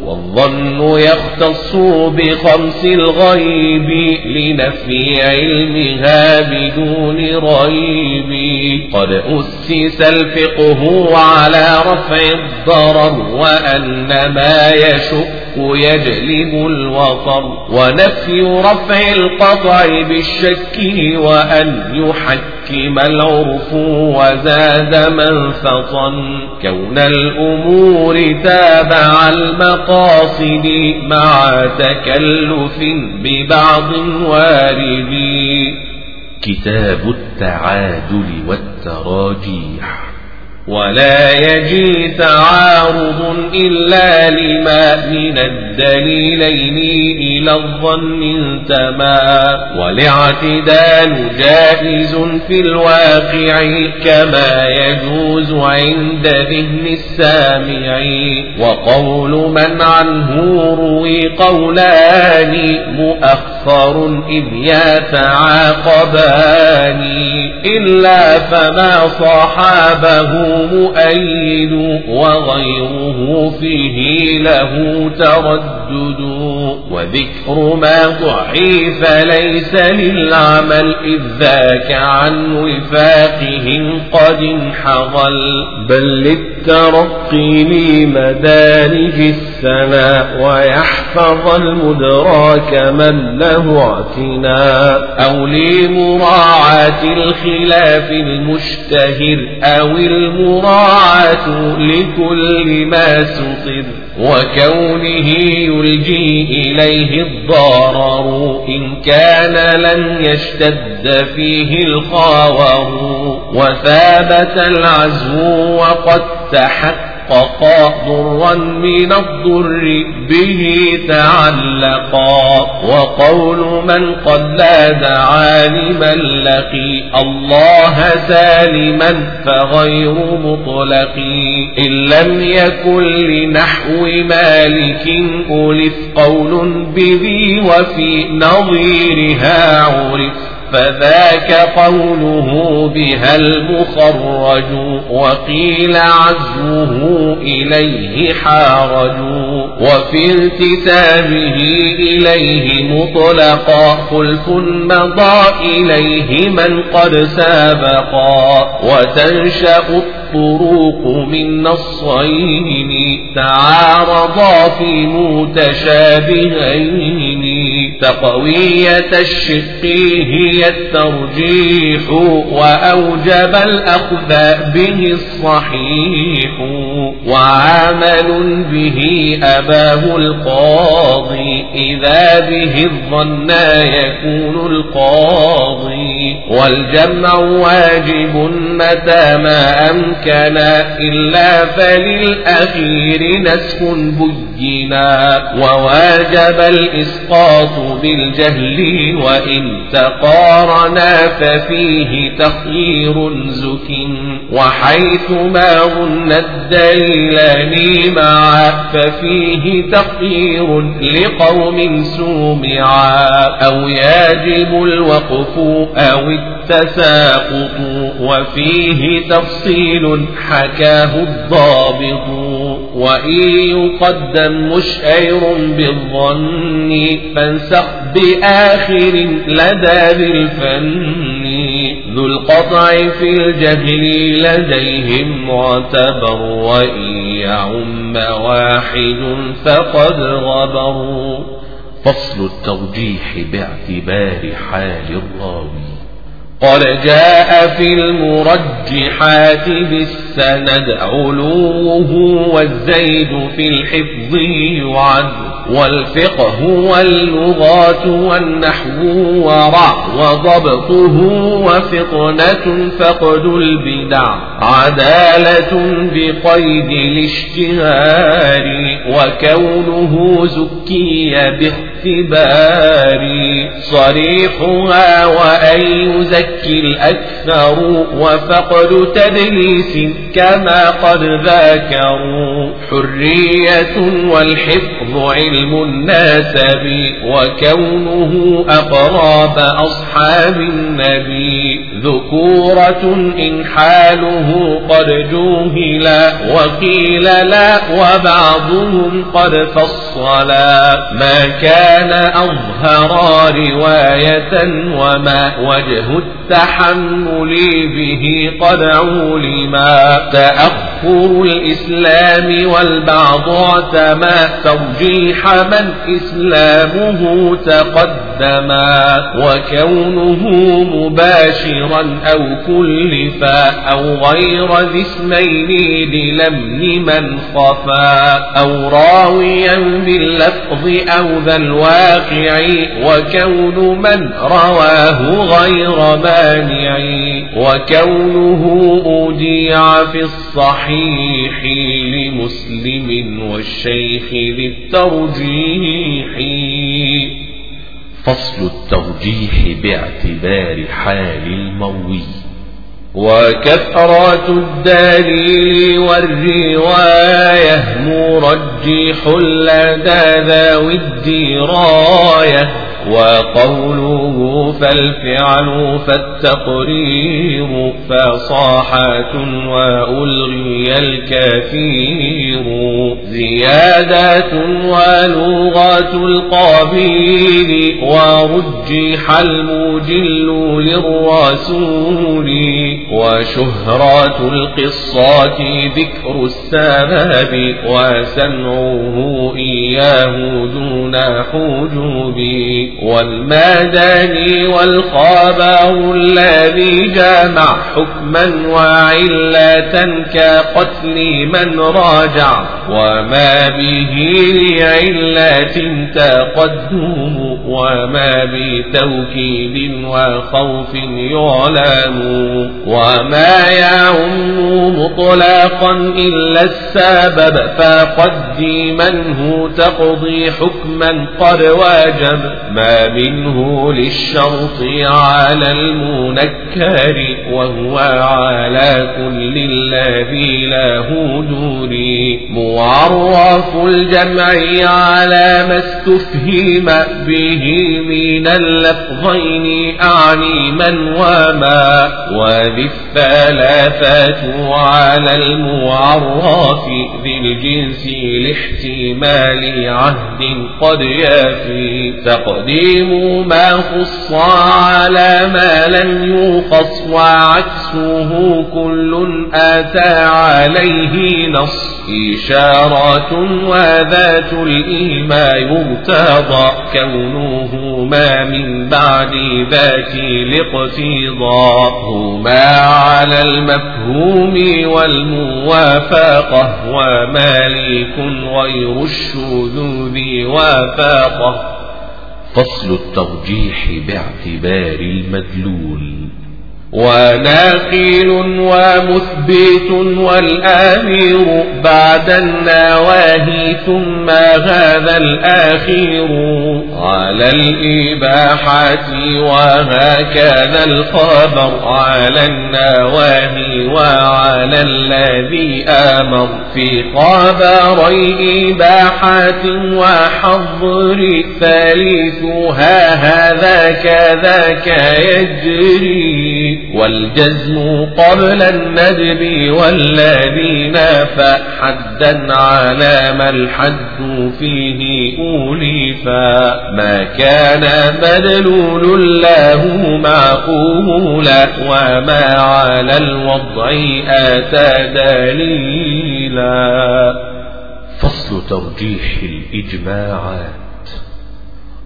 والظن يختص بخمس الغيب لنفي علمها بدون ريب. قد أسس الفقه على رفع الضرر وأن ما يشق يجلب الوطر ونفي رفع القطع بالشك وأن يحكم العرف وزاد منفطا كون الأمور تابع المقاصد مع تكلف ببعض وارد. كتاب التعادل والتراجيح. ولا يجي تعارض إلا لما من الدليلين إلى الظن انتما والاعتدال جائز في الواقع كما يجوز عند ذهن السامع. وقول من عنه روي قولان مؤخر إذ يتعاقبان. إلا فما صحابه مؤيد وغيره فيه له تردد وذكر ما ضعيف ليس للعمل إذ ذاك عن وفاقهم قد انحضل. بل للترقي لمدارج السماء ويحفظ المدراك من له اعتناء أو لمراعاة الخلاف المشتهر أو المراعاة لكل ما سطر وكونه يلجي إليه الضرر إن كان لن يشتد فيه الخاور. وثابت العزو وقد تحقق حققا ضرا من الضر به تعلقا. وقول من قد لاد عالما لقي الله سالما فغير مطلق. إن لم يكن لنحو مالك ألف قول بذي وفي نظيرها عرف. فذاك قوله بها المخرج وقيل عزوه إليه حارج وفي انتسابه إليه مطلقا خلف مضى إليه من قد سابقا وتنشأ الطروق من نصين تعارضا في متشابهين. تقوية الشق هي الترجيح وأوجب الأخذ به الصحيح. وعمل به أباه القاضي إذا به الظن يكون القاضي. والجمع واجب متى ما أمكن إلا فللأخير نسخ بينا وواجب الإسقاط بالجهل وإن تقارنا ففيه تخيير زك وحيث ما ظن الدليلان معا ففيه تخيير لقوم سومعا أو يجب الوقف أو التساقط وفيه تفصيل حكاه الضابط وإن يقدم مشعر بالظن فانسخ بآخر لدى ذي الفن. ذو القطع في الجهل لديهم معتبر وإن يعم واحد فقد غبر فصل الترجيح باعتبار حال الراوي. قد جاء في المرجحات بالسند علوه والزيد في الحفظ يعد والفقه واللغات والنحو ورع وضبطه وفطنة فقد البدع عدالة بقيد الاشتهار وكونه زكي باختبار صريحها وأن يزكي الأكثر وفقد تدليس كما قد ذاكروا حرية والحفظ علم الناسب وكونه أقراب أصحاب النبي ذكورة إن حاله قد جوهلا وقيل لا وبعضهم قد فصلا ما كان أظهر رواية وما وجه التحمل به قد علما تأخر الإسلام والبعض اعتمى ترجيح من إسلامه تقدما وكونه مباشرا أو كلفا أو غير ذي اسمين للمن من خفا أو راويا باللفظ أو ذا الواقع وكون من رواه غير مانع وكونه أوديع في الصحيح لمسلم والشيخ للترجيح. فصل الترجيح باعتبار حال المروي وكثرة الدليل والرواية مرجح لدى ذوي الدراية وقوله فالفعل فالتقرير فصاحة وألغي الكثير زيادات ولغات القابيل ورجح المجل للرسول وشهرات القصات ذكر السبب وسمعه إياه دون حجوب والمدني والخبر الذي جمع حكما وعلة كقتل من راجع وما به لعلة تقدم وما بتوكيد وخوف يعلم وما يعم مطلقا إلا السبب فقدمنه تقضي حكما قد واجب ما منه للشرط على المنكر وهو على كل الذي له دوري معرف الجمع على ما استفهم به من اللفظين أعني من وما وذي الثلاثة على المعرف ذي الجنس لاحتمال عهد قد يفي تقديم ما خص على ما لم يخص وعكسه كل أتى عليه نص. إشارات وذات الإيماء يرتضى كونه ما من بعد ذاك الاقتضاء هما على المفهوم والموافقة ومالك غير الشذوذ وافاقه فصل الترجيح باعتبار المدلول. وناقل ومثبت والآمر بعد النواهي ثم هذا الآخر. على الإباحة وهكذا الخبر على النواهي وعلى الذي آمر. في خبري إباحة وحظر ثالثها هذا كذاك يجري. والجزم قبل الندب والذين فحدا على ما الحد فيه أوليفا. ما كان مدلول الله معقولا وما على الوضع أتى دليلا. فصل ترجيح الإجماعات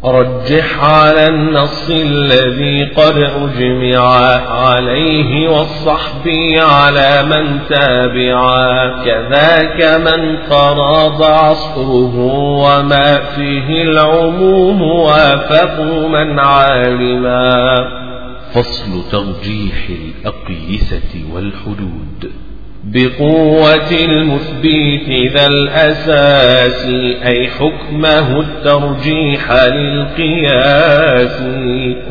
رجح على النص الذي قد أجمع عليه والصحب على من تابعا كذاك من قرض عصره وما فيه العموم وافقوا من علما فصل ترجيح الأقيسة والحدود. بقوة المثبت ذا الأساس أي حكمه الترجيح للقياس.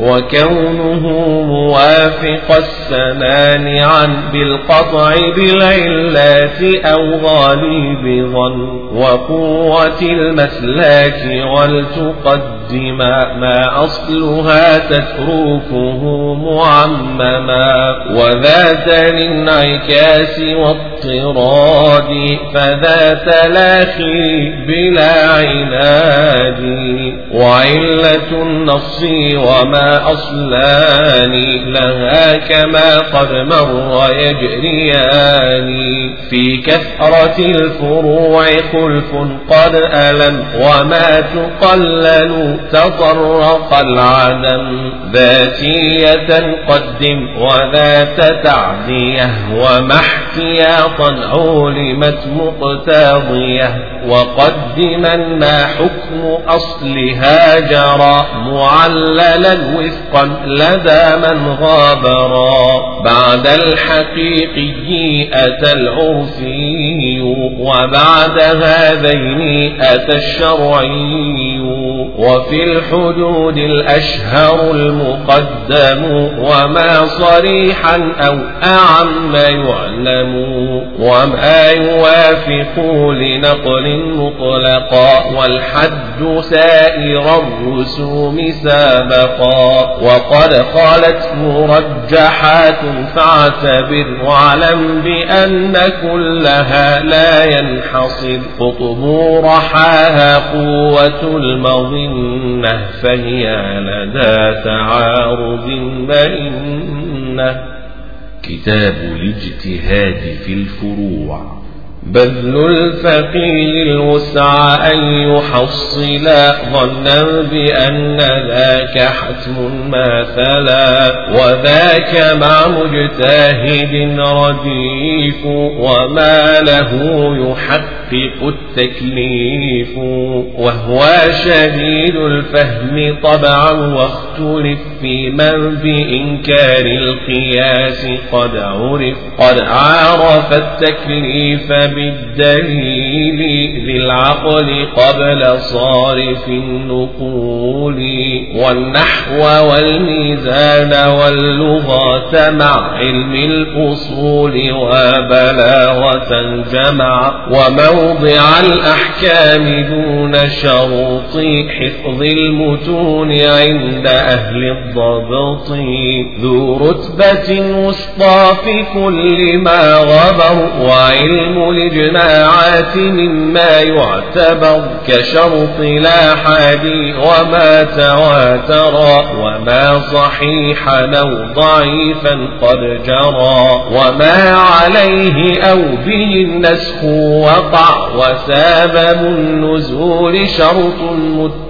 وكونه موافق السمان عن بالقطع بالعلات أو غالب ظن وقوة المسلاك ولتقدم ما أصلها تتركه معمما وذات الانعكاس واضطراد فذا تلاخي بلا عناد وعلة النص وما أصلان لها كما قد مر يجريان في كثرة الفروع خلف قد ألم وما تقلل تطرق العدم ذاتية قدم وذات تعدية ومحكي احتياطا علمت مقتاضية وقدما ما حكم أصلها جرى معللا وفقا لدى من غابرا بعد الحقيقي أتى العرفي وبعد هذين أتى الشرعي وفي الحدود الأشهر المقدم وما صريحا أو أعم يعلم وما يوافق لنقل مطلقا والحد سائر الرسوم سابقا وقد قالت مرجحات فاعتبر واعلم بأن كلها لا ينحصر قطب رحاها قوة المظنة فهي لدى تعارض بينه كتاب الاجتهاد في الفروع. بذل الفقير الوسع أن يحصل ظنا بأن ذاك حتم مثلا وذاك مع مجتهد رديف وما له يحقق التكليف وهو شديد الفهم طبعا واختلف في من بإنكار القياس قد عرف قد عرف التكليف بالدليل ذي العقل قبل صارف النقول والنحو والميزان واللغة مع علم الأصول وبلاغة جمع وموضع الأحكام دون شروط حفظ المتون عند أهل الضبط ذو رتبة وسطى في كل ما غبر وعلم الإجماعات مما يعتبر كشرط لا حادي وما تواترا وما صحيحا أو ضعيفا قد جرى وما عليه أو به النسخ وقع وسبب النزول شرط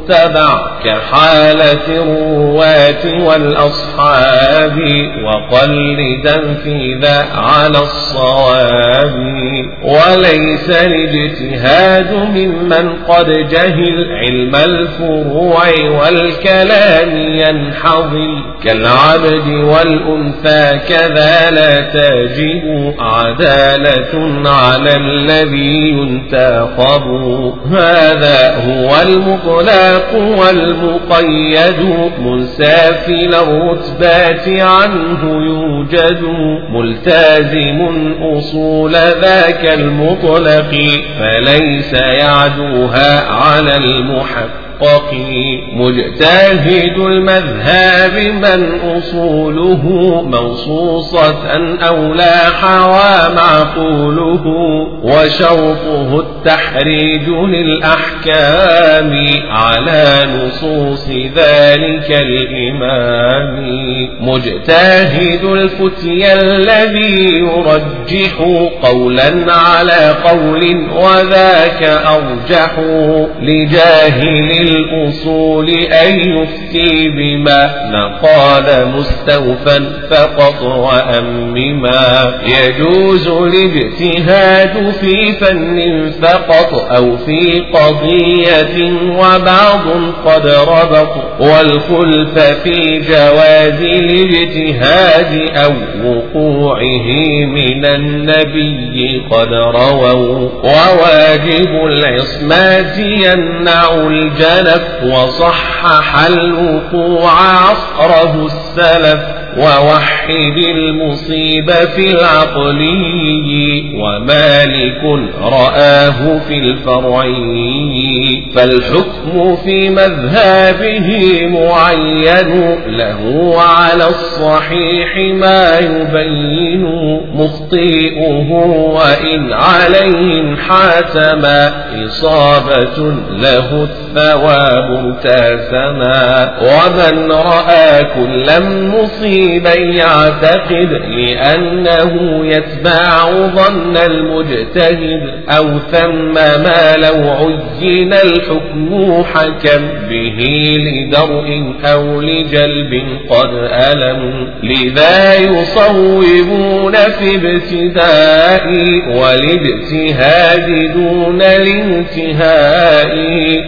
متبع كحالة الرواة والأصحاب وقلدا في ذا على الصواب. وليس الاجتهاد ممن قد جهل علم الفروع والكلام ينحضل كالعبد والأنثى كذا لا تجب عدالة على الذي ينتقب هذا هو المطلق والمقيد منسافل الرتبات عنه يوجد ملتازم أصول ذاك المطلق فليس يعدوها على المحق. المحقق مجتهد المذهب من أصوله منصوصة أو لا حوى معقوله وشرطه التحريج للأحكام على نصوص ذلك الإمام مجتهد الفتي الذي يرجح قولا على قول وذاك أرجح لجاهل الأصول أن يفتي بما نقال مستوفا فقط وأمما يجوز الاجتهاد في فن فقط أو في قضية وبعض قد ربط والخلف في جواز الاجتهاد أو وقوعه من النبي قد رووا وواجب العصمات يمنع الجلف وصحح الوقوع عصره السلف. ووحد المصيب في العقلي ومالك رآه في الفرعي فالحكم في مذهبه معين له على الصحيح ما يبين مخطئه وإن عليه حاتما إصابة له الثواب ارتسما ومن رأى كل مصيب من يعتقد لأنه يتبع ظن المجتهد أو ثم ما لو عين الحكم حكم به لدرء أو لجلب قد ألم لذا يصوبون في ابتداء والاجتهاد دون الانتهاء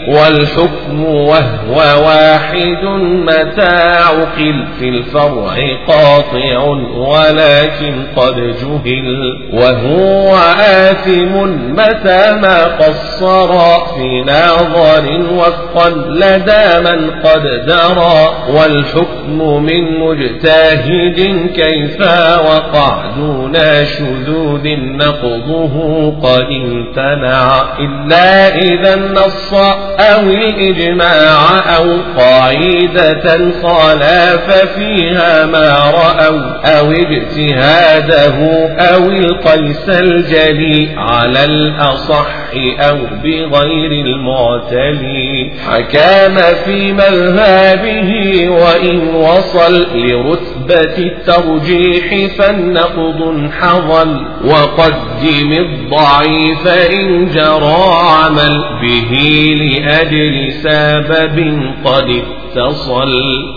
والحكم وهو واحد متى عقل في الفرع قاطع ولكن قد جهل وهو آثم متى ما قصر في ناظر وفقا لدى من قد درى والحكم من مجتهد كيف وقع دون شذوذ نقضه قد امتنع إلا إذا النص أو الإجماع أو قاعدة خالف فيها ما رأوا أو اجتهاده أو القيس الجلي على الأصح. أو بغير المعتلي. حكام في مذهبه وإن وصل لرتبة الترجيح فالنقض حظل وقدم الضعيف إن جرى عمل به لأجل سبب قد اتصل.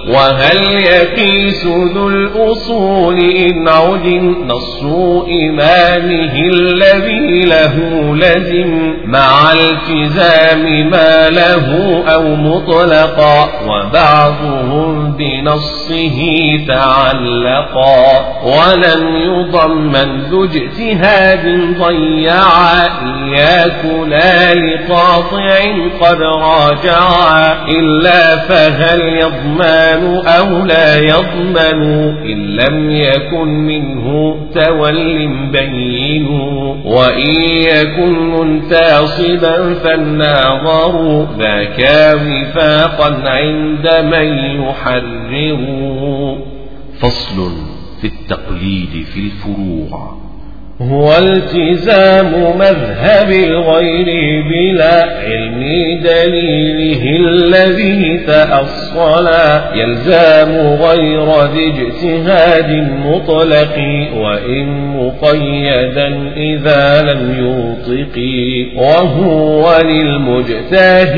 وهل يقيس ذو الأصول إن عدم نص إمامه الذي له لزم؟ مع التزام ما له أو مطلقا وبعضهم بنصه تعلقا. ولم يضمن ذو اجتهاد ضيعا إياك لا لقاطع قد راجعا إلا فهل يضمان أو لا يضمن إن لم يكن منه تول بين. وإن يكن منتصبا فالناظر ذاك وفاقا عند من يحرر. فصل في التقليد في الفروع. هو التزام مذهب الغير بلا علم دليله الذي تأصل. يلزام غير ذي اجتهاد مطلق وإن مقيدا إذا لم يوطق وهو للمجتهدين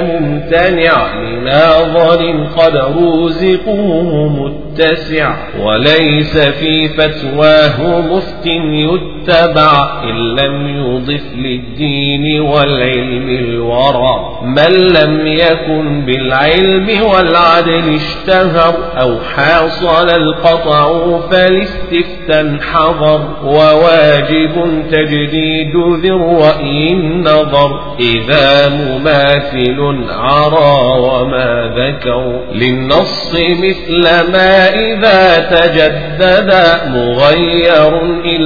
ممتنع لناظر قد روزقوه متسع. وليس في فتواه مفتي يتبع إن لم يضف للدين والعلم الورى. من لم يكن بالعلم والعدل اشتهر أو حاصل القطع فالاستفتى حضر وواجب تجديد ذي الرأي النظر. إذا مماثل عرى وما ذكر. للنص مثل ما إذا تجدد مغير إلا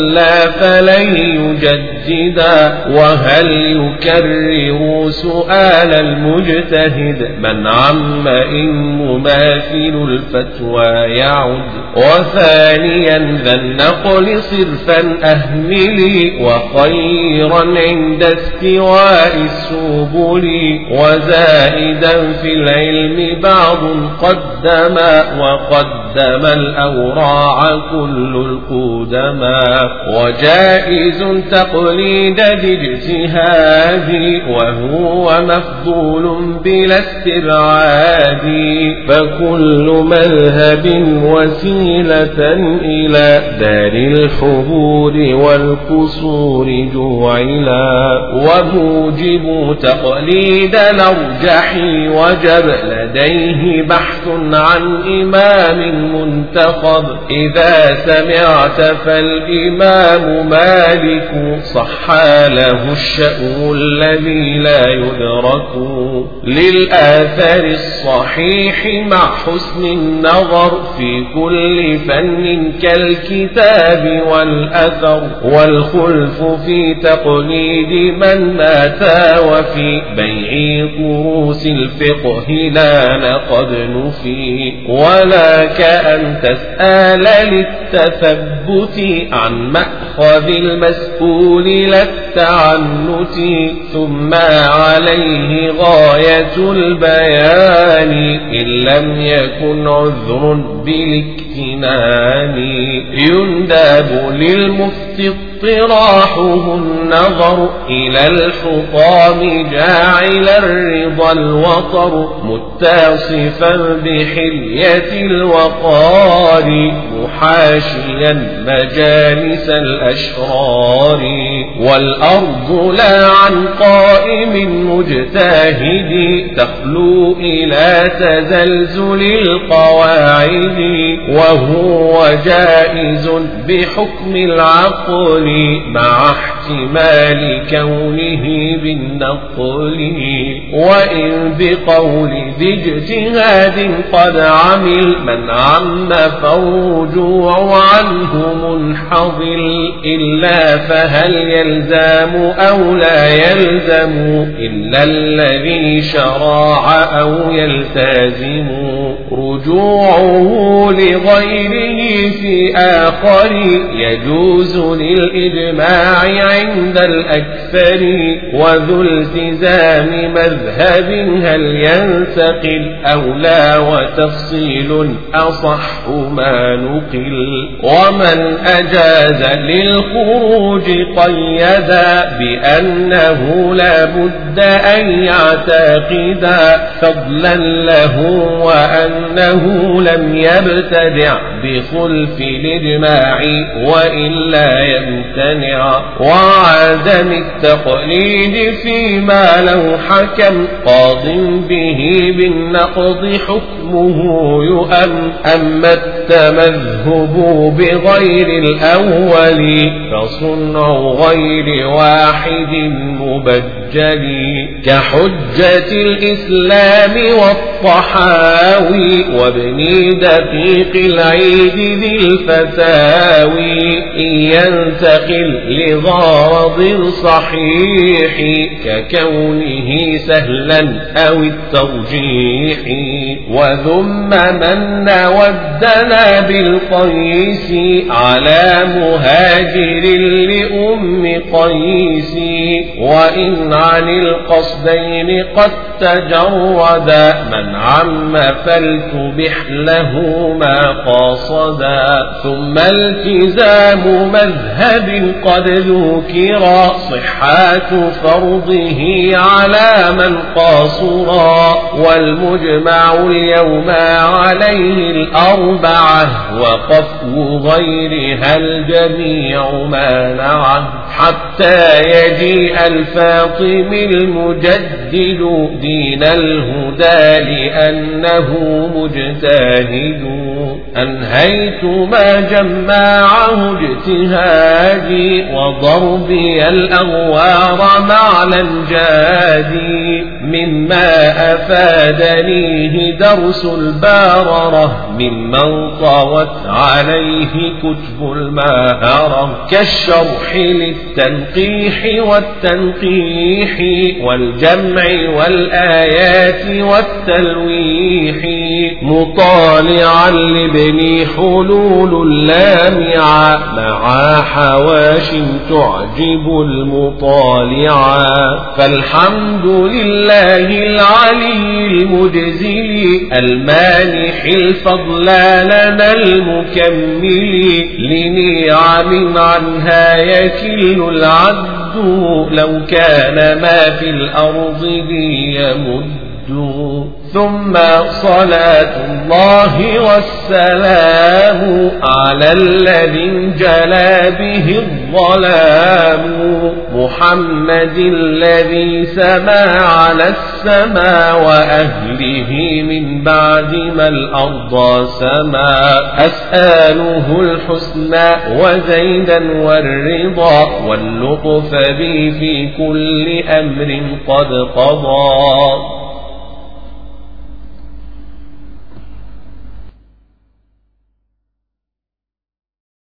فلن يجددا وهل يكرر سؤال المجتهد من عم إن مماثل الفتوى يعد وثانيا ذا النقل صرفا أهملي وخيرا عند استواء السبل وزائدا في العلم بعض قدما وقد قدم الأوراع كل القدماء وجائز تقليد باجتهاد وهو مفضول بلا استبعاد. فكل مذهب وسيلة إلى دار الحبور والقصور جوعلا وموجب تقليد الأرجح وجب لديه بحث عن إمام منتخب. إذا سمعت فالإمام مالك صح له الشأن الذي لا يدرك للآثار الصحيح مع حسن النظر في كل فن كالكتاب والأثر والخلف في تقليد من مات وفي بيع قروس الفقه لا لقد نفي ولا كأن تسأل للتثبت عن مأخذ المسؤول للتعنت ثم عليه غاية البيان إن لم يكن عذر بالاكتنان. ينداب للمفتي اطراحه النظر إلى الحطام جاعل الرضا الوطر متصفا بحلية الوقار محاشيا مجالس الأشرار والأرض لا عن قائم مجتهد تخلو إلى تزلزل القواعد وهو جائز بحكم العقل مع احتمال كونه بالنقل وإن بقول ذي اجتهاد قد عمل من عم فالرجوع عنه منحضل إلا فهل يلزم أو لا يلزم إلا الذي شرع أو يلتزم. رجوعه لغيره في آخر يجوز للإجماع عند الأكثر وذو التزام مذهب هل ينتقل أو لا وتفصيل أصح ما نقل ومن أجاز للخروج قيدا بأنه لا بد أن يعتقد فضلا له وأنه لم يبتدع بخلف الإجماع وإلا يمتنع وعدم التقليد فيما لو حكم. قاض به بالنقض حكمه يؤم. أما التمذهب بغير الأول فصنع غير واحد مبجل. كحجة الإسلام والطحاوي وابن دقيق العيد ذي الفتاوي. إن ينتقل لغرض صحيح ككونه سهلا أو الترجيح وذم من ودنا بالقيس على مهاجر لأم قيس. وإن عن القصدين قد تجرد من عم فلتبح له ما قاصدا. ثم التزام مذهب قد ذكر صحة فرضه على من قاصرا والمجمع اليوم عليه الأربعة وقفو غيرها الجميع مانعه حتى يجيء الفاطم المجدد دين الهدى لأنه مجتهد. أنهيت ما جمعه اجتهادي وضربي الأغوار مع الأنجادي مما أفادنيه درس الباررة ممن طوت عليه كتب الماهرة كالشرح للتنقيح والتنقيح والجمع والآيات والتلويح مطالعا لابن حلول لامعة مع حواش تعجب المطالعا. فالحمد لله العلي المجزل المانح الفضل لنا المكمل. لنعم عنها يكل العد لو كان ما في الأرض بي ثم صلاة الله والسلام على الذي انجلى به الظلام. محمد الذي سما على السماء وأهله من بعد ما الأرض سما. أسأله الحسنى وزيدا والرضا واللطف بي في كل أمر قد قضى.